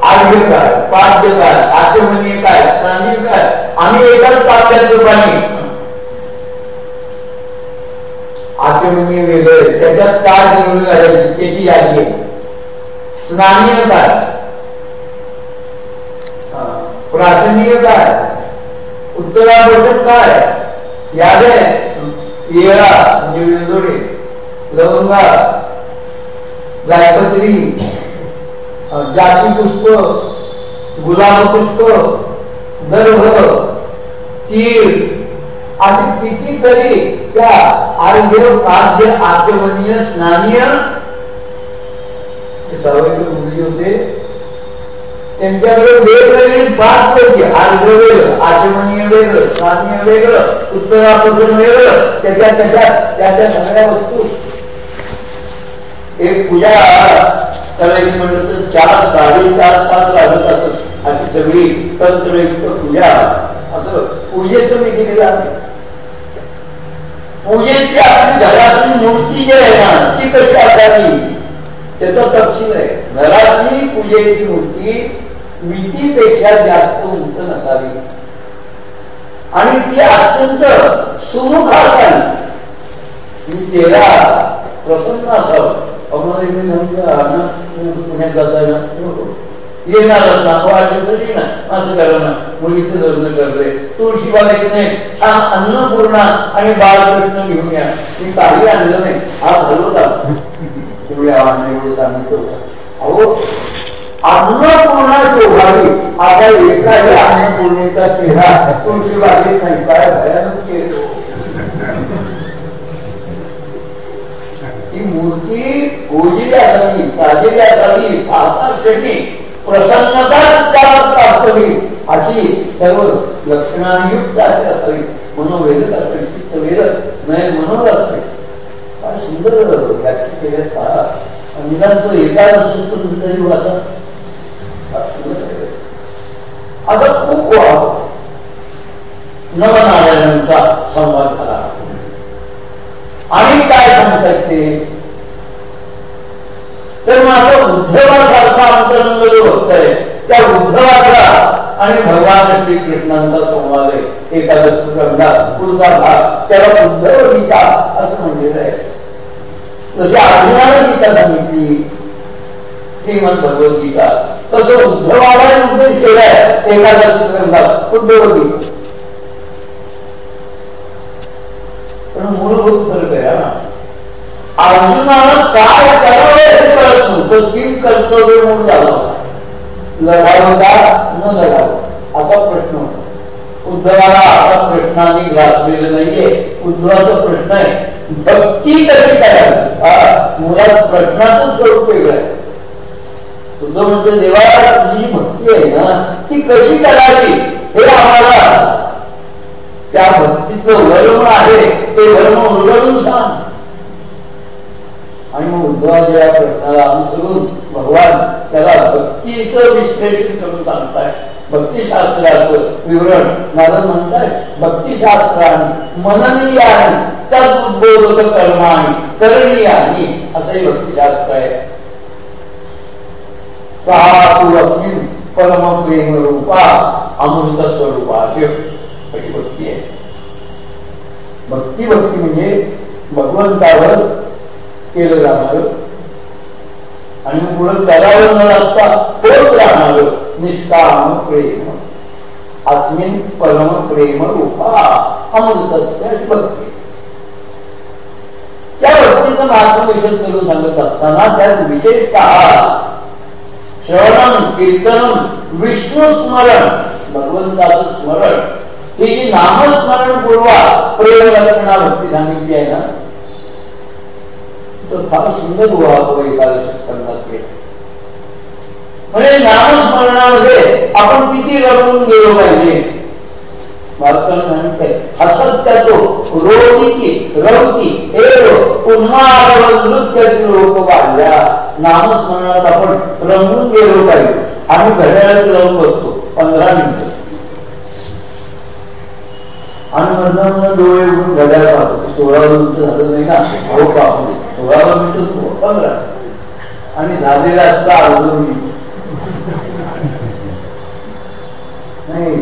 Speaker 1: आर्य काय पाद्य काय आचमनीय काय स्नानीय काय आम्ही एकाच पाद्याचं पाणी. आचमनीय वेगळे त्याच्यात काय मिळून घालायची त्याची यादी आहे. स्नानीय काय? प्राथमिक काय? उत्तराभूषण काय? यादे येळा म्हणजे वेलदोडे लवंगा जायपत्री जाती पुष्प गुलाब पुष्प गर्भ तीळ असे कितीतरी त्या आरोग्य काव्य आचमनीय स्नानीय मुली होते त्यांच्याकडे वेगवेगळी पाच पैकी वेगळं आचमनीय वेगळं स्नानीय वेगळं उत्तरापासून वेगळं त्याच्या त्याच्या त्या त्या सगळ्या वस्तू. एक पूजा करायची म्हणलं तर चार साडेचार तास लागत असत अशी सगळी तंत्रयुक्त पूजा. असं पूजेचं मी केलेलं आहे. पूजेची आपली घरातली मूर्ती जी आहे ना ती कशी असावी? त्याचा तपशील आहे. घरातली पूजेची मूर्ती मितीपेक्षा जास्त उंच नसावी. आणि ती अत्यंत सुमुख असावी. मी प्रसन्न असावं आम्हाला पुण्यात जाता येणारच ना. हो. वाटलं तरी ना. असं ना. मुलीचं लग्न छान अन्नपूर्णा आणि बाळकृष्ण घेऊन या. मी काही आणलं नाही. हा घालवता तेवढे आव्हान एवढं सांगितलं अहो अन्नपूर्णा शोभावी. आता एखाद्या अन्नपूर्णेचा चेहरा तुळशीबागेत नाही. काय भयानक केलं ही मूर्ती ओझिली असावी साजेली असावी साक्षणी प्रसन्नता त्याला प्राप्त होईल अशी सर्व लक्षणांयुक्त अशी असावी मनोवेदक असेल चित्त वेदक नय मनोर असेल. फार सुंदर व्याख्या केल्या का निदान एकाच असतो तरी वाचा आता खूप नवनारायणांचा संवाद झाला. आणि काय सांगतात तर माझं उद्धवासारखा अंतरंग जो भक्त आहे त्या उद्धवाचा आणि भगवान श्रीकृष्णांचा संवाद आहे. एकादश ग्रंथात पुढचा भाग त्याला उद्धव गीता असं म्हणलेलं आहे. जशी अर्जुनाला गीता सांगितली. श्रीमद भगवद्गीता तसं उद्धवाला उद्देश केलाय एकादश ग्रंथात उद्धव गीता पण मूलभूत फरक आहे ना. अर्जुनानं काय करावं हे कळत नव्हतं. तीन कर्तव्य म्हणून झालं लढावं का न लढावं असा प्रश्न होता. उद्धवाला असा प्रश्नाने ग्रासलेला नाहीये. उद्धवाचा प्रश्न आहे भक्ती कशी करावी? मुलात प्रश्नाचं स्वरूप वेगळं आहे. उद्धव म्हणते देवा तुझी भक्ती आहे ना ती कशी करावी? हे आम्हाला त्या भक्तीचं वर्म आहे ते वर्म उलगडून सांग. आणि मग उद्धवाच्या या प्रश्नाला अनुसरून भगवान त्याला भक्तीचं विश्लेषण करून सांगताय. भक्तिशास्त्राचं विवरण नारद म्हणताय भक्तिशास्त्राने मननीय आहे त्यात उद्बोधक कर्माणी करणीय आहे असंही भक्तिशास्त्र आहे. सहा तू अस्मिन परम प्रेम रूपा अमृत स्वरूपाचे पहिली भक्ती आहे. भक्ती भक्ती म्हणजे भगवंतावर केलं जाणार आणि पुढं त्यावर न लागता होत राहणार निष्काम प्रेम. अस्मिन परम प्रेम रूपा अमृत भक्ती. त्या भक्तीचं मार्गदर्शन करून सांगत असताना त्यात विशेषतः श्रवणम कीर्तनम विष्णू स्मरण भगवंताचं स्मरण ही जी नामस्मरण पूर्वा प्रेम भक्ती सांगितली आहे ना. तर फार सुंदर उभा म्हणजे नामस्मरणामध्ये आपण किती रमून गेलो पाहिजे? भारताला सांगतंय हसत रोगी रवती पुन्हा नृत्याची लोक वाढल्या नामस्मरणात आपण रंगून गेलो पाहिजे. आम्ही घड्याळात रंग बसतो पंधरा मिनिटं. आणि म्हणता डोळे उघडून घड्याळ पाहतो. सोळा मिनिटं झालं नाही ना हो पाहतो सोळावा मिनिटं पंधरा आणि झालेला असता अर्ध मिनिट नाही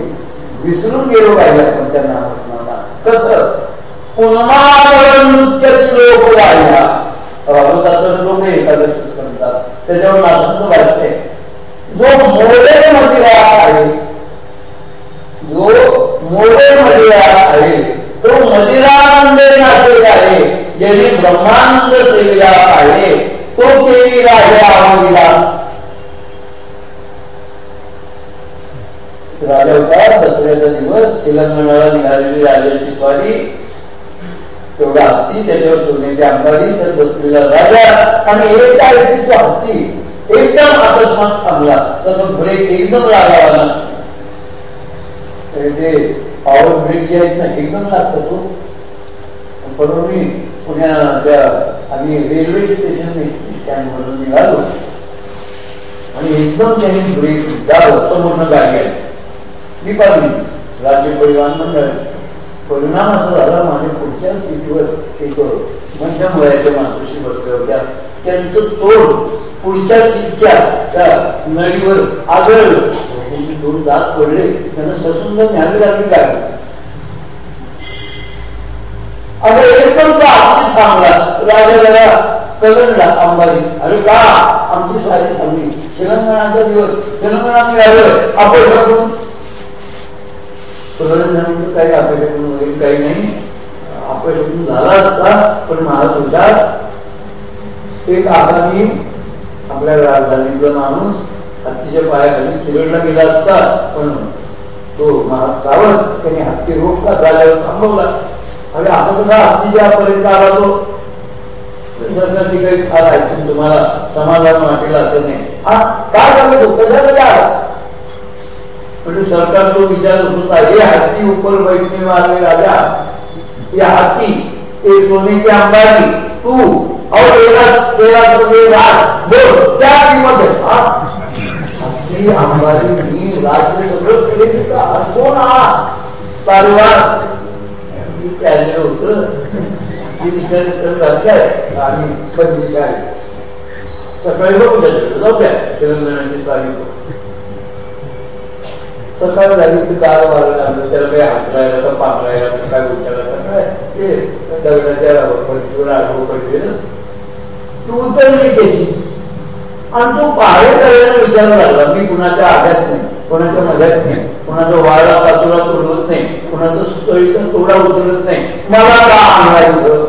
Speaker 1: विसरून गेलो पाहिजे आपण त्या नामस्मरणाला कसं पुन्हा नृत्याचे लोक वाढल्या रामदाचा लोक एकादशी म्हणतात त्याच्यावर नाचून वाटते जो मोडे मध्ये आहे जो मोठे मध्ये आहे. तो मदिरानंद म्हणजे नाशिक आहे. ज्याने ब्रह्मानंद सेविला आहे. तो केली राजा आवडीला राजा होता दसऱ्याचा दिवस तेलंगणाला निघालेली राजाची स्वारी तेवढा हत्ती त्याच्यावर सोन्याची अंबारी तर बसलेला राजा. आणि एका व्यक्ती हत्ती एकदम अकस्मात थांबला. तसं ब्रेक एकदम लागावा ते पॉवर ब्रेक जे आहेत ना एकदम लागतो तो. परंतु मी पुण्याच्या आम्ही रेल्वे स्टेशन स्टँड निघालो. आणि एकदम त्यांनी ब्रेक दाब समोरनं गाडी आली. मी पाहिली राज्य परिवहन मंडळ. परिणाम असा झाला माझ्या पुढच्या सीटवर एक म्हणजे मध्यम वयाच्या मातृशी बसल्या होत्या. त्यांचं तोड पुढच्या सीटच्या त्या नळीवर आदळलं. त्यांची दोन दात पडले. त्यांना ससून न्यावी लागली काय आता एकदम का आमची थांबला राजा जरा कलंडला अंबारी अरे का? आमची स्वारी थांबली तेलंगणाचा दिवस. तेलंगणात मिळालं. आपण प्रधानमंत्री काही अपेक्षा वगैरे काही नाही. अपेक्षा झाला असता पण महाराज हुशार एक आगामी आपल्या राजधानीतला माणूस हत्तीच्या पायाखाली चिरडला गेला असता पण तो महाराज त्याने हत्ती रोखला झाल्यावर थांबवला. अरे आता सुद्धा हत्तीच्या पर्यंत आला तो काही फार ऐकून तुम्हाला समाधान वाटेला असं नाही. हा काय झालं? कशाला काय म्हणजे सरकार तो विचार होता हे हत्ती उपर बैठणी मारले राजा हे हत्ती ते सोनेची अंबारी तू और तेरा तेरा तुझे राज। बोल त्या किंमत आहे हत्ती अंबारी मी राज्य सगळं केले कोण हा परिवार। त्याने होत ती विचार आणि बदली काय सकाळी बघू जाऊ द्या तेलंगणाची तारीख सकाळ झाली की दार मारायला लागलं त्याला काही हातरायला तर पाकरायला तर काय विचारायला काय? ते दगडाच्या पडशीवर आडवं पडलेलं तू त्याची. आणि तो बाहेर करायला विचार लागला मी कुणाच्या आघात नाही कोणाच्या मध्यात नाही कोणाचा वाळा बाजूला तोडवत नाही कोणाचं सुतळीचं तोडा उतरत नाही. मला का आणायचं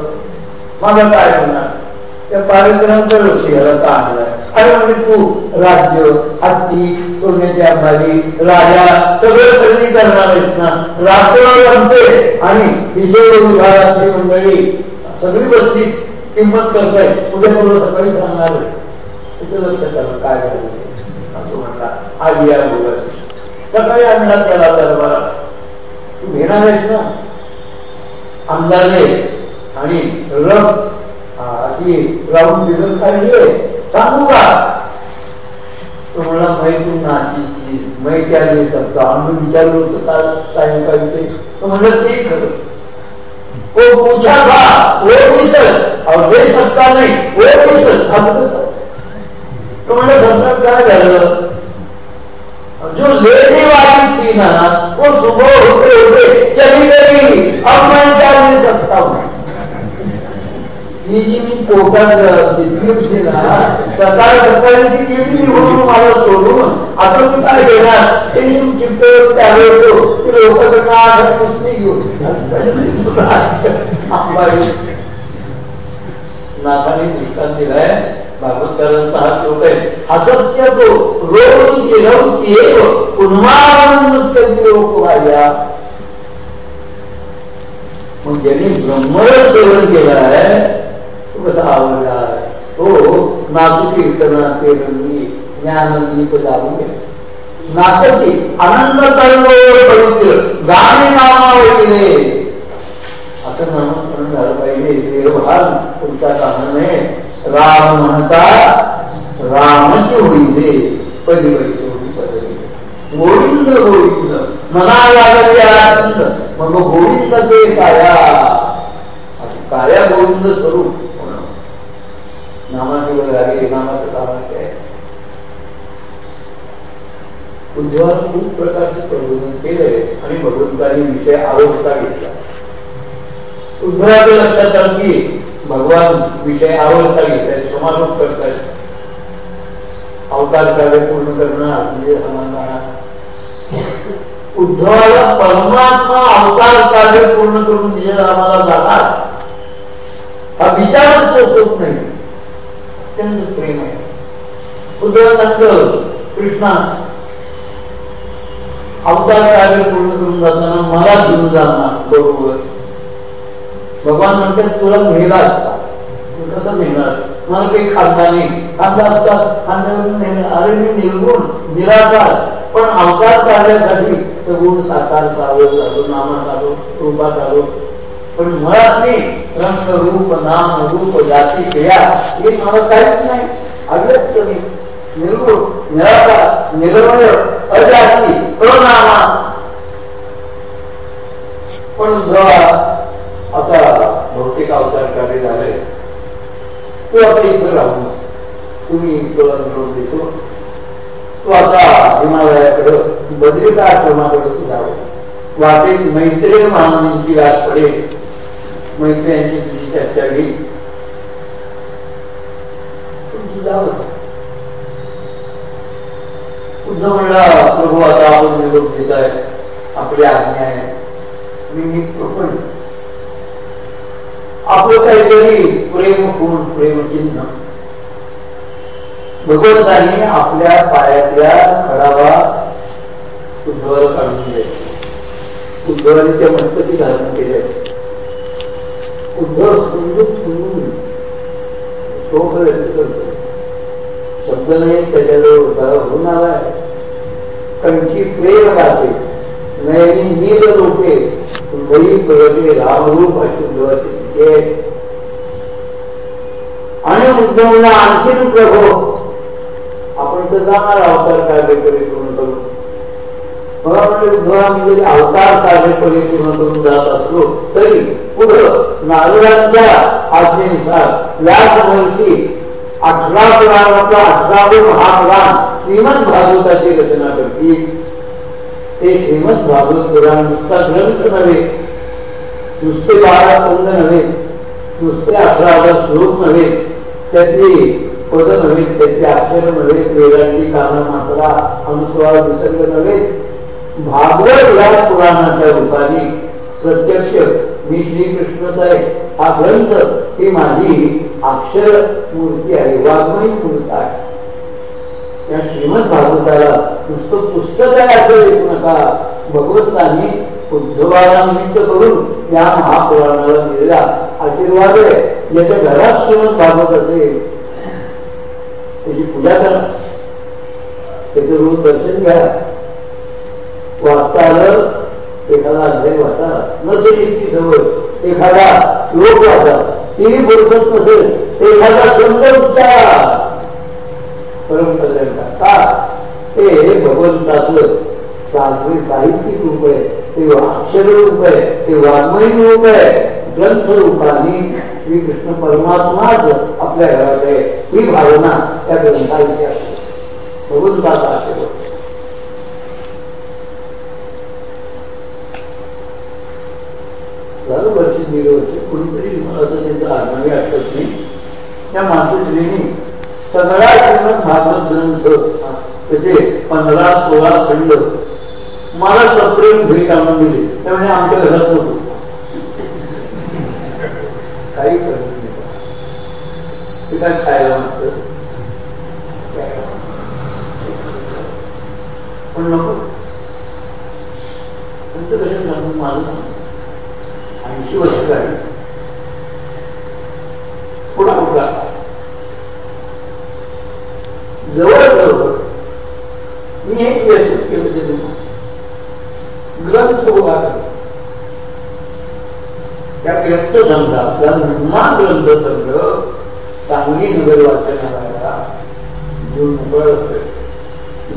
Speaker 1: मला काय म्हणणार त्या कार्यक्रम होती याला का आणलाय अरे म्हणजे तू राज्य हत्ती सोन्याची अंबारी राजा सगळं खरेदी करणार आहेस ना. राष्ट्र म्हणते आणि विजय मंडळी सगळी गोष्टी किंमत करताय. उद्या तुला सकाळी सांगणार लक्ष करा काय करायचं असं म्हणला. आली या सकाळी आणला त्याला दरबारा तू घेणार आहेस ना. अंदाजे आणि रफ अशी राहून दिलं काढली सांगू का तुम्हाला माहिती नाची माहिती आली शकतो आम्ही विचारलं होतं काल सायंकाळी ते तो म्हणलं ते खरं वो पूछा था वो भी सर और दे सकता नहीं वो भी सर असं कसं तो म्हणलं समजा काय झालं जो लेने वाली थी ना वो सुबह होते होते चली गई। अब मैं क्या ले सकता हूँ? ही जी मी कोकण दिली ना सकाळ सकाळी ती मला सोडून. आता मी काय घेणार? ते लोक नुसते घेऊन नाथाने दृष्टांत दिलाय भागवतकारांचा हा श्लोक आहे असत्य तो रोग लोक व्हायला मग ज्यांनी सेवन केलं आहे कसा आवडला हो, तो नाचू कीर्तना ते रंगी ज्ञानंदी पदावी नाचची आनंद तळवळ बघितलं. गाणे नामावले असं नामस्मरण झालं पाहिजे देवभान तुमच्या कामाने राम म्हणता रामची होईले पहिली पैसे होती सगळी गोविंद गोविंद मना लागले आनंद. मग गोविंद ते काया. काया गोविंद स्वरूप. नामाचे वगैरे नामाचं सामर्थ्य आहे उद्धवानं खूप प्रकारचे प्रबोधन केलंय आणि भगवंतांनी विषय आरोपता घेतला. उद्धवाचं लक्षात आलं की भगवान विषय आवडता घेत समारोप करतायत. अवतार कार्य पूर्ण करणार म्हणजे समाधान उद्धवाला परमात्मा अवतार कार्य पूर्ण करून दिले आम्हाला जाणार. हा विचारच पोचत नाही. अत्यंत प्रेम आहे उद्धवानंद कृष्णा अवतार कार्य पूर्ण करून जाताना मला घेऊन जाणार बरोबर भगवान म्हणतात तुला नेला असता तू कसं नेणार मला काही खाल्ला नाही खाल्ला असता खाल्ल्यावरून अरे मी निर्गुण निराकार पण अवतार कार्यासाठी सगुण साकार सावध झालो नामात आलो रूपात आलो पण मुळात मी रंग रूप नाम रूप जाती क्रिया हे मला काहीच नाही. अव्यक्त मी. निर्गुण निराकार निर्मय अजाती अनामा पण जेव्हा आता भौतिक अवतार कार्य झाले तू आता इथं राहून तुम्ही तुला मिळून देतो. तू आता हिमालयाकडं बद्रिका आश्रमाकडे जावं वाटेत मैत्रीण महामुनींची गाठ पडेल. मैत्रियांची तुझी चर्चा घेईल तू म्हणला प्रभू आता आपण निरोप देत आहे आपली आज्ञा आहे मी निघतो पण आपलं काहीतरी प्रेम खूण प्रेमचिन्ह भगवंताने आपल्या पायातल्या खडावा उद्धवाला काढून दिले उद्धवाने त्या मस्तकी धारण केले उद्धव सुंदर सुंदर शोक शब्द नाही त्याच्याजवळ होऊन आलाय कंची प्रेम राहते नयनी नील लोके सुंदरी प्रगती रामरूप अशी उद्धवाची स्थिती आणि उद्धवला आणखीन प्रभो. आपण तर जाणार अवतार काय परिपूर्ण करू मला म्हणजे अवतार कार्य परिपूर्ण करून जात असलो तरी पुढं नारदांच्या आज्ञेनुसार व्यास महर्षी अठरा पुराणातला अठरावे महापुराण श्रीमंत भागवताची रचना करतील. ते श्रीमंत भागवत पुराण नुसता ग्रंथ नव्हे नुसते बारा कंद नव्हे नुसते अठरा हजार श्लोक नव्हे त्यातली पद नव्हे त्याची अक्षर नव्हे वेदांची कान मात्रा अनुस्वार विसर्ग नव्हे. भागवत या पुराणाच्या रूपाने प्रत्यक्ष मी श्रीकृष्णच आहे हा ग्रंथ ही माझी अक्षर मूर्ती आहे वाङ्मयी मूर्ती आहे. या श्रीमद भागवताला नुसतं पुस्तक आहे असं देऊ नका. भगवंतांनी उद्धवाला निमित्त करून या महापुराणाला दिलेला आशीर्वाद आहे. ज्याच्या घरात श्रीमद भागवत असेल त्याची पूजा करा. त्याचं रोज दर्शन घ्या. वाचता आलं एखादा अध्याय वाचा. नसेल इतकी सवय. एखादा श्लोक वाचा. तीही बोलत नसेल. एखादा शब्द उच्चारा. परमकल्याण का? ते भगवंताचं साधे साहित्यिक रूप आहे. ते अक्षर रूप आहे. ते वाङ्मयी रूप आहे. ग्रंथ रूपाने श्रीकृष्ण परमात्माच आपल्या घरात आहे ही भावना त्या ग्रंथाची असते भगवंताचा आशीर्वाद. झालं वर्ष दीड वर्ष. कुणीतरी असं त्यांचं आडनावी आठवत नाही त्या मातोश्रीने सगळा श्रीमद भागवत ग्रंथ त्याचे पंधरा सोळा खंड मला सप्रेम भेट आणून दिले. त्यामुळे आमच्या घरात होतो काही करत नाही. ते काय खायला मागत पण नको. त्यांचं कशा सांगून माझं सांग ऐंशी वर्ष झाली पुन्हा. उठला जवळजवळ मी एक व्यसन केलं ते ग्रंथ उभा त्या व्यक्त समजा आपला निर्माण ग्रंथ संघ चांगली नगर वाचनालयाला घेऊन मोकळ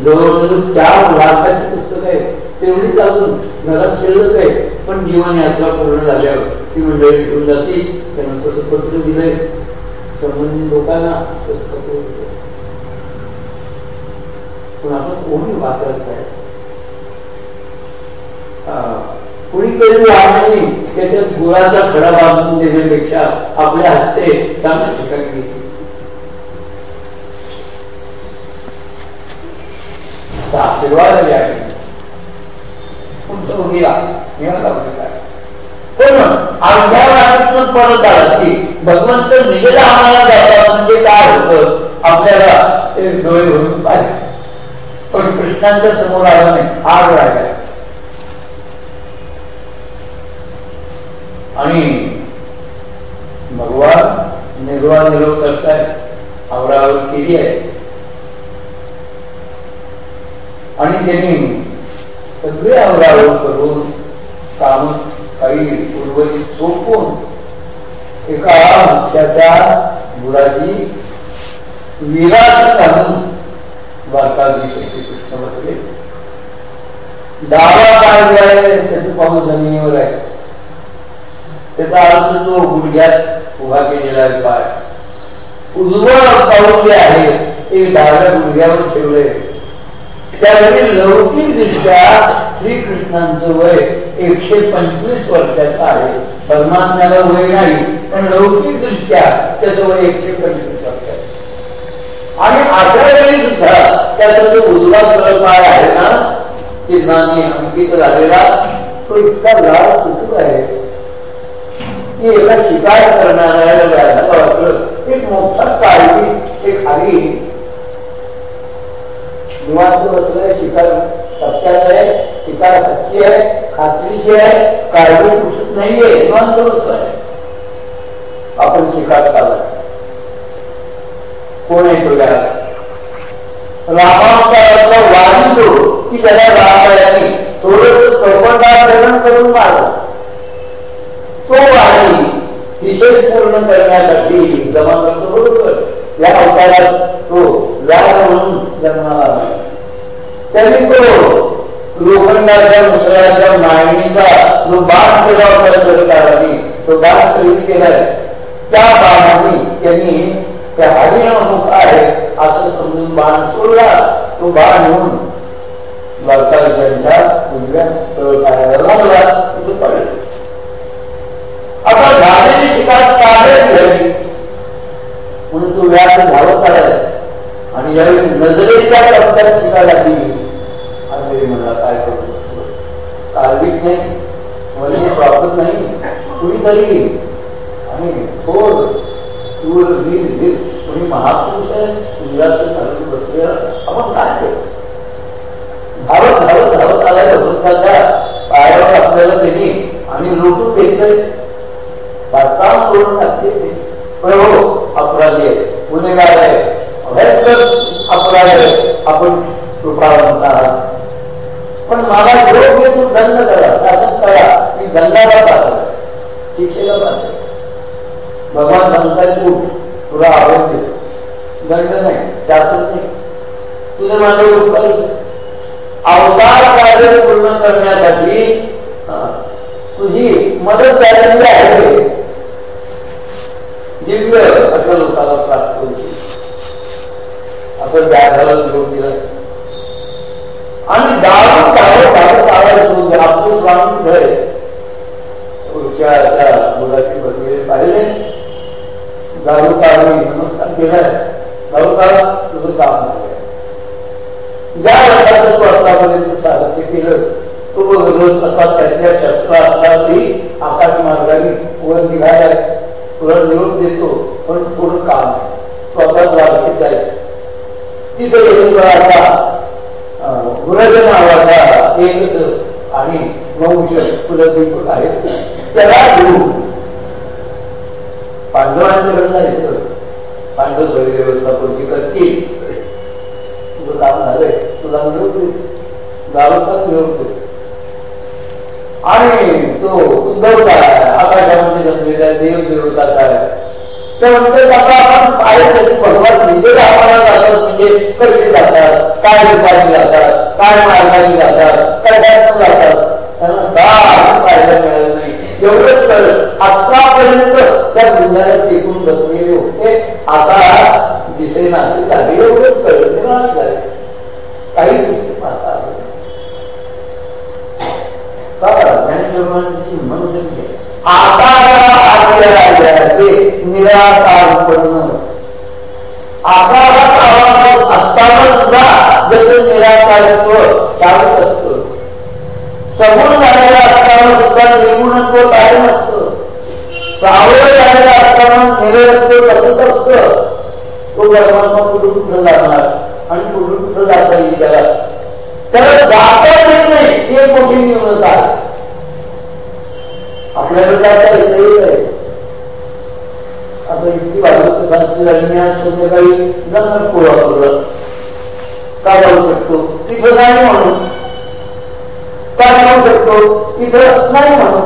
Speaker 1: जवळजवळ चार लाखाची पुस्तक आहे तेवढीच अजून घरात शिल्लक आहे. पण जीवन यात्रा पूर्ण झाल्यावर ती मंडळी घेऊन जाते त्यांना तसं पत्र दिलंय. संबंधित लोकांना तसं पत्र दिलंय. पण आपण कोणी वाचत आहे? कुणीकडे वाहनाने त्याच्यात गुळाचा खडा बांधून देण्यापेक्षा आपल्या हस्ते चांगल्या ठिकाणी घेतली. आशीर्वाद घ्या परत आला की भगवंत निलेला आम्हाला म्हणजे काय होत आपल्याला डोळे भरून पाहिजे पण कृष्णांच्या समोर आला नाही आग राहिला आणि भगवान निर्वाण निरोप करताय आवरावर केली आहे? आणि त्यांनी सगळे आवरावर करून काम काही उर्वरित सोपून एका वृक्षाच्या बुडाची विराट घालून द्वारकाधीश श्रीकृष्ण बसले डावा पाय जो आहे? त्याचं पाऊस जमिनीवर आहे. त्याचा अर्थ जो गुडघ्यात उभा केलेला पाय. उजवं पाऊल जे आहे, ते डाव्या गुडघ्यावर ठेवले त्यावेळी लौकिकदृष्ट्या श्रीकृष्णांचं वय एकशे पंचवीस वर्षाचं आहे. परमात्म्याला वय नाही पण लौकिकदृष्ट्या त्याचं वय एकशे पंचवीस वर्षाचं आणि अशा वेळी सुद्धा त्याचा जो उजवा सरळ काय आहे ना चिन्हांनी अंकित झालेला तो इतका लाल सुटू आहे? की एका शिकार करणाऱ्या वाटलं एक मोठा काळजी एक खाली निवांत बसलंय शिकार टप्प्यात आहे शिकार हत्ती आहे खात्रीची आहे काळजी नाहीये निवांत आपण शिकार चालय कोण आहे तो रामाचा रामावताराचा वाढीतो की त्याला रामायाने थोडस कपटाचरण करून मारलं. तो वाणी विशेष पूर्ण करण्यासाठी जमा करतो बरोबर. या अवतारात तो व्याज म्हणून जन्माला आला. त्यांनी तो लोखंडाच्या मुसळाच्या मागणीचा जो बाण केला होता सरकारांनी तो बाण खरेदी केलाय. त्या बाणाने त्यांनी त्या हरिणामुख आहे असं समजून बाण सोडला. तो बाण येऊन द्वारकाधीशांच्या उजव्या तळपायाला लागला तो पडला. आता झालेली शिकार काढत घ्यावी म्हणून तो व्यास धावत आलाय आणि ज्यावेळी नजरेच्या टप्प्यात शिकायला दिली आणि म्हणला काय करू काळवीत नाही वरील वापरत नाही कुणीतरी आणि थोर तूर वीर वीर कोणी महापुरुष आहे सुंदराचं घालून बसलेलं. आपण काय केलं धावत धावत धावत आलाय वृत्ताच्या पायावर आपल्याला त्यांनी आणि लुटून घेतलंय बांधकाम करून टाकते पण हो अपराधी आहे गुन्हेगार आहे भयंकर अपराध आहे आपण कृपावंत आहात पण मला योग्य तू दंड करा शासन करा मी दंडाला पाहतो शिक्षेला पाहतो भगवान उठ तुला आवडते दंड नाही. त्यातच नाही. तुझे माझे अवतार कार्य पूर्ण करण्यासाठी तुझी मदत करायची आहे. दिव्य अशा लोकांना प्राप्त होती असं व्याधाला निरोप दिला आणि दारू काढत दारू आवाज सुरू आपले स्वामी घर वृक्षाच्या मुलाची बसलेले पाहिले दारू काढून नमस्कार केलाय. दारू काढा तुझं काम झालंय ज्या वर्षाचं तू आतापर्यंत साध्य केलं तो रोज असा त्याच्या शस्त्रार्थातही आकाश मार्गाने वर निघालाय. तुला निवडून देतो पण पूर्ण काम आहे. तो आता द्वारकेत जायचं. तिथे येऊन आता नावाचा एकच आणि वंश कुलदीपक आहे त्याला घेऊन पांडवांच्याकडे जायचं पांडव सगळी व्यवस्था पुढची करतील तुझं काम झालंय. तुला निरोप गावात पण देतो आणि तो उद्धव काय आकाशामध्ये जमलेला देव देवता काय तर म्हणते आता आपण काय त्याची भगवान निजे जातात. म्हणजे कसे जातात? काय रूपाने जातात? काय मार्गाने जातात? जातात? त्यांना पाहायला मिळालं नाही. एवढंच कळलं. आतापर्यंत त्या बुद्धाला टिकून बसलेले होते. आता दिसेनाचे झाले. एवढंच कळलं. निराश झाले. काही गोष्टी पाहता असताना सुद्धा जसं निराकारत्व चालत असतो. सगुण झालेला असताना सुद्धा निर्गुणत्व काय नसतं सावळ झालेला असताना निरत्व तसंच असतं. तो परमात्मा कुठून कुठं जाणार आणि कुठून कुठं जाता येईल त्याला? त्याला जाता येत नाही ते मोठी न्यूनता आहे? आपल्याला जाता येत आहे आता इतकी बाजू सांगते झाली आज संध्याकाळी जंगल कोल्हापूरला. का जाऊ शकतो? तिथं नाही म्हणून. का जाऊ शकतो? तिथं नाही म्हणून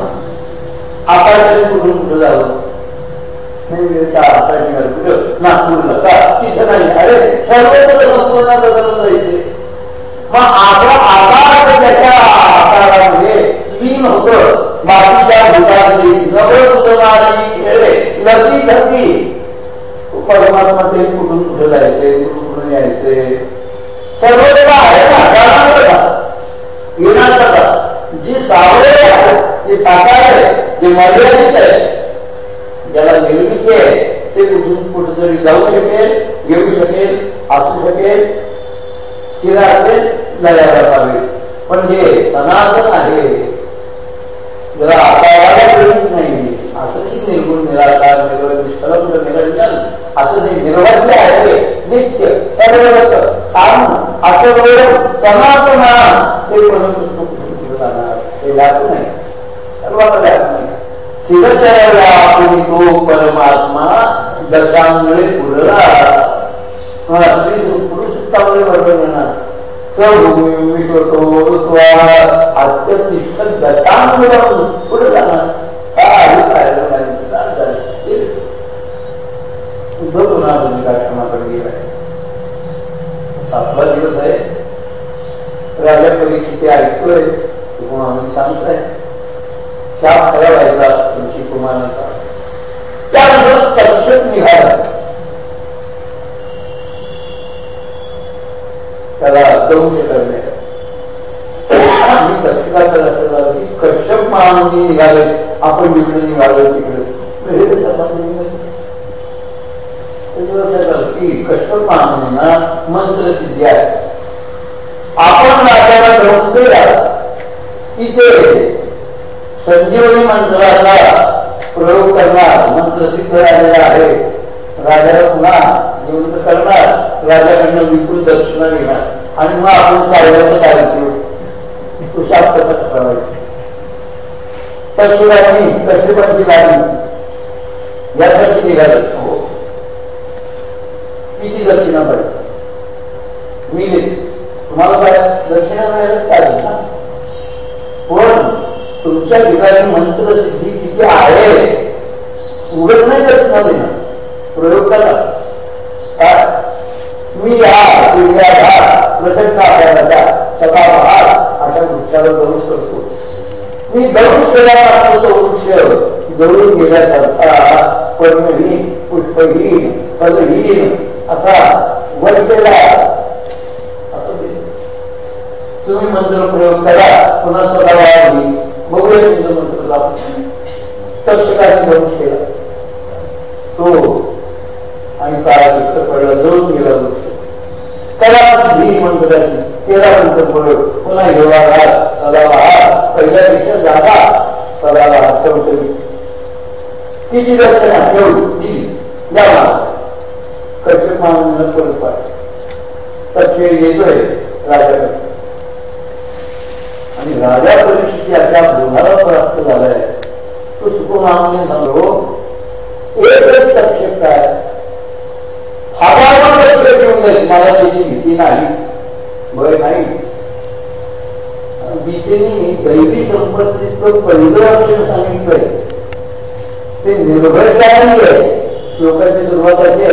Speaker 1: आकाशाने कुठून कुठं जावं? नागपूरला का? तिथं नाही. अरे सर्वत्र संपूर्ण बदलून जायचे. मग आपला आकार त्याच्या आकारामध्ये. लीन होत बाकीच्या भूतातली नवं खेळे लती धरती. परमात्मा ते कुठून कुठे जायचे? कुठून यायचे? सर्व आहे ना. येणार जी सावळे आहे साकार आहे जे मर्यादित आहे ज्याला निर्मिती आहे ते कुठून कुठेतरी जाऊ शकेल येऊ शकेल असू शकेल तिला असेल जायला पाहिजे पण हे सनातन आहे. जरा आकाराला नाही. निर्गुण निराकार निर्गुण निष्कलंक निरंजन असं जे निर्वाच्य आहे नित्य सर्वगत साम असं बरोबर ते परंतु ते लागू नाही. सर्वांना लागू नाही. आपण तो परमात्मा दशांमुळे पुरला पुरुषत्वामुळे बरोबर येणार. अत्यतिष्ठ दशांमुळे पुढे जाणार. काय उद्धव गुणामध्ये कार्यक्रमाकडे गेला सातवा दिवस आहे. राजा परीक्षित ऐकतोय आम्ही सांगताय शाप खरा व्हायचा तुमची कुमाराचा त्यानंतर तक्षक निघाला. त्याला दंश करणे. आणि तक्षकाचा लक्षात आलं की कश्यप महामुनी निघाले. आपण जिकडे निघालो तिकडे. म्हणजे हे लक्षात मंत्र सिद्धी आहे आपण राजाला धरून की संजीवनी मंत्राचा प्रयोग करणार मंत्र सिद्ध झालेला आहे राजाला पुन्हा जिवंत करणार राजाकडनं विपुल दक्षिणा घेणार आणि मग आपण चालण्याचं कार्य करू तो शास्त्र कसं करायचं कशिराची कशिपाची गाडी यासाठी निघाली मी ती दक्षिणा पाहिजे? मी तुम्हाला काय दक्षिणा मिळालं काय ना? पण तुमच्या ठिकाणी मंत्र सिद्धी किती आहे उघड नाही तर तुम्हाला? देणार प्रयोग करा. काय? मी हा वेगळ्या घाट प्रचंड आकाराचा भाग अशा वृक्षाला दौड करतो मी दौड केला असतो तो वृक्ष दौडून गेल्यासारखा पर्णहीन पुष्पहीन फलहीन असा वर केला तुम्ही मंत्र प्रयोग करा पुन्हा सदाबहार होईल बघूया तुमचं मंत्र तक्षकाने केला. तो आणि काळा दुष्ट पडला जळून गेला वृक्ष. त्याला ही मंत्राची तेरा मंत्र पडलं पुन्हा हिरवा घाल सदाबहार पहिल्यापेक्षा जागा. सदाबहार चौथरी तिची दर्शना एवढी दिली. द्या कश्यप महाराजांना परत पाहिजे तक्षय येतोय राजाकडे. आणि राजा परीक्षेची अशा बोधाला प्राप्त झालाय. तो सुकुमाराने सांगलो हो. एकच तक्षक काय हजारो लक्ष घेऊन जाईल. मला त्याची भीती नाही. भय नाही. गीतेने दैवी संपत्तीचं पहिलं अक्षर सांगितलंय. ते निर्भय काय आहे श्लोकाची सुरुवात असे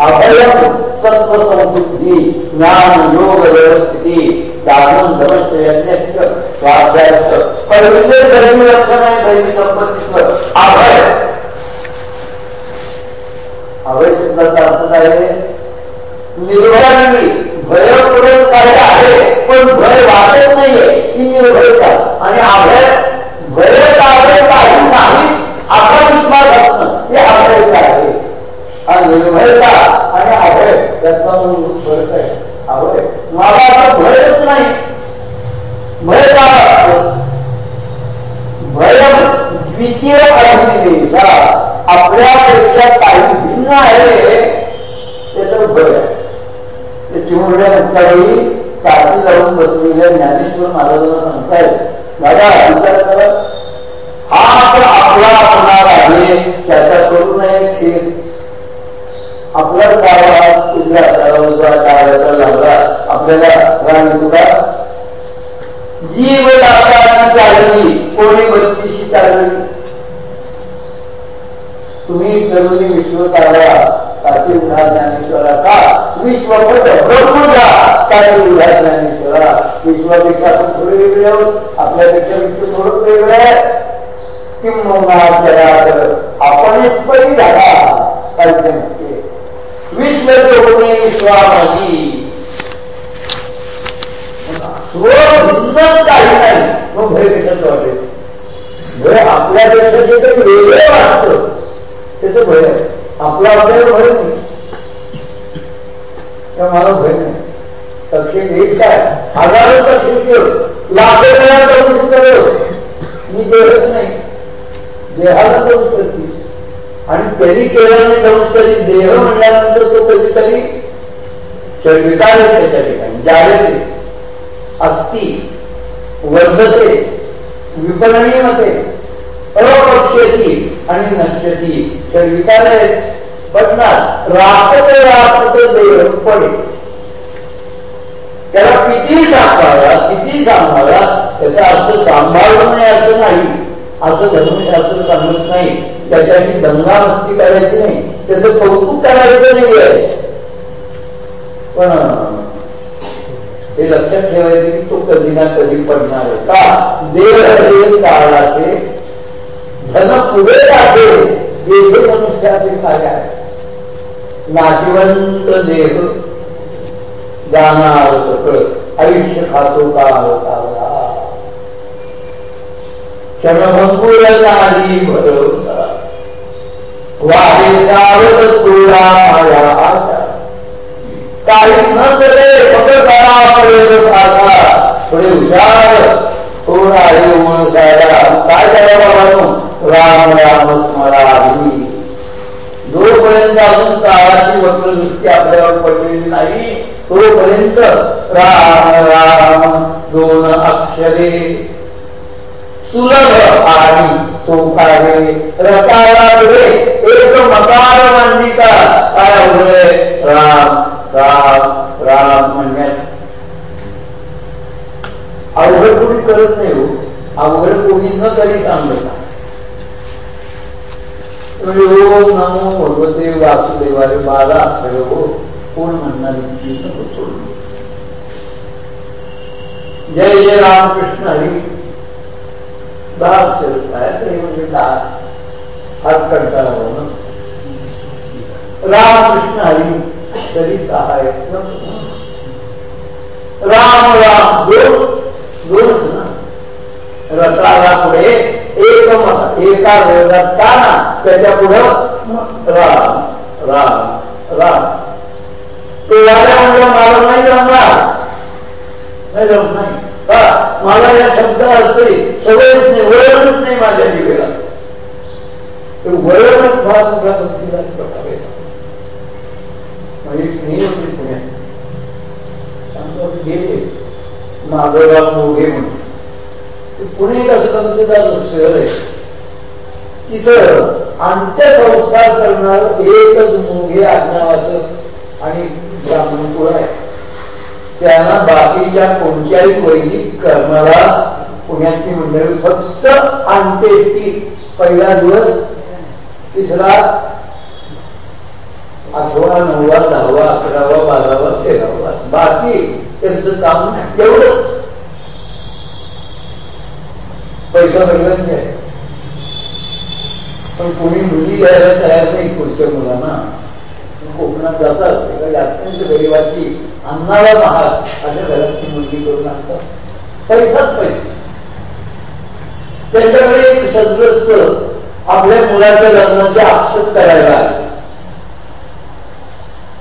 Speaker 1: अभयम सत्व संबुद्धी ज्ञान योग व्यवस्थिती दानम धमश्चयज्ञ स्वाध्याय पहिले धर्मी अर्थ नाही धर्मी संपत्तीचं अभय. अभय शब्दाचा अर्थ काय आहे? निर्भयाने भयपूर्वक काय आहे? पण भय वाटत नाहीये ती निर्भयता. आणि अभय भय अभय काही नाही आपला विश्वास असणं हे अभयता आहे. आणि निर्भयता आणि अभय याचा मूलभूत फरक आहे अभय मला आता भयच नाही. भय का? भय द्वितीय अभिनेता आपल्यापेक्षा काही भिन्न आहे. त्याचं भय ते चिमुरड्या मुक्ताई काठी लावून बसलेल्या ज्ञानेश्वर महाराजांना सांगतायत दादा विचार करा. हा तर आपला होणार आहे. त्याचा करू नये खेळ आपला गावा उजव्या हाताला डाव्याचा लागला? आपल्याला राणी तुला जीव दाताची चालली कोणी बत्तीशी चालली तुम्ही करुणी विश्व काढा ताती उघडा ज्ञानेश्वरा का? विश्वपट ब्रह्मजा ताती उघडा ज्ञानेश्वरा विश्वापेक्षा आपण थोडे वेगळे आहोत. आपल्यापेक्षा विश्व थोडं वेगळं आहे. किंवा आपणच परी झाला. पाहिजे विश्व जोडणे काही नाही मग भय कशाचं वाटेल? भय आपल्यापेक्षा जे काही वेगळं वाटतं. त्याचं भय आपला आपल्याला भय नाही. त्या मला भय नाही. तक्षण एक काय? हजारो तक्षण लाखो वेळा करू शकतो मी देहच नाही. देहाला करू करतीस आणि त्यांनी केल्याने म्हणजे संस्कारी देह म्हणल्यानंतर तो कधीतरी विकारे त्याच्या ठिकाणी जागते अस्थि वर्धते विपणनीमते अपक्षती आणि नश्यती तर विकार पडणार. राखत राखत देह पडे. त्याला किती सांभाळा किती सांभाळा त्याचा अर्थ सांभाळून नाही असं नाही. असं धर्मशास्त्र सांगत नाही. त्याच्याशी दंगा मस्ती करायची नाही. त्याचं कौतुक करायचं नाहीये. पण हे लक्षात ठेवायचे की तो कधी ना कधी पडणार आहे. का? देव हे काळाचे धन पुढे जाते. देह मनुष्याचे कार्य आहे. नाशिवंत देह जाणार सकळ. आयुष्य खातो काळ चालला सावरा भरोसा आशा. काही फक्त थोडे हुशार थोडा जायला काय राम राम जोपर्यंत अजून काळाची वक्रदृष्टी आपल्यावर पडलेली नाही तोपर्यंत राम राम दोन अक्षरे. सुलभ आणि सोकारे रकारा एक मकार मांडिका काय उघडे राम राम राम म्हणण्यात अवघड कोणी करत नाही हो. अवघड कोणी न तरी सांगत. ओम नमो भगवते वासुदेवारे बारा अक्षर हो. कोण म्हणणार इतकी नको जय जय रामकृष्ण हरी. दहा अक्षर काय ते म्हणजे दहा हात कंटाळा रामकृष्ण हरी तरी सहाय्य राम राम दोन दोनच रताला पुढे एक मत एका रत्ताना त्याच्या पुढं राम राम राम। तो वाऱ्या म्हणजे मला नाही जमणार नाही जमत नाही का मला या शब्द सवयच नाही वळणच नाही माझ्या जीवेला. वळणच फार मोठ्या भक्तीला प्रकारे म्हणजे स्नेह होती पुण्यात. गेले माधवराव मोघे म्हणून. पुणे एक असं शहर आहे. तिथं अंत्यसंस्कार करणार एकच मोघे आज्ञावाचं आणि ब्राह्मण कुळ आहे. त्यांना बाकीच्या कोणत्याही वैदिक कर्माला पुण्याची मंडळी फक्त ती. पहिला दिवस तिसरा आठवा नववा दहावा अकरावा बारावा तेरावा. बाकी त्यांचं काम तेवढंच पैसा मिळवायचे आहे. पण कोणी मुली यायला तयार नाही पुढच्या मुलांना. कोकणात जातात एखादी अत्यंत गरिबाची अन्नाला महाग अशा घराची मुलगी करून आणतात. पैसाच पैसे. त्यांच्याकडे एक सद्ग्रस्त आपल्या मुलाच्या लग्नाचे आक्षेप करायला आले.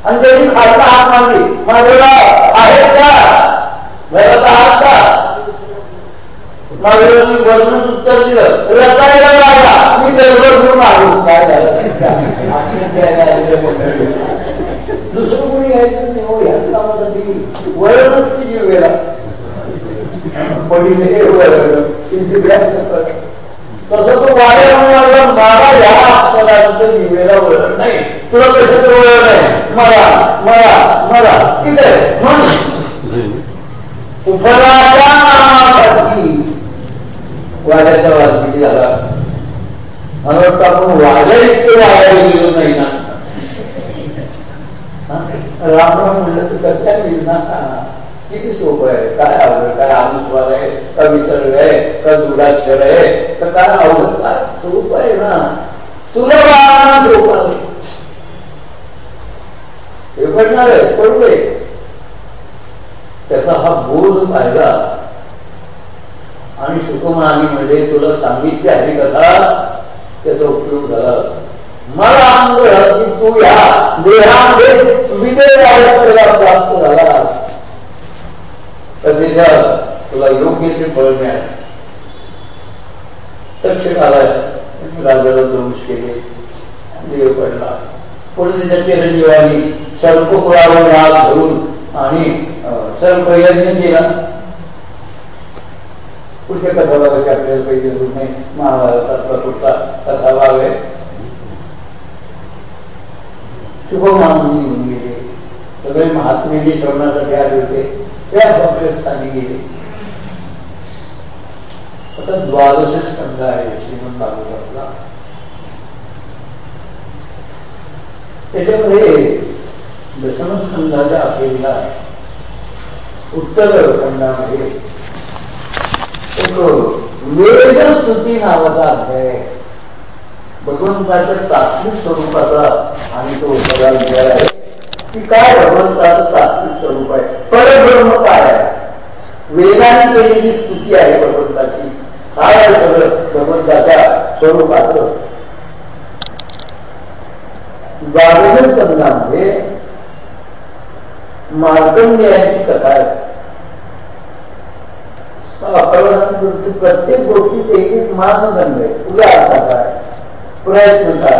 Speaker 1: आणि त्यांनी खाता हात मागली माझ्या आहे का? घरात आहात का? माझ्यावर वर्णन उत्तर दिलं. रसायला लागला मी दररोज घेऊन आलो काय झालं? दुसरं कोणी घ्यायचं नाही. हो ह्याच कामासाठी वळणच की जीव गेला पडील हे वळण. तसं तो वाड्या मारा ह्या आपल्याला जीवेला वळण नाही. तुला कशाचं वळण आहे? मला मला मला. आहे म्हण. उपराच्या नामासाठी वाड्याचा वाद किती झाला? मला वाटतं आपण वाड्या इतके वागायला गेलो नाही ना. रामराम म्हणलं तर कच्च्या मिळणार ना? किती सोपं आहे? काय आवड काय अनुस्वार आहे? का विसर्ग आहे? का दुराक्षर आहे? तर काय आवडत काय सोप आहे ना. तुला राहणार सोपं आहे हे पडणार आहे पडू त्याचा हा बोध पाहिला. आणि सुखमानी म्हणजे तुला सांगितली आहे कथा त्याचा उपयोग झाला. मला अंग की तू या देहामध्ये विजय तुला प्राप्त झाला. तसे तुला योग्य ते फळ मिळाले. तक्षकाला राजाला दोष केले देव पडला. पुढे त्याच्या चिरंजीवानी सर्पकुळावर राग धरून आणि सर्प यज्ञ केला. कुठे कथा बघायची आपल्याला पाहिजे नाही महाभारतातला कुठचा कथा भाग आहे शुभमान निघून गेले. सगळे महात्मे जे श्रवणासाठी आले होते. ते आपल्या स्थानी गेले. आता द्वादश स्कंद आहे श्रीमंत भागवतातला. त्याच्यामध्ये दशमस्कंदाच्या अखेरीला उत्तर खंडामध्ये वेदस्तुती नावाचा अध्याय भगवंताच्या तात्विक स्वरूपाचा आणि तो पदार्थ आहे की काय भगवंताचं तात्विक स्वरूप आहे? परब्रह्म काय आहे? वेदाने केलेली स्तुती आहे भगवंताची. काय सगळं? भगवंताच्या स्वरूपाचं. द्वादश स्कंदामध्ये मार्कंडेयाची कथा आहे. प्रत्येक गोष्टीत एक एक मानदंड आहे. तुझा काय प्रयत्न काय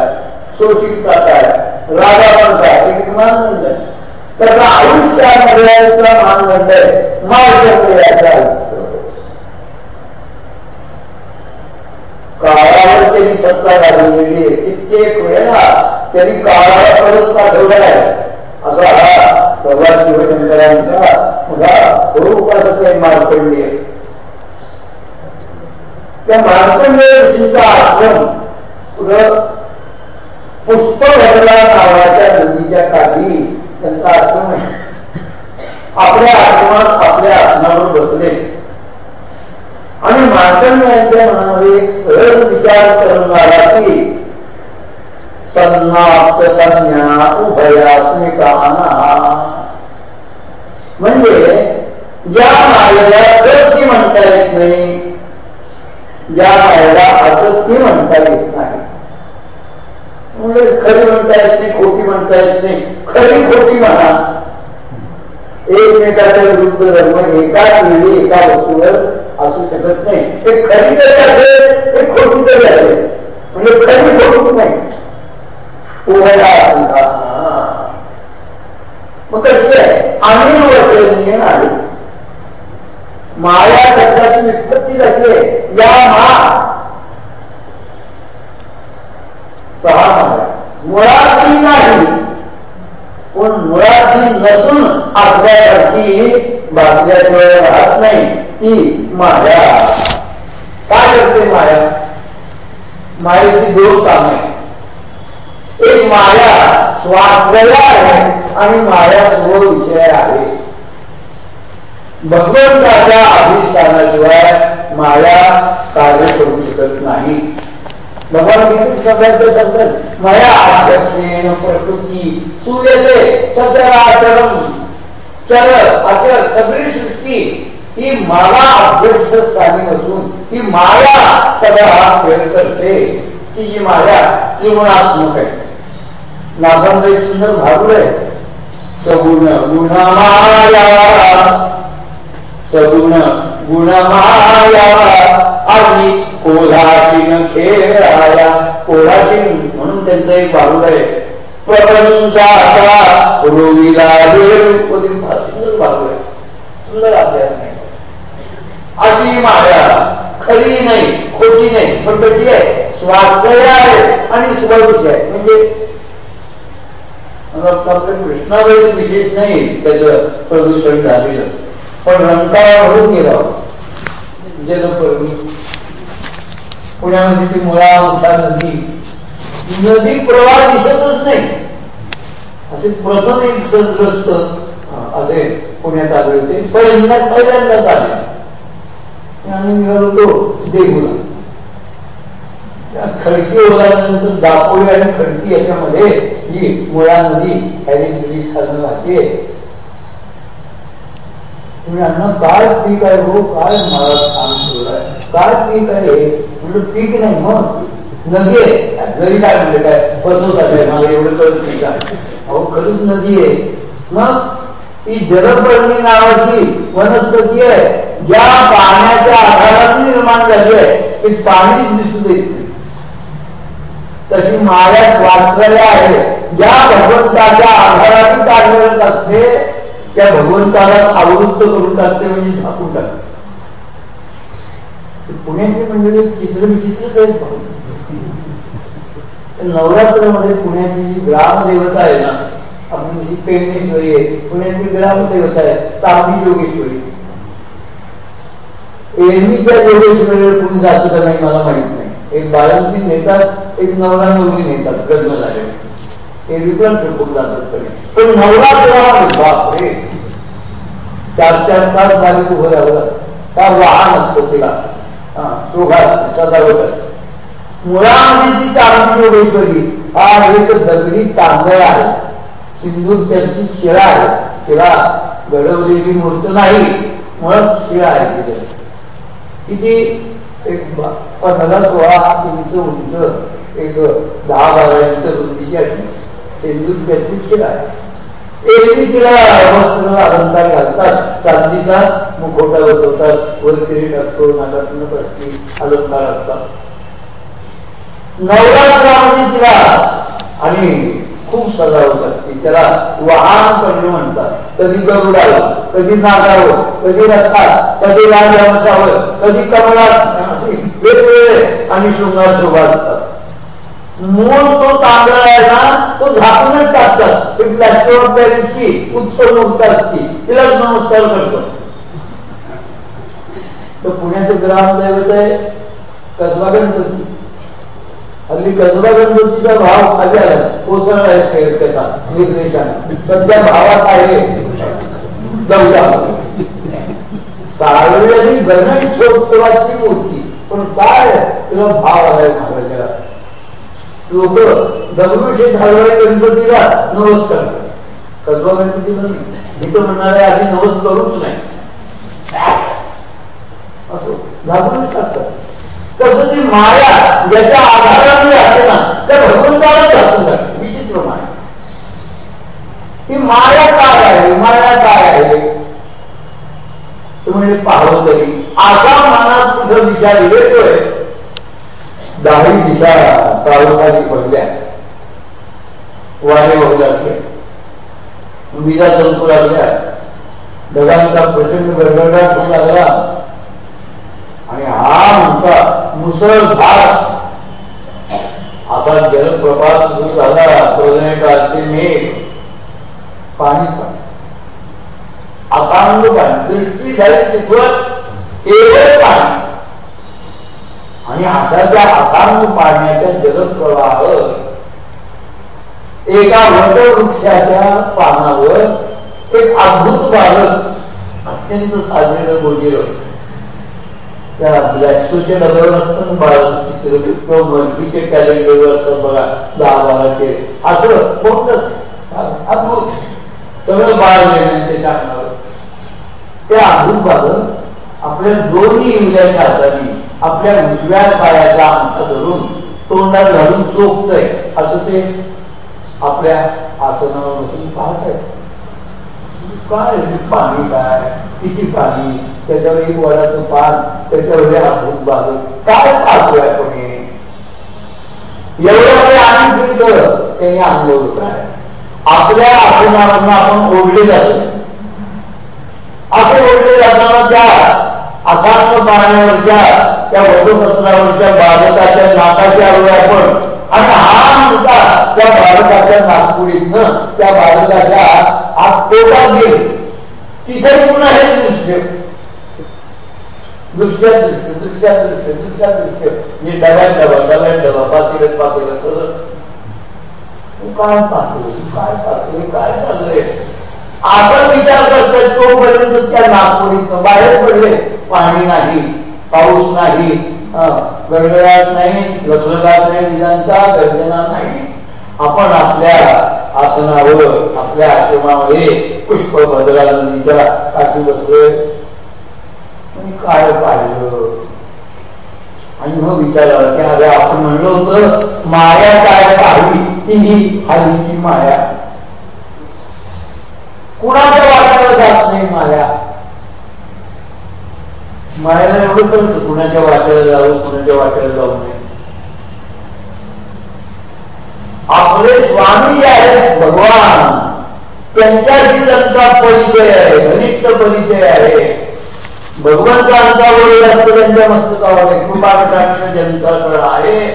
Speaker 1: शोषितता काय रागापण काय एक मानदंड आहे त्याचा आयुष्यामध्ये मानदंड आहे मार्कंडेयाचं आयुष्य. काळावर त्यांनी सत्ता घालवलेली आहे. कित्येक वेळा त्यांनी काळाला परत आहे. असा हा भगवान शिवशंकरांचा मोठा स्वरूपाचा काही आहे. त्या मार्कंडे ऋषीचा आश्रम पुढं पुष्पभद्रा नावाच्या नदीच्या काठी त्यांचा आश्रम आहे. आपल्या आश्रमात आपल्या आसनावर बसले. आणि मार्कंड्यांच्या मनामध्ये एक सहज विचार करून आला की सन्नाप्त संज्ञा उभयात्मिकाना म्हणजे ज्या मायेला सत्य म्हणता येत नाही या मायेला असत्य म्हणता येत नाही. म्हणजे खरी म्हणता येत नाही खोटी म्हणता येत नाही. खरी खोटी म्हणा. एकमेकाच्या विरुद्ध धर्म एकाच वेळी एका वस्तूवर असू शकत नाही. ते खरी तरी असेल ते खोटी तरी असेल म्हणजे खरी खोटी नाही. मग कशी आहे? आम्ही वर्षनीय आली माया शब्दाची निष्पत्ती झाली आहे या मा. सहा माया नाही. पण मुळाची नसून आपल्यासाठी बातल्याशिवाय राहत नाही. ती माया. काय करते माया? मायेची दोन कामे. एक माया स्वाध्याय आहे आणि माया सर्व विषय आहे. भगवंताच्या अधिष्ठानाशिवाय माया कार्य करू शकत नाही. भगवान किती शब्दांचे शब्द माया अध्यक्षेण प्रकृती सूर्यते सचराचरम चर अचर सगळी सृष्टी ही माया अध्यक्ष स्थानी असून ही माया सगळा हा खेळ करते. की जी माया त्रिगुणात्मक आहे. नागंद एक सुंदर भागवत आहे. सगुण गुणमाया सगुण गुणमाया आणि कोल्हाटीन खेळाया कोल्हाटीन म्हणून त्यांचं एक भागवत आहे. प्रपंचाचा रोवीला सुंदर भागवत आहे. सुंदर अभ्यास नाही. अशी माया खरी नाही खोटी नाही पण कशी आहे? स्वाध्याय आहे आणि स्वविषय आहे. म्हणजे मग विशेष नाही त्याचं प्रदूषण झालेलं पण रंकाळावरून गेला. म्हणजे जलपर्वी पुण्यामध्ये ती मुळा उठा नदी. नदी प्रवाह दिसतच नाही. असे प्रथम एक सदग्रस्त असे पुण्यात आले होते. पहिल्यांदा पहिल्यांदाच आले आम्ही निघालो तो देहूला. खडकी ओलानंतर दापोळी आणि खडकी याच्यामध्ये ही मुळा नदी ह्याने साधन खाजून वाहते तुम्ही अन्न काय पीक आहे हो? काय मला काम सुरू काय पीक आहे? म्हणजे पीक नाही मग. नदी आहे. जरी काय म्हणजे काय? फसवतात आहे मला एवढं कळत पीक आहे अहो खरंच नदी आहे. मग ती जलपर्णी नावाची वनस्पती आहे. ज्या पाण्याच्या आधारात निर्माण झाली आहे. ती पाणी दिसू देत नाही. तशी माया वाचलेल्या आहे. ज्या भगवंताच्या आधाराने कार्यरत असते त्या भगवंताला आवृत्त करून टाकते म्हणजे झाकून टाकते. पुण्याची मंडळी चित्र विचित्र नवरात्रामध्ये पुण्याची जी ग्रामदेवता आहे ना आपण जी पेरणेश्वरी आहे पुण्याची ग्रामदेवता आहे तापी योगेश्वरी एरवीच्या योगेश्वरीवर कुणी जातं का नाही मला माहीत नाही. एक बाळांची नेतात एक नवरा नवरी नेतात लग्न झाले हे पण ट्रिपून जातात पण नवरात्र बापरे. चार चार तास बारीक उभं राहिलं का वाहन असतं तिला. शोभा सदावट मुळामध्ये ती तांबी योगेश्वरी हा एक दगडी तांदळ आहे. सिंधू त्यांची शिळा आहे. तिला घडवलेली मूर्त नाही. मुळात शिळा आहे तिथे. किती? एक पंधरा सोळा इंच उंच एक दहा बारा इंच रुंदीची अशी. सिंधू एरवी तिला अलंकार घालतात? चांदीचा मुखोटा बसवतात. वर किरीट असतो नागातून असते अलंकार असतात. नवरात्रामध्ये तिला आणि खूप सजावट असते. त्याला वाहन करणे म्हणतात. कधी गरुडावर कधी नागावर कधी रथात कधी राजावर कधी कमळात वेगवेगळे आणि शृंगार शोभा असतात. मूळ तो तांदळ आहे ना तो झाकूनच टाकतात ते प्लॅस्टर त्या दिवशी उत्सव मूर्त असते तिला नमस्कार करतो तो पुण्याचं ग्रामदैवत आहे कसबा गणपती. हल्ली कसबा गणपतीचा भाव खाली आला. कोसळला आहे शेअर त्याचा निर्देशाने सध्या भावात आहे. दौजा सार्वजनिक गणेशोत्सवाची मूर्ती. पण काय? तिला भाव आलाय महाराजाला. लोक दगडूशेठ हलवाई गणपतीला नवस करतात. कसबा गणपतीला मी तर म्हणणारे आधी नवस करूच नाही. असो घाबरूनच टाकतात. तसं ती माया ज्याच्या आधाराने असते ना त्या भगवंताला घासून टाकते विचित्र माया. ही माया काय आहे? माया काय आहे? तुम्ही पाहावं तरी आता मनात तुझा विचार येतोय. दहाही दिशा प्रारुखाली पडल्या. वारे होऊ लागले. विजा संपू लागल्या. ढगांचा प्रचंड गडगडाट होऊ लागला. आणि हा म्हणता मुसळधार आता जलप्रपात सुरू झाला. प्रलय काळचे मेघ. पाणी अकांड पाणी. दृष्टी झाली तिथवर केवळ पाणी. आणि आता त्या अकांड पाण्याच्या जलप्रवाह एका वटवृक्षाच्या पानावर एक अद्भुत बालक अत्यंत साधलेलं गोजीर त्या ब्लॅक्सोच्या डब्यावर असतं बाळाचं चित्र मल्टीचे कॅलेंडर असतात बघा दहा बाराचे. असं कोणतंच अद्भुत. सगळं बाळ येण्याचे अंगावर ते अद्भुत बालक आपल्या दोन्ही इंग्लंडच्या हाताने आपल्या उजव्या पायाचा अंत धरून तोंडात घालून चोखतय असं ते आपल्या आसनावर बसून पाहत आहे काय पाणी काय? किती पाणी? त्याच्यावर एक वडाचं पान त्याच्यावर अद्भुत बाजू काय पाहतोय आपण एवढं आम्ही फिरतो त्यांनी अनुभव काय? आपल्या आसनावरून आपण ओढले जातो. आपण ओढले जाताना त्या आकाश पाण्यावरच्या त्या वधूपत्रावरच्या बालकाच्या नाकाच्या आपण. आणि हा सुद्धा त्या बालकाच्या नागपुरीतनं त्या बालकाच्या आत पोटात गेली. तिथे पुन्हा हे दृश्य दृश्यात दृश्य दृश्यात दृश्य दृश्यात दृश्य म्हणजे डब्यात डबा डब्यात डबा पातेल्यात पातेलं तू काय पाहतो काय पाहतोय काय चाललंय? आपण विचार करतोय तोपर्यंत त्या नागपुरीत बाहेर पडले. पाणी नाही पाऊस नाही गडगडाट नाही गजगदाट नाही विजांचा गर्जना नाही. आपण आपल्या आसनावर आपल्या आश्रमामध्ये पुष्प भद्रा नदीच्या काठी बसलोय. काय पाहिलं? आणि मग विचारलं की अरे आपण म्हणलं होतं माया काय पाहिली? ती ही हल्लीची माया. कुणाच्या वाट्याला जात नाही माया? मायाला एवढं कळतं कुणाच्या वाट्याला जाऊ कुणाच्या वाट्याला जाऊ नये. आपले स्वामी जे आहेत भगवान. त्यांच्याशी त्यांचा परिचय आहे घनिष्ठ परिचय आहे. भगवंतांचा वडील असतो त्यांच्या मस्तकावर कृपाकटाक्ष जनताकडे आहे.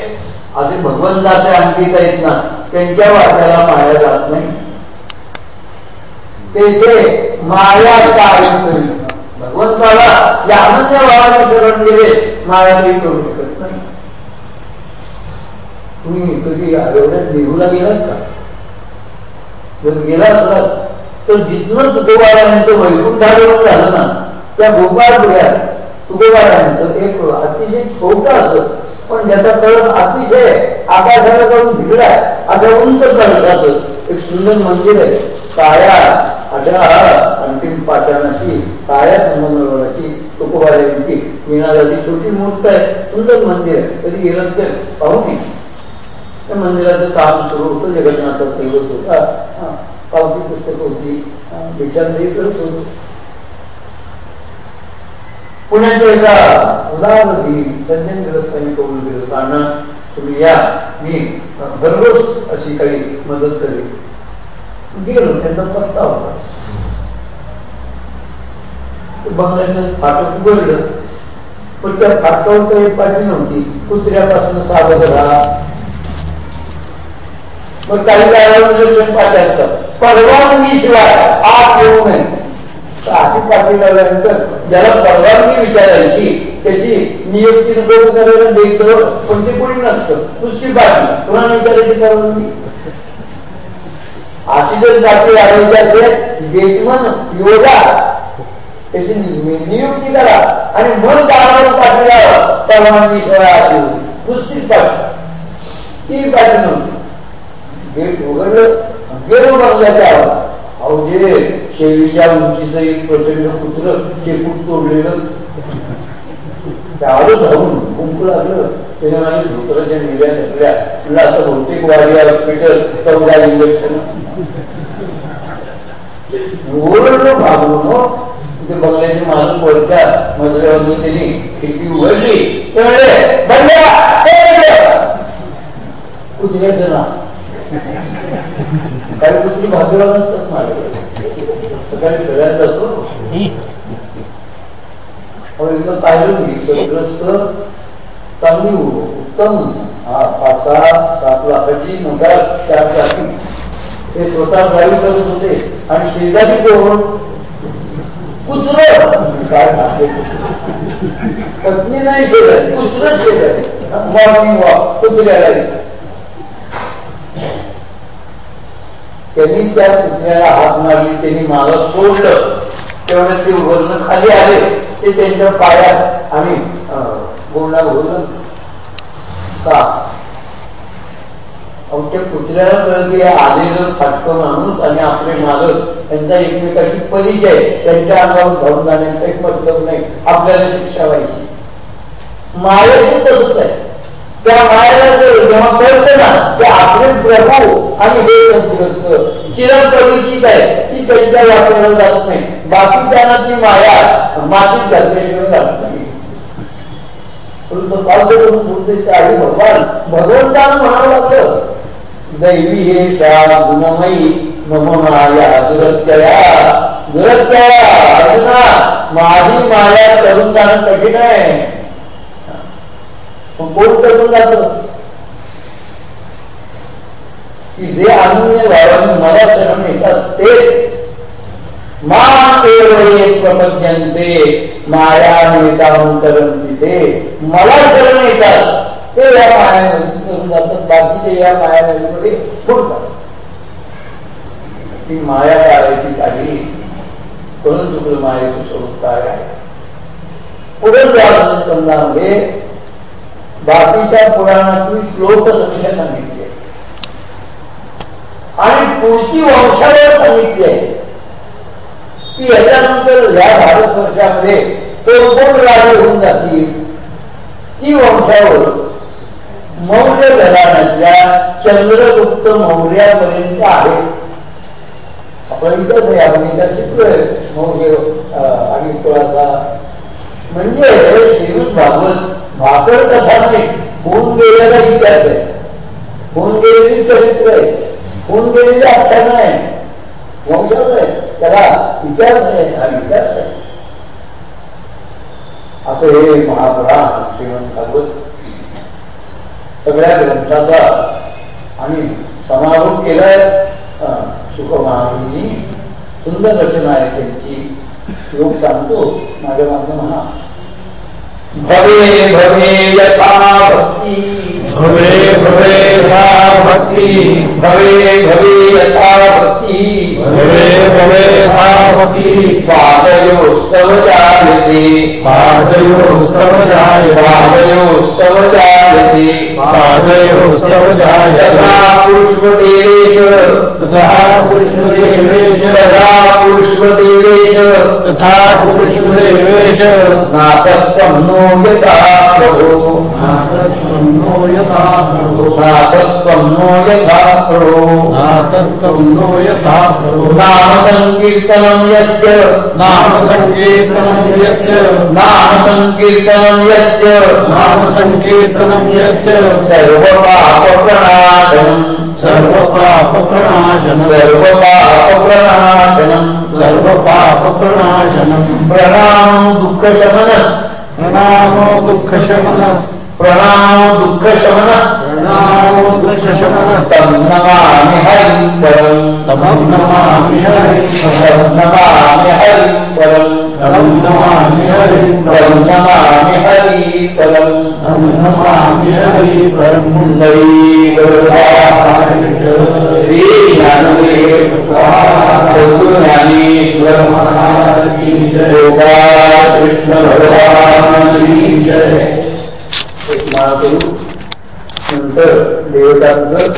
Speaker 1: असे भगवंताचे अंकित आहेत ना त्यांच्या वाट्याला माया जात नाही. तेथे माया कारण काय भगवंताला या अनन्य भावाने शरण दिले माया काही करू शकत नाही. तुम्ही कधी एवढ्यात देहूला गेलात का? जर गेला असलात तर जिथनं तुकोबारायांचं वैकुंठागमन झालं ना त्या गोपाळपुऱ्यात तुकोबारायांचं एक अतिशय छोट असत पण ज्याचा तळ अतिशय आकाशाला जाऊन भिडलाय आता उंच कळसाचं एक सुंदर मंदिर आहे. काळ्या अशा अंतिम पाषाणाची काळ्या संबंधाची तुकोबाऱ्यांची मिळाल्याची छोटी मूर्त आहे. सुंदर मंदिर आहे. कधी गेलं तर पाहू नये त्या मंदिराचं काम सुरू होतं. जगन्नाथाचं दिवस होता. पावती पुस्तक होती. विचारही करत होतो. पुण्याच्या एका उदाहरणी सज्जनग्रस्तांनी कबूल केलं होतं तुम्ही या. मी भरघोस अशी काही मदत करेल गेलो त्यांचा पत्ता होता. बंगल्याचं फाटक उघडलं पण त्या फाटकावर काही पाठी नव्हती. कुत्र्यापासून सावध राहा. मग काही काळावर पाठी असतं परवानगी शिवाय आत येऊ नये. पाठी ज्याला परवानगी विचारायची त्याची नियुक्ती करायला पण ते कोणी नसतं. दुसरी पाठी कोणाला विचारायची परवानगी? अशी जर जाती आढळली असेल योगा त्याची नियुक्ती करा आणि मन कामावर पाठी परवानगी शिवाय ती पाठी नव्हती. गेट उघडलं गेलो बंगल्याच्या अहो जे शेवीच्या उंचीचं एक प्रचंड कुत्र शेपूट तोडलेलं त्यावर धावून कुंकू लागलं त्याने माझ्या धोत्राच्या निव्या घेतल्या म्हणलं आता बहुतेक वाडी हॉस्पिटल चौदा इंजेक्शन ओरडलं भागून तिथे बंगल्याचे मालक वरच्या मजल्यावर त्यांनी खिडकी उघडली ते म्हणले बंगल्या कुत्र्याचं नाव काही कुठली भाग्यवान असतात माझ्याकडे सकाळी खेळायला जातो एकदा पाहिलं मी सग्रस्त चांगली उत्तम हा पाच सहा सात लाखाची मोठा चार चाकी ते स्वतः ड्राईव्ह करत होते आणि शेजारी कोण? कुत्र. काय पत्नी नाही शेजारी कुत्रच शेजारी. मॉर्निंग वॉक कुत्र्याला त्यांनी त्या कुत्र्याला हात मारली त्यांनी मला सोडलं. तेवढं ते वर्ण खाली आले. ते त्यांच्या पायात आणि बोलणार बोललं का? त्या कुत्र्याला कळलं आलेलं फाटकं माणूस आणि आपले मालक यांचा एकमेकाशी परिचय त्यांच्या अंगावर धावून जाण्याचा एक मतलब नाही. आपल्याला शिक्षा व्हायची. मायाची तसंच आहे. त्या मायाला जेव्हा कळतं ना ते आपले प्रभू आणि हे संतुलस्त आहे ती त्यांच्या वापरला जात नाही. बाकी त्यांना ती माया मातीत घातल्याशिवाय जात नाही. भगवान भगवंतानं म्हणावं लागलं. दैवी हे शा गुणमयी मम माया दुरत्यया दुरत्यया अर्जुना माझी माया करून जाणं कठीण आहे जात ते मा प्रपद्यंते माया नेतांतरंती ते मला शरण येतात ते या मायामध्ये जातात बाकीचे या मायामध्ये बुडतात ती माया करायची काही कळून चुकलं मायेचं स्वरूप काय आहे त्या स्कंदामध्ये बाकीच्या पुराणाची श्लोक संख्या सांगितली. आहे आणि पुढची वंशावर सांगितली आहे. की याच्यानंतर या भारतवर्षामध्ये कोण कोण राजे होऊन जातील. ती वंशावर मौर्य घराण्यातल्या चंद्रगुप्त मौर्यापर्यंत आहे. आपण इथंच आहे आपण इथं शिकलोय मौर्य आणि कुळाचा म्हणजे श्रीमद भागवत भाकर कथा नाही होऊन गेलेला इतिहास आहे. होऊन गेलेली चरित्र आहे. होऊन गेलेली आख्यान आहे. वंशज आहे त्याला इतिहास आहे हा इतिहास आहे. असं हे महापुराण श्रीमंत भागवत सगळ्या ग्रंथाचा आणि समारोप केलाय सुखमहाराजांनी सुंदर रचना आहे त्यांची. लोक सांगतो माझ्या मागणं म्हणा भवे भवे यथा भक्ति।
Speaker 2: भवे भवे यथा भक्ति
Speaker 1: भवे भवे यथा भक्ती।
Speaker 2: भवे भवे यथा भक्ति।
Speaker 1: पादयोस्तव जायते
Speaker 2: पादयोस्तव जायते
Speaker 1: पादयोस्तव जायते
Speaker 2: पादयोस्तव जायते
Speaker 1: यथा पुष्पदेवेश
Speaker 2: तथा पुष्पदेवेश
Speaker 1: तथा पुष्पदेवेश
Speaker 2: तथा पुष्पदेवेश
Speaker 1: नातत्वं नो यथा प्रभो।
Speaker 2: नातत्वं नो यथा प्रभो
Speaker 1: नातत्वं नो यथा प्रभो
Speaker 2: नातत्वं नो यथा प्रभो
Speaker 1: नाम संकीर्तनं यस्य
Speaker 2: नाम सङ्कीर्तनं यस्य
Speaker 1: नाम संकीर्तनं यस्य
Speaker 2: नाम सङ्कीर्तनं यस्य
Speaker 1: सर्वपापप्रणाशनं
Speaker 2: सर्वपापप्रणाशनं
Speaker 1: सर्वपापप्रणाशनं
Speaker 2: सर्वपापप्रणाशनं
Speaker 1: प्रणाम दुःखशमन।
Speaker 2: प्रणामो दुःखशमन।
Speaker 1: प्रणाम दुःखशमन।
Speaker 2: प्रणामो दुःखशमन।
Speaker 1: तं नमामि हरिं परं
Speaker 2: तं नमामि हरिं
Speaker 1: तं नमामि हरिं परं
Speaker 2: तं नमामि हरिं
Speaker 1: तं नमामि हरि परं
Speaker 2: तं नमामि हरि परं
Speaker 1: मुण्डरी श्री ज्ञानदेव सद्गुरुज्ञानेश्वर महाराज की जय। गोपाल कृष्ण भगवान की जय। एक माळा करू नंतर देवतांचं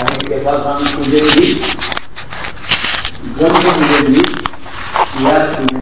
Speaker 1: आणि एका पूजेची ग्रंथ या